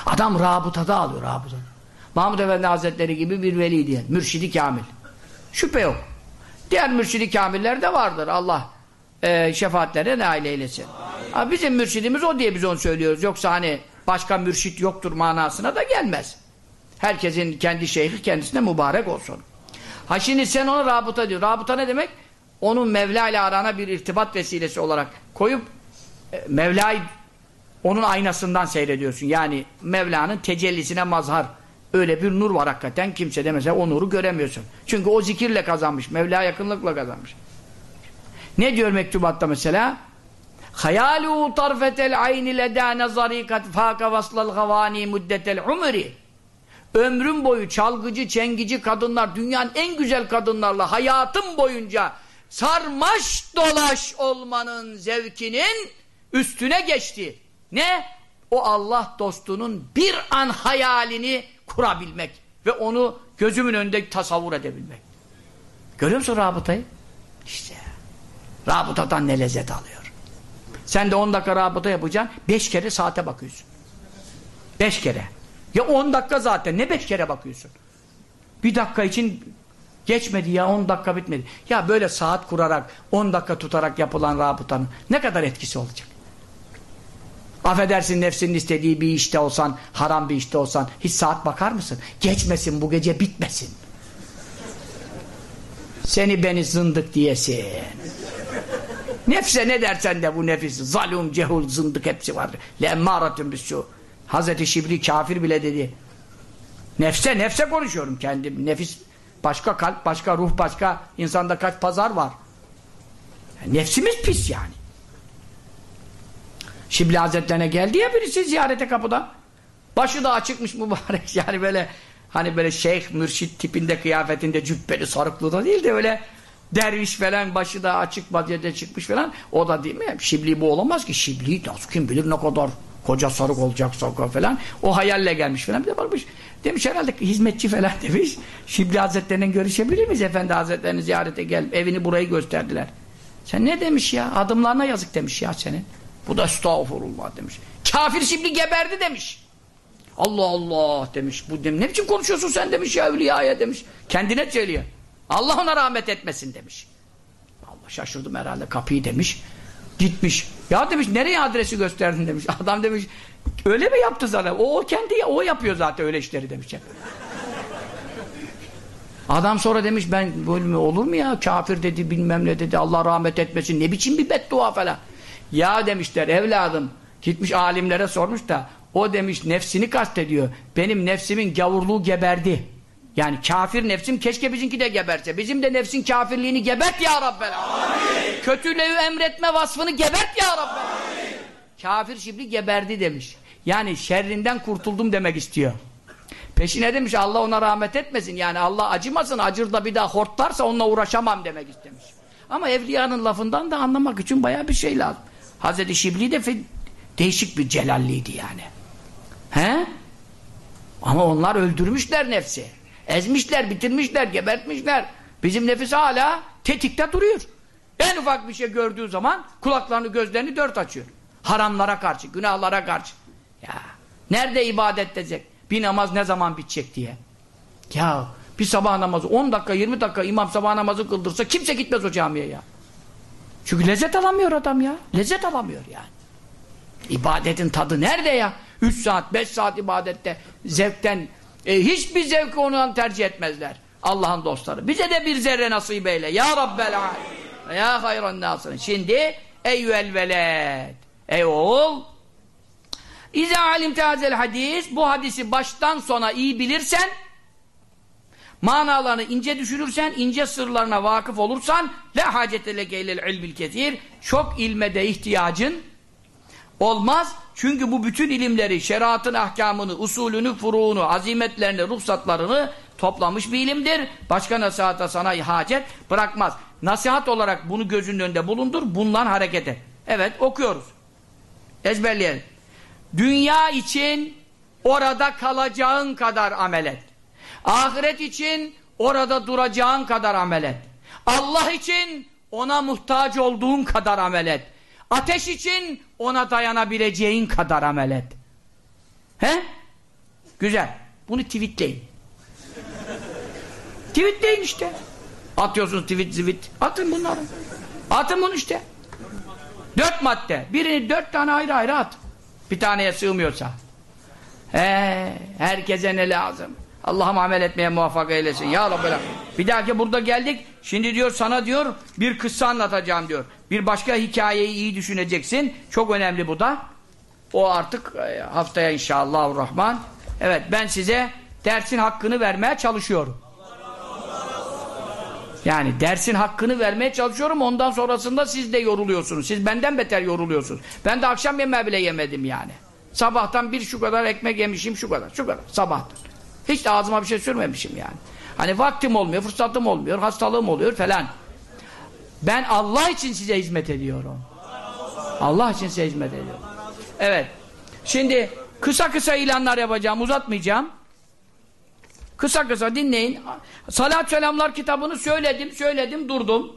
S1: Adam rabıtada alıyor rabıtada. Mahmud Efendi Hazretleri gibi bir veli diye. Mürşidi kamil. Şüphe yok. Diğer mürşidi kamiller de vardır. Allah e, şefaatlerine nail eylesin. Ha, bizim mürşidimiz o diye biz onu söylüyoruz. Yoksa hani başka mürşit yoktur manasına da gelmez. Herkesin kendi şeyhi kendisine mübarek olsun. Ha şimdi sen ona rabıta diyor. Rabıta ne demek? Onun Mevla ile arana bir irtibat vesilesi olarak koyup e, Mevla'yı onun aynasından seyrediyorsun. Yani Mevla'nın tecellisine mazhar. Öyle bir nur var hakikaten. Kimse de mesela o nuru göremiyorsun. Çünkü o zikirle kazanmış. Mevla yakınlıkla kazanmış. Ne diyor mektubatta mesela? Hayalu tarfetel ayni leda nazarikat faka vaslal gavani muddetel umri. Ömrüm boyu çalgıcı, çengici kadınlar, dünyanın en güzel kadınlarla hayatım boyunca sarmaş dolaş olmanın zevkinin üstüne geçti. Ne? O Allah dostunun bir an hayalini kurabilmek ve onu gözümün önünde tasavvur edebilmek. Görüyor musun rabıtayı? İşte rabıtadan ne lezzet alıyor. Sen de 10 dakika rabıta yapacaksın, 5 kere saate bakıyorsun. 5 kere. Ya 10 dakika zaten, ne 5 kere bakıyorsun? Bir dakika için geçmedi ya 10 dakika bitmedi. Ya böyle saat kurarak, 10 dakika tutarak yapılan rabıtanın ne kadar etkisi olacak? Affedersin nefsinin istediği bir işte olsan, haram bir işte olsan, hiç saat bakar mısın? Geçmesin bu gece bitmesin. Seni beni zındık diyesin. Nefse ne dersen de bu nefis, zalum, cehul, zındık hepsi var. Lemmâratun şu. Hazreti Şibri kafir bile dedi. Nefse, nefse konuşuyorum kendim. Nefis başka kalp, başka ruh, başka insanda kaç pazar var. Nefsimiz pis yani. Şibli Hazretlerine geldi ya birisi ziyarete kapıda. Başı da açıkmış mübarek yani böyle hani böyle şeyh, mürşit tipinde kıyafetinde cübbeli sarıklı da değil de öyle derviş falan başı da açık vaziyette çıkmış falan. O da değil mi? Şibli bu olamaz ki. Şibli nasıl kim bilir ne kadar koca sarık olacak sarık falan. O hayalle gelmiş falan. Bir de bakmış. Demiş herhalde hizmetçi falan demiş. Şibli Hazretleri'yle görüşebilir miyiz? Efendi Hazretleri'ni ziyarete gel. Evini burayı gösterdiler. Sen ne demiş ya? Adımlarına yazık demiş ya senin. Bu da estağfurullah demiş. Kafir Şibli geberdi demiş. Allah Allah demiş. Bu demiş. Ne biçim konuşuyorsun sen demiş ya evliyaya demiş. Kendine söylüyor. Allah ona rahmet etmesin demiş. Allah şaşırdım herhalde kapıyı demiş. Gitmiş. Ya demiş nereye adresi gösterdin demiş. Adam demiş öyle mi yaptı zaten? O, o kendi o yapıyor zaten öyle işleri demiş. Adam sonra demiş ben böyle mi olur mu ya kafir dedi bilmem ne dedi Allah rahmet etmesin ne biçim bir beddua falan. Ya demişler evladım gitmiş alimlere sormuş da o demiş nefsini kastediyor. Benim nefsimin gavurluğu geberdi. Yani kafir nefsim keşke bizimki de geberse. Bizim de nefsin kafirliğini gebert ya Rabbel. Kötülüğü emretme vasfını gebert ya Rabbel. Kafir şimdi geberdi demiş. Yani şerrinden kurtuldum demek istiyor. Peşine demiş Allah ona rahmet etmesin. Yani Allah acımasın. Acır da bir daha hortlarsa onunla uğraşamam demek istemiş. Ama evliyanın lafından da anlamak için baya bir şey lazım. Hazreti Şibli de değişik bir celalliydi yani. He? Ama onlar öldürmüşler nefsi. Ezmişler, bitirmişler, gebertmişler. Bizim nefis hala tetikte duruyor. En ufak bir şey gördüğü zaman kulaklarını, gözlerini dört açıyor. Haramlara karşı, günahlara karşı. Ya nerede ibadet edecek? Bir namaz ne zaman bitecek diye. Ya bir sabah namazı 10 dakika 20 dakika imam sabah namazı kıldırsa kimse gitmez o camiye ya. Çünkü lezzet alamıyor adam ya. Lezzet alamıyor yani. İbadetin tadı nerede ya? 3 saat 5 saat ibadette zevkten e, hiçbir zevki onu tercih etmezler. Allah'ın dostları. Bize de bir zerre nasip eyle. Ya Rabbel alem. Ya hayran nasırın. Şimdi eyyüel veled. Ey oğul İza alim teazel hadis bu hadisi baştan sona iyi bilirsen manalarını ince düşürürsen ince sırlarına vakıf olursan la hacetele geylel ilmil ketir çok ilme ihtiyacın olmaz çünkü bu bütün ilimleri şeriatın ahkamını, usulünü, furuğunu, azimetlerini, ruhsatlarını toplamış bir ilimdir. Başka nasihata sana hacet bırakmaz. Nasihat olarak bunu gözünün önünde bulundur, bundan hareket et. Evet okuyoruz. Ezberleyelim. Dünya için orada kalacağın kadar amel et. Ahiret için orada duracağın kadar amel et. Allah için ona muhtaç olduğun kadar amel et. Ateş için ona dayanabileceğin kadar amel et. He? Güzel. Bunu tweetleyin. tweetleyin işte. Atıyorsunuz tweet tweet. Atın bunları. Atın bunu işte. Dört madde. Birini dört tane ayrı ayrı at. Bir taneye sığmıyorsa. He, herkese ne lazım? Allah'ım amel etmeye muvaffak eylesin. Ya Rabbi. Bir dahaki burada geldik. Şimdi diyor sana diyor bir kıssa anlatacağım diyor. Bir başka hikayeyi iyi düşüneceksin. Çok önemli bu da. O artık e, haftaya inşallah rahman. Evet ben size dersin hakkını vermeye çalışıyorum. Yani dersin hakkını vermeye çalışıyorum. Ondan sonrasında siz de yoruluyorsunuz. Siz benden beter yoruluyorsunuz. Ben de akşam yemeği bile yemedim yani. Sabahtan bir şu kadar ekmek yemişim şu kadar. Şu kadar sabahtan. Hiç de ağzıma bir şey sürmemişim yani. Hani vaktim olmuyor, fırsatım olmuyor, hastalığım oluyor falan. Ben Allah için size hizmet ediyorum. Allah için size hizmet ediyorum. Evet. Şimdi kısa kısa ilanlar yapacağım, uzatmayacağım. Kısa kısa dinleyin. Salat Selamlar kitabını söyledim, söyledim, durdum.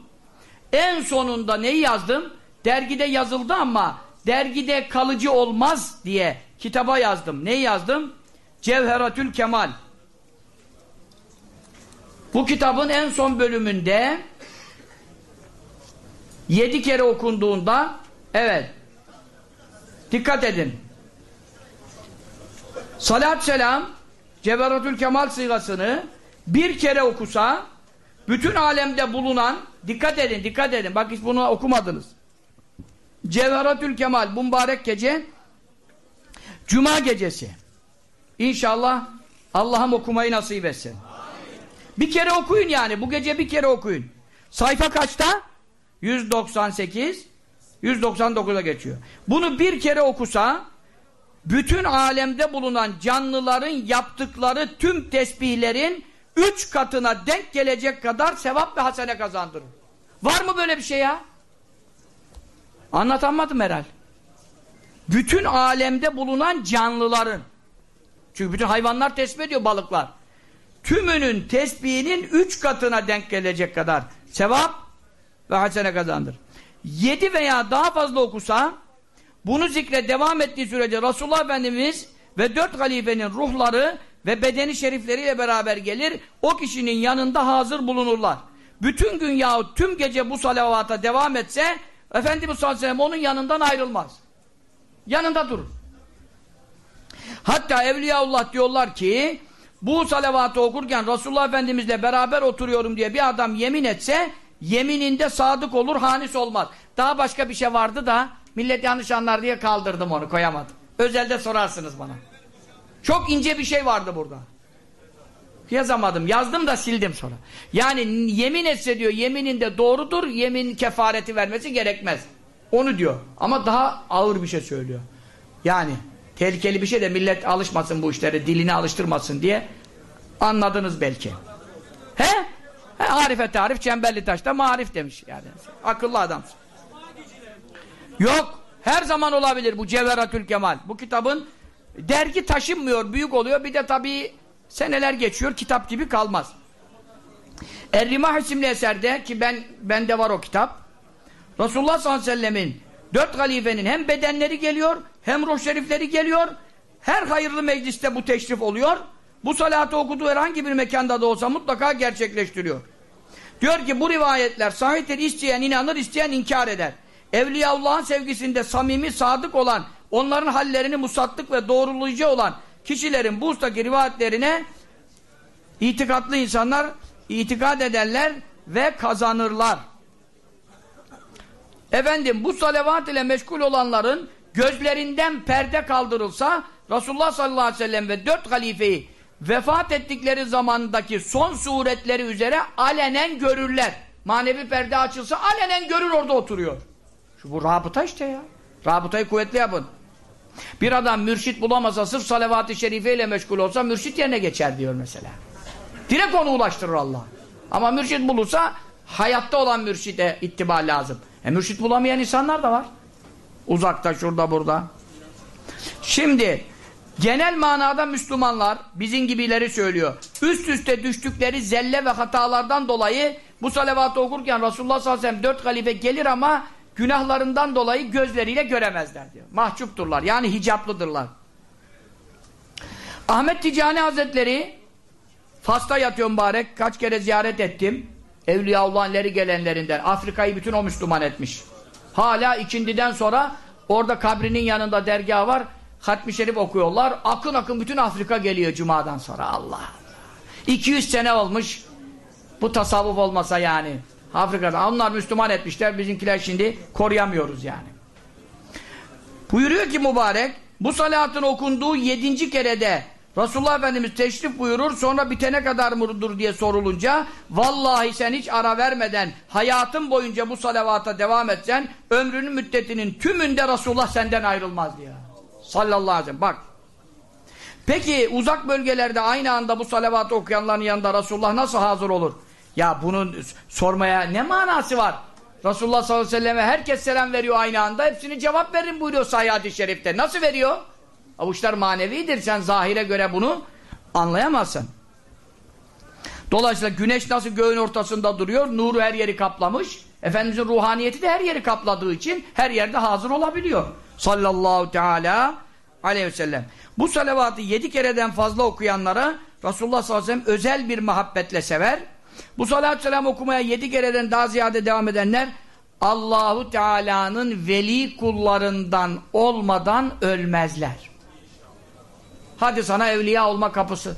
S1: En sonunda neyi yazdım? Dergide yazıldı ama dergide kalıcı olmaz diye kitaba yazdım. Neyi yazdım? Cevheratül Kemal. Bu kitabın en son bölümünde yedi kere okunduğunda evet dikkat edin. Salat selam Cevheratül Kemal sigasını bir kere okusa bütün alemde bulunan dikkat edin dikkat edin bak hiç bunu okumadınız. Cevheratül Kemal mübarek gece Cuma gecesi İnşallah Allah'ım okumayı nasip etsin. Amin. Bir kere okuyun yani. Bu gece bir kere okuyun. Sayfa kaçta? 198 199'a geçiyor. Bunu bir kere okusa bütün alemde bulunan canlıların yaptıkları tüm tesbihlerin üç katına denk gelecek kadar sevap ve hasene kazandırır. Var mı böyle bir şey ya? Anlatamadım herhal. Bütün alemde bulunan canlıların çünkü bütün hayvanlar tesbih ediyor balıklar. Tümünün tesbihinin üç katına denk gelecek kadar sevap ve hasene kazandır. Yedi veya daha fazla okusa bunu zikre devam ettiği sürece Resulullah Efendimiz ve dört halifenin ruhları ve bedeni şerifleriyle beraber gelir. O kişinin yanında hazır bulunurlar. Bütün gün yahut tüm gece bu salavata devam etse Efendimiz sallallahu aleyhi ve sellem onun yanından ayrılmaz. Yanında durur. Hatta Evliyaullah diyorlar ki bu salavatı okurken Resulullah Efendimizle beraber oturuyorum diye bir adam yemin etse yemininde sadık olur, hanis olmaz. Daha başka bir şey vardı da millet yanlış anlar diye kaldırdım onu, koyamadım. Özelde sorarsınız bana. Çok ince bir şey vardı burada. Yazamadım. Yazdım da sildim sonra. Yani yemin etse diyor yemininde doğrudur, yemin kefareti vermesi gerekmez. Onu diyor. Ama daha ağır bir şey söylüyor. Yani tehlikeli bir şey de millet alışmasın bu işlere, dilini alıştırmasın diye anladınız belki. He? He Arife tarif, çemberli taşta marif demiş yani. Akıllı adamsın. Yok. Her zaman olabilir bu Cevheratül Kemal. Bu kitabın dergi taşınmıyor, büyük oluyor. Bir de tabii seneler geçiyor, kitap gibi kalmaz. Er-Rimah isimli eserde ki ben bende var o kitap. Resulullah sallallahu aleyhi ve sellemin dört halifenin hem bedenleri geliyor, hem ruh şerifleri geliyor. Her hayırlı mecliste bu teşrif oluyor. Bu salatı okuduğu herhangi bir mekanda da olsa mutlaka gerçekleştiriyor. Diyor ki bu rivayetler sahiptir, isteyen inanır, isteyen inkar eder. Evliyaullah'ın sevgisinde samimi, sadık olan, onların hallerini musattık ve doğrulayıcı olan kişilerin bu ustaki rivayetlerine itikatlı insanlar itikad ederler ve kazanırlar. Efendim bu salavat ile meşgul olanların gözlerinden perde kaldırılsa Resulullah sallallahu aleyhi ve sellem ve dört halifeyi vefat ettikleri zamandaki son suretleri üzere alenen görürler. Manevi perde açılsa alenen görür orada oturuyor. Şu bu rabıta işte ya. Rabıtayı kuvvetli yapın. Bir adam mürşit bulamasa sırf salavat-ı şerifeyle meşgul olsa mürşit yerine geçer diyor mesela. Direkt onu ulaştırır Allah. Ama mürşit bulursa hayatta olan mürşide ittiba lazım. E mürşit bulamayan insanlar da var. Uzakta, şurada, burada. Şimdi genel manada Müslümanlar bizim gibileri söylüyor. Üst üste düştükleri zelle ve hatalardan dolayı bu salavatı okurken Resulullah sallallahu aleyhi ve sellem dört halife gelir ama günahlarından dolayı gözleriyle göremezler diyor. Mahcupturlar. Yani hicaplıdırlar. Ahmet Ticani Hazretleri Fas'ta yatıyor mübarek. Kaç kere ziyaret ettim. Evliyaullah'ın ileri gelenlerinden. Afrika'yı bütün o Müslüman etmiş. Hala ikindiden sonra orada kabrinin yanında dergah var. Hatmi Şerif okuyorlar. Akın akın bütün Afrika geliyor Cuma'dan sonra. Allah Allah. 200 sene olmuş. Bu tasavvuf olmasa yani. Afrika'da. Onlar Müslüman etmişler. Bizimkiler şimdi koruyamıyoruz yani. Buyuruyor ki mübarek bu salatın okunduğu yedinci kerede Resulullah Efendimiz teşrif buyurur sonra bitene kadar mıdır diye sorulunca vallahi sen hiç ara vermeden hayatın boyunca bu salavata devam etsen ömrünün müddetinin tümünde Resulullah senden ayrılmaz diyor. Sallallahu aleyhi ve sellem. Bak. Peki uzak bölgelerde aynı anda bu salavatı okuyanların yanında Resulullah nasıl hazır olur? Ya bunun sormaya ne manası var? Resulullah sallallahu aleyhi ve selleme herkes selam veriyor aynı anda. Hepsini cevap verin buyuruyor Sayyad-ı Şerif'te. Nasıl veriyor? Avuçlar manevidir. Sen zahire göre bunu anlayamazsın. Dolayısıyla güneş nasıl göğün ortasında duruyor? Nuru her yeri kaplamış. Efendimizin ruhaniyeti de her yeri kapladığı için her yerde hazır olabiliyor. Sallallahu teala aleyhi ve sellem. Bu salavatı yedi kereden fazla okuyanlara Resulullah sallallahu aleyhi ve sellem özel bir muhabbetle sever. Bu salatü selam okumaya yedi kereden daha ziyade devam edenler Allahu Teala'nın veli kullarından olmadan ölmezler. Hadi sana evliya olma kapısı.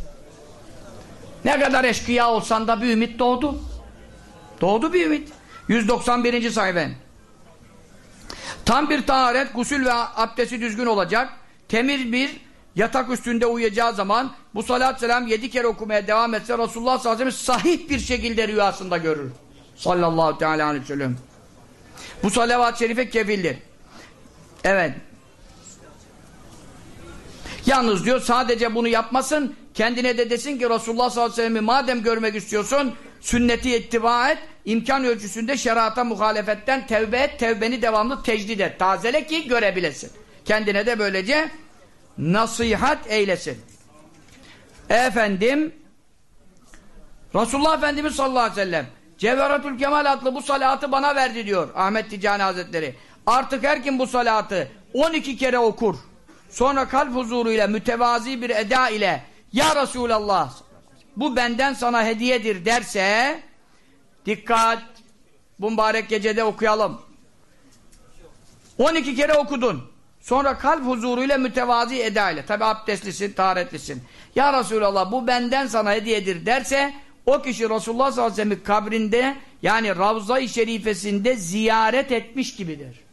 S1: Ne kadar eşkıya olsan da bir ümit doğdu. Doğdu bir ümit. 191. sayfen. Tam bir taharet, gusül ve abdesti düzgün olacak. Temiz bir yatak üstünde uyuyacağı zaman bu salat selam yedi kere okumaya devam etse Resulullah sallallahu aleyhi ve sellem sahih bir şekilde rüyasında görür. Sallallahu teala aleyhi ve sellem. Bu salavat-ı şerife kefildir. Evet. Yalnız diyor sadece bunu yapmasın, kendine de desin ki Resulullah sallallahu aleyhi ve sellem'i madem görmek istiyorsun, sünneti ittiba et, imkan ölçüsünde şerata muhalefetten tevbe et, tevbeni devamlı tecdid et, tazele ki görebilesin. Kendine de böylece nasihat eylesin. Efendim, Resulullah Efendimiz sallallahu aleyhi ve sellem, Cevheratül Kemal adlı bu salatı bana verdi diyor Ahmet Ticani Hazretleri. Artık her kim bu salatı 12 kere okur, sonra kalp huzuruyla mütevazi bir eda ile Ya Resulallah bu benden sana hediyedir derse dikkat bu mübarek gecede okuyalım. 12 kere okudun. Sonra kalp huzuruyla mütevazi eda ile tabi abdestlisin, taharetlisin. Ya Resulallah bu benden sana hediyedir derse o kişi Resulullah sallallahu aleyhi ve sellem kabrinde yani Ravza-i Şerifesinde ziyaret etmiş gibidir.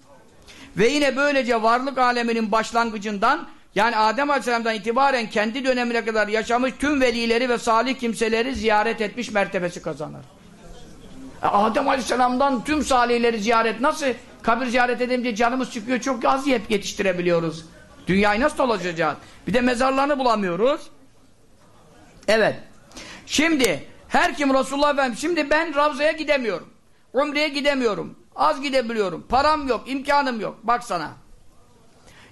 S1: Ve yine böylece varlık aleminin başlangıcından yani Adem Aleyhisselam'dan itibaren kendi dönemine kadar yaşamış tüm velileri ve salih kimseleri ziyaret etmiş mertebesi kazanır. E, Adem Aleyhisselam'dan tüm salihleri ziyaret nasıl kabir ziyaret edince canımız çıkıyor çok az yetiştirebiliyoruz. Dünyayı nasıl dolaşacağız? Bir de mezarlarını bulamıyoruz. Evet. Şimdi her kim Resulullah Efendimiz şimdi ben Ravza'ya gidemiyorum. Umre'ye gidemiyorum. Az gidebiliyorum. Param yok, imkanım yok. Bak sana.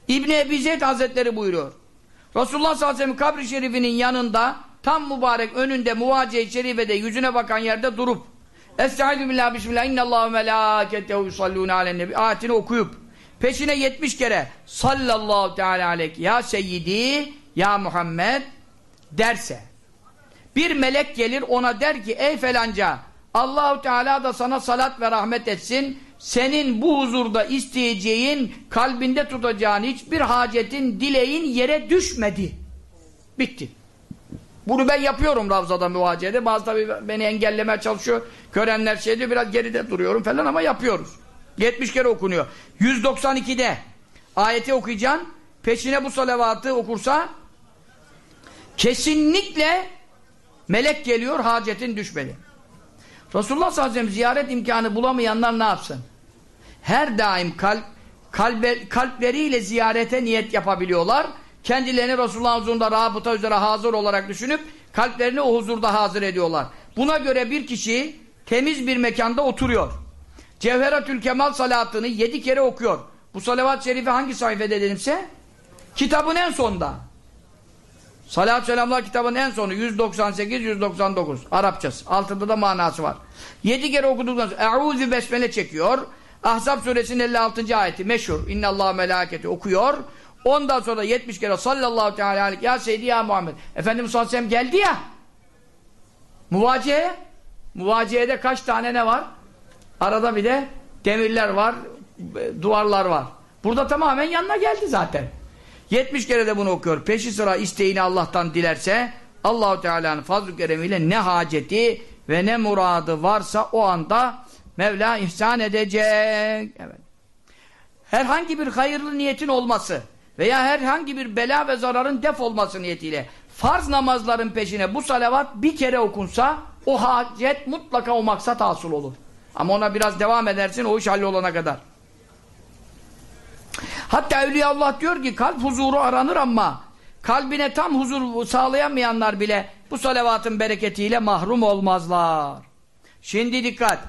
S1: İbni Ebi Zeyd Hazretleri buyuruyor. Resulullah sallallahu aleyhi ve sellem kabri şerifinin yanında tam mübarek önünde muvaciye-i şerifede yüzüne bakan yerde durup Estaizu billah bismillah innallahu melâketehu yusallûne alen nebi ayetini okuyup peşine 70 kere sallallahu teala aleyk ya seyyidi ya Muhammed derse bir melek gelir ona der ki ey felanca Allahu Teala da sana salat ve rahmet etsin. Senin bu huzurda isteyeceğin, kalbinde tutacağın hiçbir hacetin, dileğin yere düşmedi. Bitti. Bunu ben yapıyorum Ravza'da müvacede. Bazı tabi beni engellemeye çalışıyor. Görenler şey diyor biraz geride duruyorum falan ama yapıyoruz. 70 kere okunuyor. 192'de ayeti okuyacaksın. Peşine bu salavatı okursa kesinlikle melek geliyor hacetin düşmedi. Resulullah sallallahu aleyhi ve sellem ziyaret imkanı bulamayanlar ne yapsın? Her daim kalp, kalbe, kalpleriyle ziyarete niyet yapabiliyorlar. Kendilerini Resulullah'ın huzurunda rabıta üzere hazır olarak düşünüp kalplerini o huzurda hazır ediyorlar. Buna göre bir kişi temiz bir mekanda oturuyor. Cevheratül Kemal salatını yedi kere okuyor. Bu salavat-ı şerifi hangi sayfada dedimse? Kitabın en sonunda. Salat selamlar kitabının en sonu 198-199 Arapçası. Altında da manası var. Yedi kere okuduktan sonra Eûzü Besmele çekiyor. Ahzab suresinin 56. ayeti meşhur. İnnallâhu melâketi okuyor. Ondan sonra 70 kere sallallahu teala aleyhi ya seydi ya Muhammed. Efendimiz sallallahu aleyhi ve geldi ya. Muvaciye. Muvaciyede kaç tane ne var? Arada bir de demirler var, duvarlar var. Burada tamamen yanına geldi zaten. 70 kere de bunu okuyor. Peşi sıra isteğini Allah'tan dilerse Allahu Teala'nın fazl-ı keremiyle ne haceti ve ne muradı varsa o anda Mevla ihsan edecek. Evet. Herhangi bir hayırlı niyetin olması veya herhangi bir bela ve zararın def olması niyetiyle farz namazların peşine bu salavat bir kere okunsa o hacet mutlaka o maksat hasıl olur. Ama ona biraz devam edersin o iş hallolana kadar. Hatta Evliya Allah diyor ki kalp huzuru aranır ama kalbine tam huzur sağlayamayanlar bile bu salavatın bereketiyle mahrum olmazlar. Şimdi dikkat.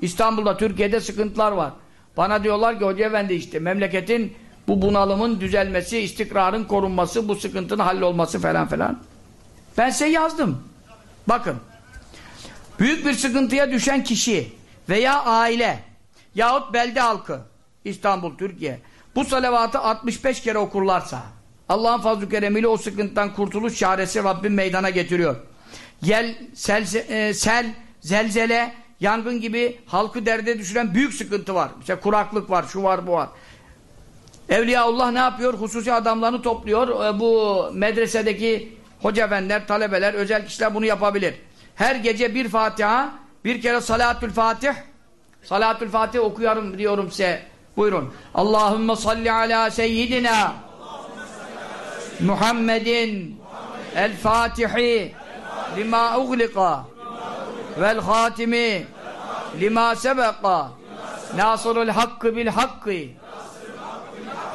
S1: İstanbul'da, Türkiye'de sıkıntılar var. Bana diyorlar ki Hoca Efendi işte memleketin bu bunalımın düzelmesi, istikrarın korunması, bu sıkıntının hallolması falan falan. Ben size yazdım. Bakın. Büyük bir sıkıntıya düşen kişi veya aile yahut belde halkı İstanbul, Türkiye. Bu salavatı 65 kere okurlarsa Allah'ın fazl-ı keremiyle o sıkıntıdan kurtuluş çaresi Rabbim meydana getiriyor. Yel, sel, e, sel, zelzele, yangın gibi halkı derde düşüren büyük sıkıntı var. İşte kuraklık var, şu var, bu var. Evliyaullah ne yapıyor? Hususi adamlarını topluyor. E, bu medresedeki hoca efendiler, talebeler, özel kişiler bunu yapabilir. Her gece bir Fatiha, bir kere Salatül Fatih, Salatül Fatih okuyorum diyorum size. Buyurun. Allahümme salli ala seyyidina Muhammedin el Fatihi lima uglika vel hatimi lima sebeka Nasırul hakkı bil hakkı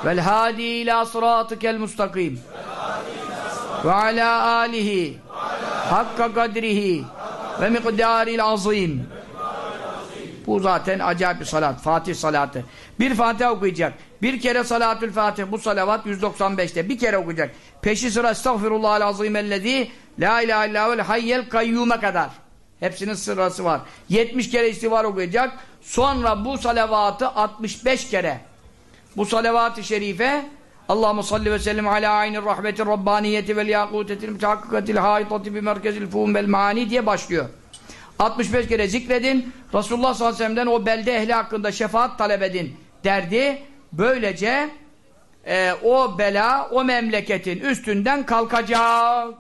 S1: vel hadi ila sıratikel mustakim ve ala alihi hakka kadrihi ve miqdaril azim bu zaten acayip bir salat. Fatih salatı. Bir Fatiha okuyacak. Bir kere salatül Fatih. Bu salavat 195'te. Bir kere okuyacak. Peşi sıra estağfirullahal azimellezi la ilahe illahul hayyel kayyume kadar. Hepsinin sırası var. 70 kere istiğfar okuyacak. Sonra bu salavatı 65 kere. Bu salavat-ı şerife Allahumme salli ve sellim ala aynir rahmetir rabbaniyeti vel yakutetil mütehakkikatil haitati bi merkezil fuhum vel maani diye başlıyor. 65 kere zikredin. Resulullah sallallahu aleyhi ve sellem'den o belde ehli hakkında şefaat talep edin derdi. Böylece e, o bela o memleketin üstünden kalkacak.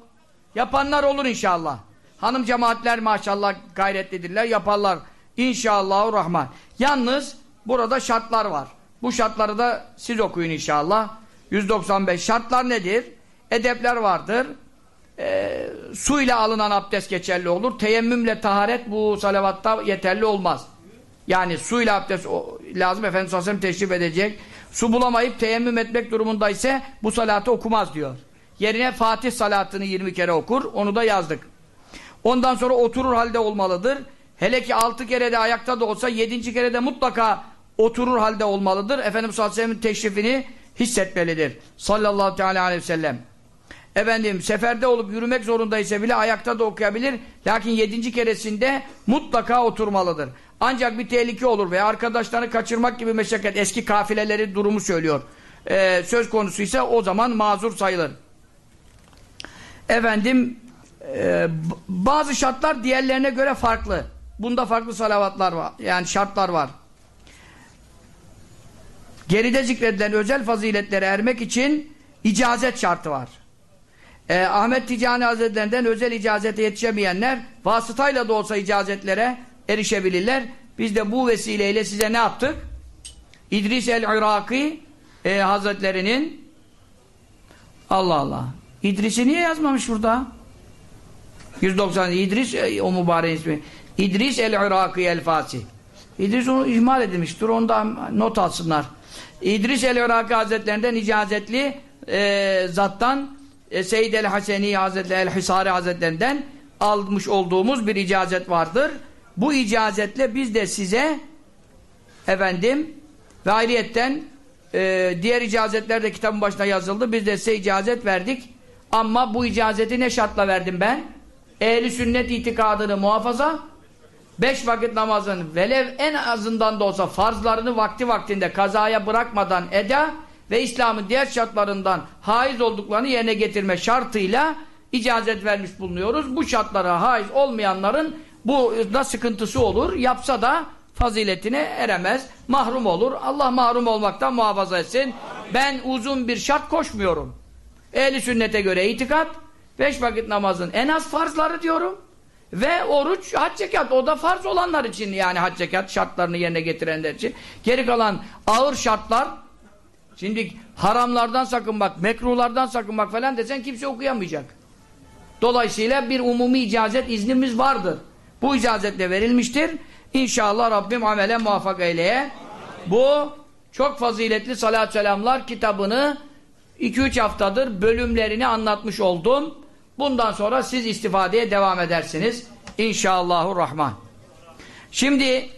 S1: Yapanlar olur inşallah. Hanım cemaatler maşallah gayretlidirler yaparlar. İnşallahü rahman. Yalnız burada şartlar var. Bu şartları da siz okuyun inşallah. 195 şartlar nedir? Edepler vardır e, su ile alınan abdest geçerli olur. Teyemmümle taharet bu salavatta yeterli olmaz. Yani su ile abdest o, lazım. Efendimiz Aleyhisselam teşrif edecek. Su bulamayıp teyemmüm etmek durumunda ise bu salatı okumaz diyor. Yerine Fatih salatını 20 kere okur. Onu da yazdık. Ondan sonra oturur halde olmalıdır. Hele ki 6 kere de ayakta da olsa 7. kere de mutlaka oturur halde olmalıdır. Efendimiz Aleyhisselam'ın teşrifini hissetmelidir. Sallallahu teala aleyhi ve sellem efendim seferde olup yürümek zorundaysa bile ayakta da okuyabilir. Lakin yedinci keresinde mutlaka oturmalıdır. Ancak bir tehlike olur veya arkadaşlarını kaçırmak gibi meşakkat eski kafileleri durumu söylüyor. Ee, söz konusu ise o zaman mazur sayılır. Efendim e, bazı şartlar diğerlerine göre farklı. Bunda farklı salavatlar var. Yani şartlar var. Geride zikredilen özel faziletlere ermek için icazet şartı var e, Ahmet Ticani Hazretlerinden özel icazete yetişemeyenler vasıtayla da olsa icazetlere erişebilirler. Biz de bu vesileyle size ne yaptık? İdris el-Iraki e, Hazretlerinin Allah Allah. İdris'i niye yazmamış burada? 190 İdris e, o mübarek ismi. İdris el-Iraki el-Fasi. İdris onu ihmal edilmiştir. Ondan not alsınlar. İdris el-Iraki Hazretlerinden icazetli e, zattan e, Seyyid el-Haseni Hazretleri el-Hisari Hazretlerinden almış olduğumuz bir icazet vardır. Bu icazetle biz de size efendim ve ayrıyetten e, diğer icazetler de kitabın başına yazıldı. Biz de size icazet verdik. Ama bu icazeti ne şartla verdim ben? Ehli sünnet itikadını muhafaza beş vakit namazın velev en azından da olsa farzlarını vakti vaktinde kazaya bırakmadan eda ve İslam'ın diğer şartlarından haiz olduklarını yerine getirme şartıyla icazet vermiş bulunuyoruz. Bu şartlara haiz olmayanların bu da sıkıntısı olur. Yapsa da faziletine eremez. Mahrum olur. Allah mahrum olmaktan muhafaza etsin. Ben uzun bir şart koşmuyorum. Ehli sünnete göre itikat, beş vakit namazın en az farzları diyorum. Ve oruç, hac zekat. O da farz olanlar için yani hac zekat şartlarını yerine getirenler için. Geri kalan ağır şartlar Şimdi haramlardan sakınmak, mekruhlardan sakınmak falan desen kimse okuyamayacak. Dolayısıyla bir umumi icazet iznimiz vardır. Bu icazetle verilmiştir. İnşallah Rabbim amele muvaffak eyleye. Bu çok faziletli salat selamlar kitabını 2-3 haftadır bölümlerini anlatmış oldum. Bundan sonra siz istifadeye devam edersiniz. İnşallahurrahman. Şimdi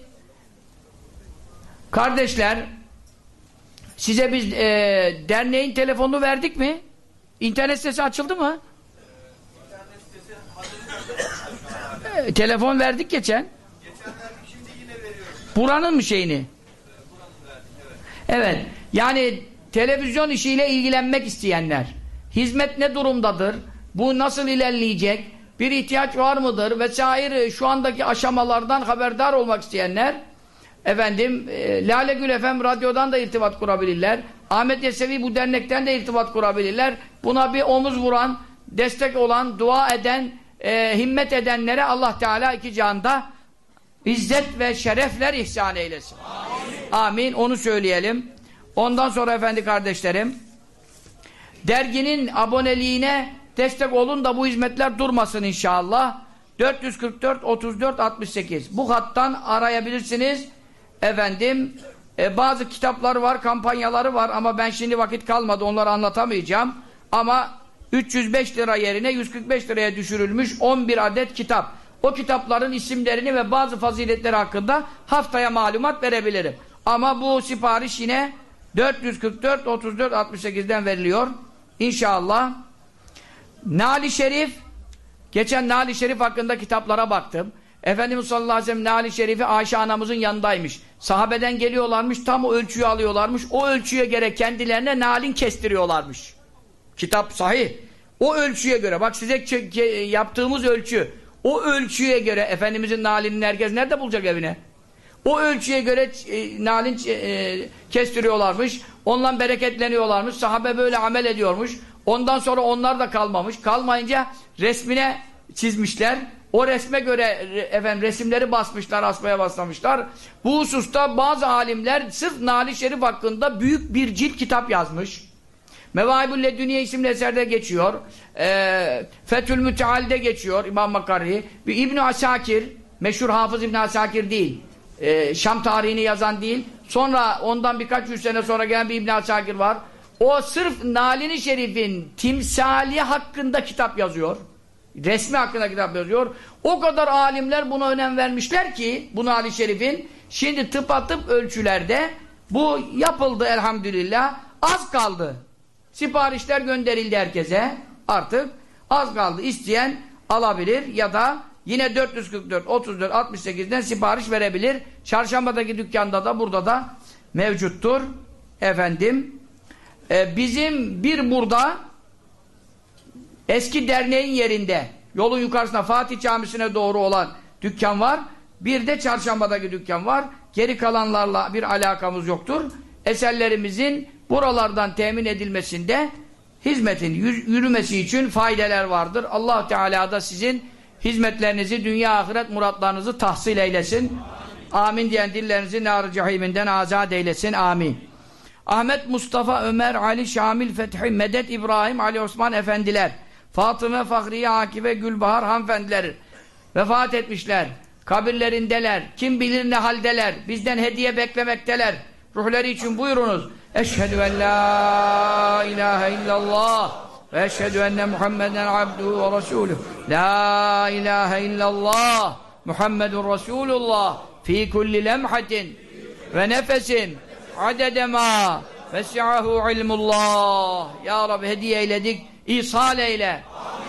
S1: kardeşler Size biz e, derneğin telefonunu verdik mi? İnternet sitesi açıldı mı? e, telefon verdik geçen. Buranın mı şeyini? Evet. Yani televizyon işiyle ilgilenmek isteyenler. Hizmet ne durumdadır? Bu nasıl ilerleyecek? Bir ihtiyaç var mıdır? Vesaire şu andaki aşamalardan haberdar olmak isteyenler Efendim, e, Lale Gül FM radyodan da irtibat kurabilirler. Ahmet Yesevi bu dernekten de irtibat kurabilirler. Buna bir omuz vuran, destek olan, dua eden, e, himmet edenlere Allah Teala iki canda izzet ve şerefler ihsan eylesin. Amin. Amin. Onu söyleyelim. Ondan sonra efendi kardeşlerim, derginin aboneliğine destek olun da bu hizmetler durmasın inşallah. 444 34 68 bu hattan arayabilirsiniz efendim e, bazı kitaplar var, kampanyaları var ama ben şimdi vakit kalmadı onları anlatamayacağım. Ama 305 lira yerine 145 liraya düşürülmüş 11 adet kitap. O kitapların isimlerini ve bazı faziletleri hakkında haftaya malumat verebilirim. Ama bu sipariş yine 444 34 68'den veriliyor. İnşallah. Nali Şerif Geçen Nali Şerif hakkında kitaplara baktım. Efendimiz sallallahu aleyhi ve sellem Nali Şerif'i Ayşe anamızın yanındaymış. Sahabeden geliyorlarmış, tam o ölçüyü alıyorlarmış. O ölçüye göre kendilerine nalin kestiriyorlarmış. Kitap sahih. O ölçüye göre, bak size yaptığımız ölçü, o ölçüye göre Efendimizin nalini herkes nerede bulacak evine? O ölçüye göre e, nalin e, kestiriyorlarmış. Ondan bereketleniyorlarmış. Sahabe böyle amel ediyormuş. Ondan sonra onlar da kalmamış. Kalmayınca resmine çizmişler. O resme göre efendim resimleri basmışlar, asmaya başlamışlar. Bu hususta bazı alimler sırf Nali Şerif hakkında büyük bir cilt kitap yazmış. Mevahibül Ledüniye isimli eserde geçiyor. E, Fethül Müteal'de geçiyor İmam Makarri. İbn Asakir, meşhur hafız İbn Asakir değil. E, Şam tarihini yazan değil. Sonra ondan birkaç yüz sene sonra gelen bir İbn Asakir var. O sırf Nalini Şerif'in timsali hakkında kitap yazıyor. Resmi hakkında kitap yazıyor. O kadar alimler buna önem vermişler ki bu Nali Şerif'in şimdi tıp atıp ölçülerde bu yapıldı elhamdülillah. Az kaldı. Siparişler gönderildi herkese. Artık az kaldı. İsteyen alabilir ya da yine 444 34 68'den sipariş verebilir. Çarşambadaki dükkanda da burada da mevcuttur. Efendim e, bizim bir burada eski derneğin yerinde yolun yukarısına Fatih Camisi'ne doğru olan dükkan var. Bir de çarşambadaki dükkan var. Geri kalanlarla bir alakamız yoktur. Eserlerimizin buralardan temin edilmesinde hizmetin yürümesi için faydeler vardır. Allah Teala da sizin hizmetlerinizi, dünya ahiret muratlarınızı tahsil eylesin. Amin diyen dillerinizi nar-ı cehiminden azat eylesin. Amin. Ahmet Mustafa Ömer Ali Şamil Fethi Medet İbrahim Ali Osman Efendiler Fatıma Fahriye Akibe Gülbahar hanımefendiler vefat etmişler. Kabirlerindeler. Kim bilir ne haldeler. Bizden hediye beklemekteler. Ruhları için buyurunuz. Eşhedü en la ilahe illallah ve eşhedü enne Muhammeden abduhu ve resuluh. La ilahe illallah Muhammedun Resulullah fi kulli lemhatin ve nefesin adede ma vesi'ahu ilmullah ya Rabbi hediye eyledik ihsal eyle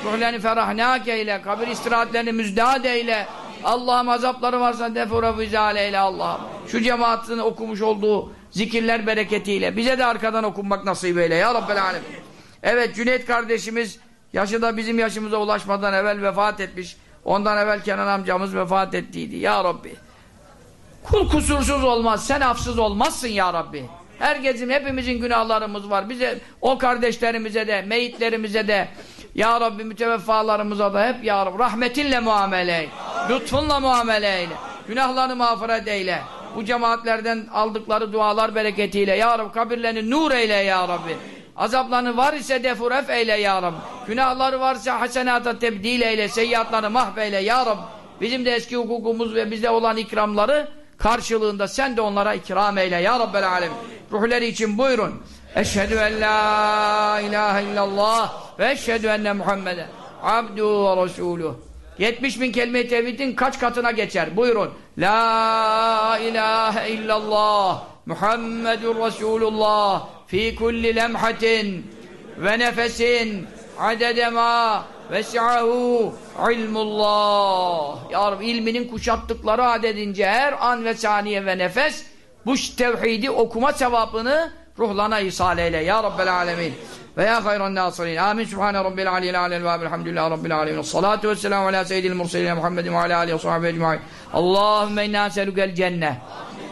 S1: ruhlerini ferahnak eyle kabir istirahatlerini müjdat eyle. Allah'ım azapları varsa defura vizal eyle Allah'ım. Şu cemaatin okumuş olduğu zikirler bereketiyle bize de arkadan okunmak nasip eyle ya Rabbel alem evet Cüneyt kardeşimiz yaşı da bizim yaşımıza ulaşmadan evvel vefat etmiş. Ondan evvel Kenan amcamız vefat ettiydi. Ya Rabbi Kul kusursuz olmaz, sen afsız olmazsın ya Rabbi. Herkesin, hepimizin günahlarımız var. Bize, o kardeşlerimize de, meyitlerimize de, ya Rabbi müteveffalarımıza da hep ya Rabbi rahmetinle muamele eyle. Lütfunla muamele eyle. Günahlarını mağfiret eyle. Bu cemaatlerden aldıkları dualar bereketiyle ya Rabbi kabirlerini nur eyle ya Rabbi. Azaplarını var ise defuref eyle ya Rabbi. Günahları varsa hasenata tebdil eyle, seyyiatlarını mahveyle ya Rabbi. Bizim de eski hukukumuz ve bize olan ikramları karşılığında sen de onlara ikram eyle ya Rabbel Alem. Ruhları için buyurun. Eşhedü en la ilahe illallah ve eşhedü enne Muhammeden abdu ve resuluh. 70 bin kelime-i tevhidin kaç katına geçer? Buyurun. La ilahe illallah Muhammedun Resulullah fi kulli lemhatin ve nefesin adede ma vesi'ahu ilmullah. Ya Rabbi ilminin kuşattıkları adedince her an ve saniye ve nefes bu tevhidi okuma sevabını ruhlarına ihsal eyle ya Rabbel alemin. Ve ya hayran nasirin. Amin. Subhane Rabbil aleyhi aleyhi ve elhamdülillahi Rabbil alemin. Salatu ve selamu ala seyyidil murselin Muhammedin ve ala aleyhi ve sahibi ecma'in. Allahümme inna selukel cenneh.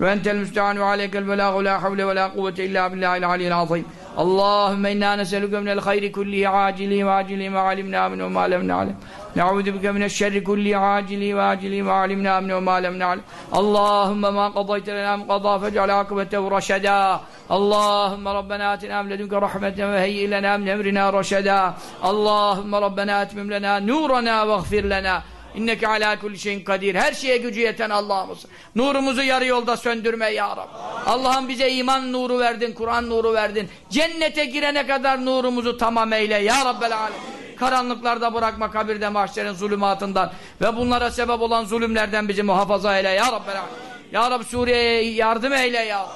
S1: وأنت المستعان وعليك البلاغ لا حول ولا قوة إلا بالله العلي العظيم. اللهم إنا نسألك من الخير كله عاجله وآجله ما علمنا منه وما لم نعلم. نعوذ بك من الشر كله عاجله وآجله ما علمنا منه وما لم نعلم. اللهم ما قضيت لنا من قضاء فاجعل عاقبته رشدا. اللهم ربنا آتنا من لدنك رحمة وهيئ لنا من أمرنا رشدا. اللهم ربنا أتمم لنا نورنا واغفر لنا. İnneke ala kulli şeyin kadir. Her şeye gücü yeten Allah'ımız. Nurumuzu yarı yolda söndürme ya Rabbi. Allah'ım bize iman nuru verdin, Kur'an nuru verdin. Cennete girene kadar nurumuzu tamam eyle ya Rabbel alem. Karanlıklarda bırakma kabirde mahşerin zulümatından ve bunlara sebep olan zulümlerden bizi muhafaza eyle ya Rabbel alem. Ya Rabbi Suriye'ye yardım eyle ya.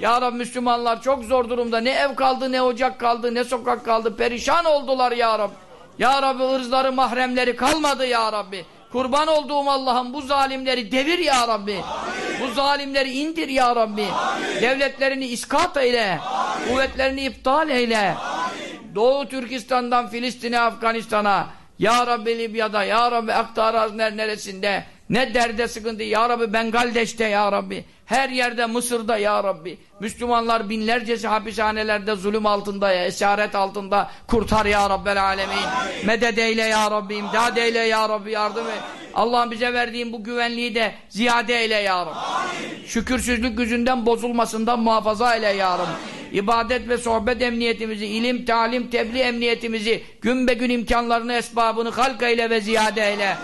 S1: Ya Rabbi Müslümanlar çok zor durumda. Ne ev kaldı, ne ocak kaldı, ne sokak kaldı. Perişan oldular ya Rabbi. Ya Rabbi ırzları mahremleri kalmadı ya Rabbi. Kurban olduğum Allah'ım bu zalimleri devir ya Rabbi. Amin. Bu zalimleri indir ya Rabbi. Amin. Devletlerini iskat eyle. Amin. Kuvvetlerini iptal eyle. Amin. Doğu Türkistan'dan Filistin'e, Afganistan'a, Ya Rabbi Libya'da, Ya Rabbi Aktaraz neresinde, ne derde sıkıntı, Ya Rabbi Bengaldeş'te Ya Rabbi. Her yerde Mısır'da ya Rabbi. Müslümanlar binlercesi hapishanelerde zulüm altında, esaret altında. Kurtar ya Rabbel alemin. Amin. Medet eyle ya Rabbi, imdad eyle ya Rabbi, yardım et. Allah'ın bize verdiğin bu güvenliği de ziyade eyle ya Rabbi. Amin. Şükürsüzlük yüzünden bozulmasından muhafaza eyle ya Rabbi. Amin. İbadet ve sohbet emniyetimizi, ilim, talim, tebliğ emniyetimizi, gün be gün imkanlarını, esbabını halk eyle ve ziyade eyle.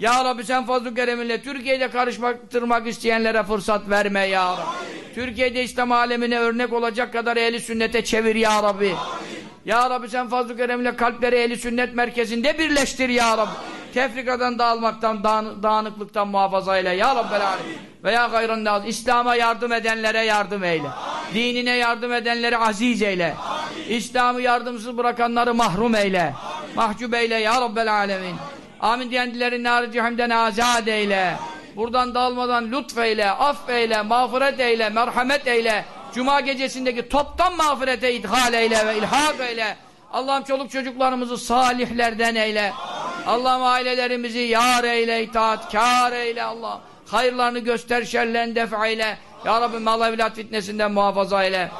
S1: Ya Rabbi sen fazl-ı kereminle Türkiye'de karıştırmak isteyenlere fırsat verme ya Rabbi. Amin. Türkiye'de İslam alemine örnek olacak kadar ehli sünnete çevir ya Rabbi. Amin. Ya Rabbi sen fazl-ı kereminle kalpleri ehli sünnet merkezinde birleştir ya Rabbi. Amin. Tefrikadan dağılmaktan, dağın, dağınıklıktan muhafaza eyle ya Rabbel Alemin. Veya gayrın naz. İslam'a yardım edenlere yardım eyle. Dinine yardım edenleri aziz eyle. İslam'ı yardımsız bırakanları mahrum eyle. Mahcup eyle ya Rabbel Alemin. Amin diyenlerin nar cehennemden azad eyle. Buradan dağılmadan lütfeyle, affeyle, mağfiret eyle, merhamet eyle. Cuma gecesindeki toptan mağfirete idhal eyle ve ilhak eyle. Allah'ım çoluk çocuklarımızı salihlerden eyle. Allah'ım ailelerimizi yar eyle, itaatkar eyle Allah. Hayırlarını göster, şerlerini def. Ya Rabbi mal evlat fitnesinden muhafaza eyle.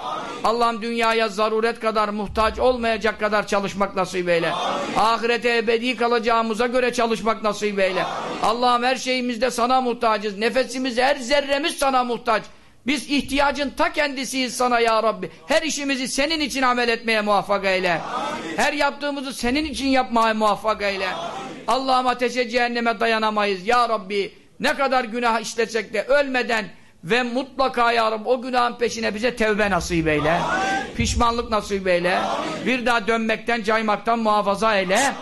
S1: Allah'ım dünyaya zaruret kadar muhtaç olmayacak kadar çalışmak nasip eyle. Amin. Ahirete ebedi kalacağımıza göre çalışmak nasip eyle. Allah'ım her şeyimizde sana muhtacız. Nefesimiz her zerremiz sana muhtaç. Biz ihtiyacın ta kendisiyiz sana ya Rabbi. Her işimizi senin için amel etmeye muvaffak eyle. Amin. Her yaptığımızı senin için yapmaya muvaffak eyle. Allah'ım ateşe cehenneme dayanamayız ya Rabbi. Ne kadar günah işletsek de ölmeden ve mutlaka ya Rabbi o günahın peşine bize tevbe nasip eyle. Amin. Pişmanlık nasip eyle. Amin. Bir daha dönmekten, caymaktan muhafaza eyle. Amin.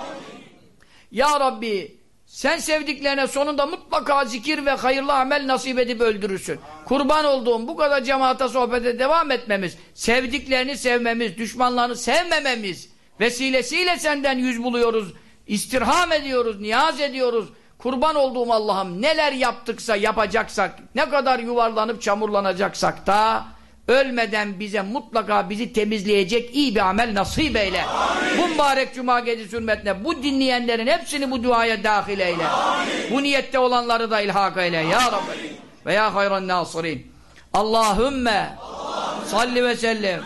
S1: Ya Rabbi sen sevdiklerine sonunda mutlaka zikir ve hayırlı amel nasip edip öldürürsün. Kurban olduğum bu kadar cemaate sohbete devam etmemiz, sevdiklerini sevmemiz, düşmanlarını sevmememiz vesilesiyle senden yüz buluyoruz, istirham ediyoruz, niyaz ediyoruz. Kurban olduğum Allah'ım neler yaptıksa yapacaksak, ne kadar yuvarlanıp çamurlanacaksak da ölmeden bize mutlaka bizi temizleyecek iyi bir amel nasip eyle. Amin. Bu mübarek cuma gecesi hürmetine bu dinleyenlerin hepsini bu duaya dahil eyle. Amin. Bu niyette olanları da ilhak eyle ya Rabbi. Ve ya hayran nasirin. Allahümme salli ve sellem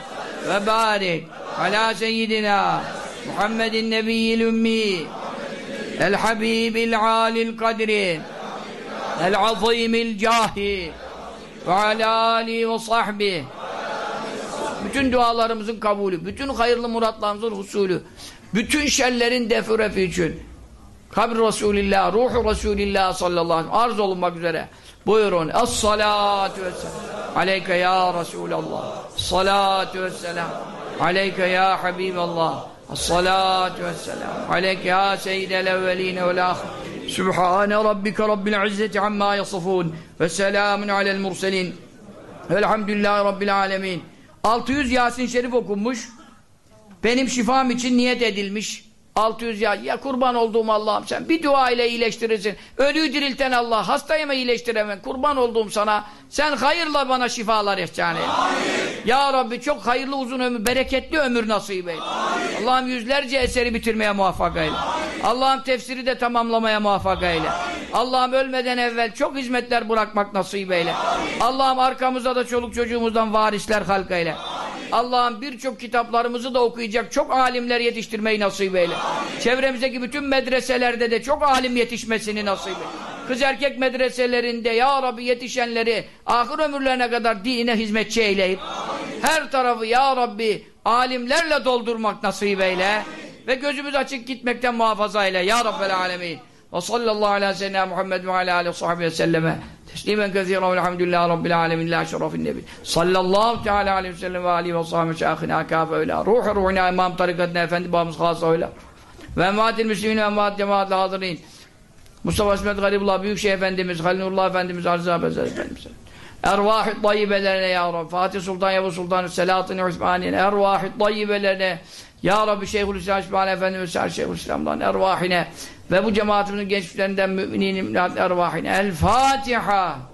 S1: ve barik ala seyyidina Muhammedin nebiyyil ümmi الحبيب العالي القدر العظيم الجاه ve Ali ve sahbi bütün dualarımızın kabulü, bütün hayırlı muratlarımızın husulü, bütün şerlerin defurefi için kabr Resulillah, ruhu Resulillah sallallahu aleyhi ve sellem arz olunmak üzere buyurun. Es-salatu vesselam aleyke ya Resulallah. Salatu vesselam aleyke ya Habiballah. As-salatu vesselam. Aleyk ya seyyidel evveline vel ahir. Sübhane rabbike rabbil izzeti amma yasifun. Ve selamun alel murselin. Velhamdülillahi rabbil alemin. 600 Yasin Şerif okunmuş. Benim şifam için niyet edilmiş. 600 ya, ya kurban olduğum Allah'ım sen bir dua ile iyileştirirsin. Ölüyü dirilten Allah, hastayı mı iyileştiremem? Kurban olduğum sana. Sen hayırla bana şifalar ihsan et. Ya Rabbi çok hayırlı uzun ömür, bereketli ömür nasip et. Allah'ım yüzlerce eseri bitirmeye muvaffak eyle. Allah'ım tefsiri de tamamlamaya muvaffak eyle. Allah'ım ölmeden evvel çok hizmetler bırakmak nasip eyle. Allah'ım arkamızda da çoluk çocuğumuzdan varisler halk eyle. Allah'ım birçok kitaplarımızı da okuyacak çok alimler yetiştirmeyi nasip eyle. Çevremizdeki bütün medreselerde de çok alim yetişmesini nasip eyle. Kız erkek medreselerinde ya Rabbi yetişenleri ahir ömürlerine kadar dine hizmetçi eyleyip her tarafı ya Rabbi alimlerle doldurmak nasip eyle ve gözümüz açık gitmekten muhafaza eyle ya Rabbel alemin. Ve sallallahu ala seyyidina Muhammed ve aleyhi ve selleme teslimen kezira velhamdülillahi rabbil alemin la şerefin nebi. Sallallahu teala aleyhi ve sellem ve aleyhi ve sahbihi şahına kâfe öyle. Ruhu ruhuna imam tarikatına efendi babamız hasa öyle. Ve ematil müslimin ve emaat cemaatle hazırlayın. Mustafa İsmet Garibullah Büyükşehir Efendimiz, Halil Nurullah Efendimiz, Arzu Abezer Efendimiz. Ervah-ı tayyibelerine ya Rabbi. Fatih Sultan Yavuz Sultan Selahattin Osmani'nin ervah-ı tayyibelerine ya Rabbi Şeyhülislam İsmail Efendimiz Şeyhülislam'dan ervahine ve bu cemaatimizin gençlerinden müminin ervahine. El Fatiha.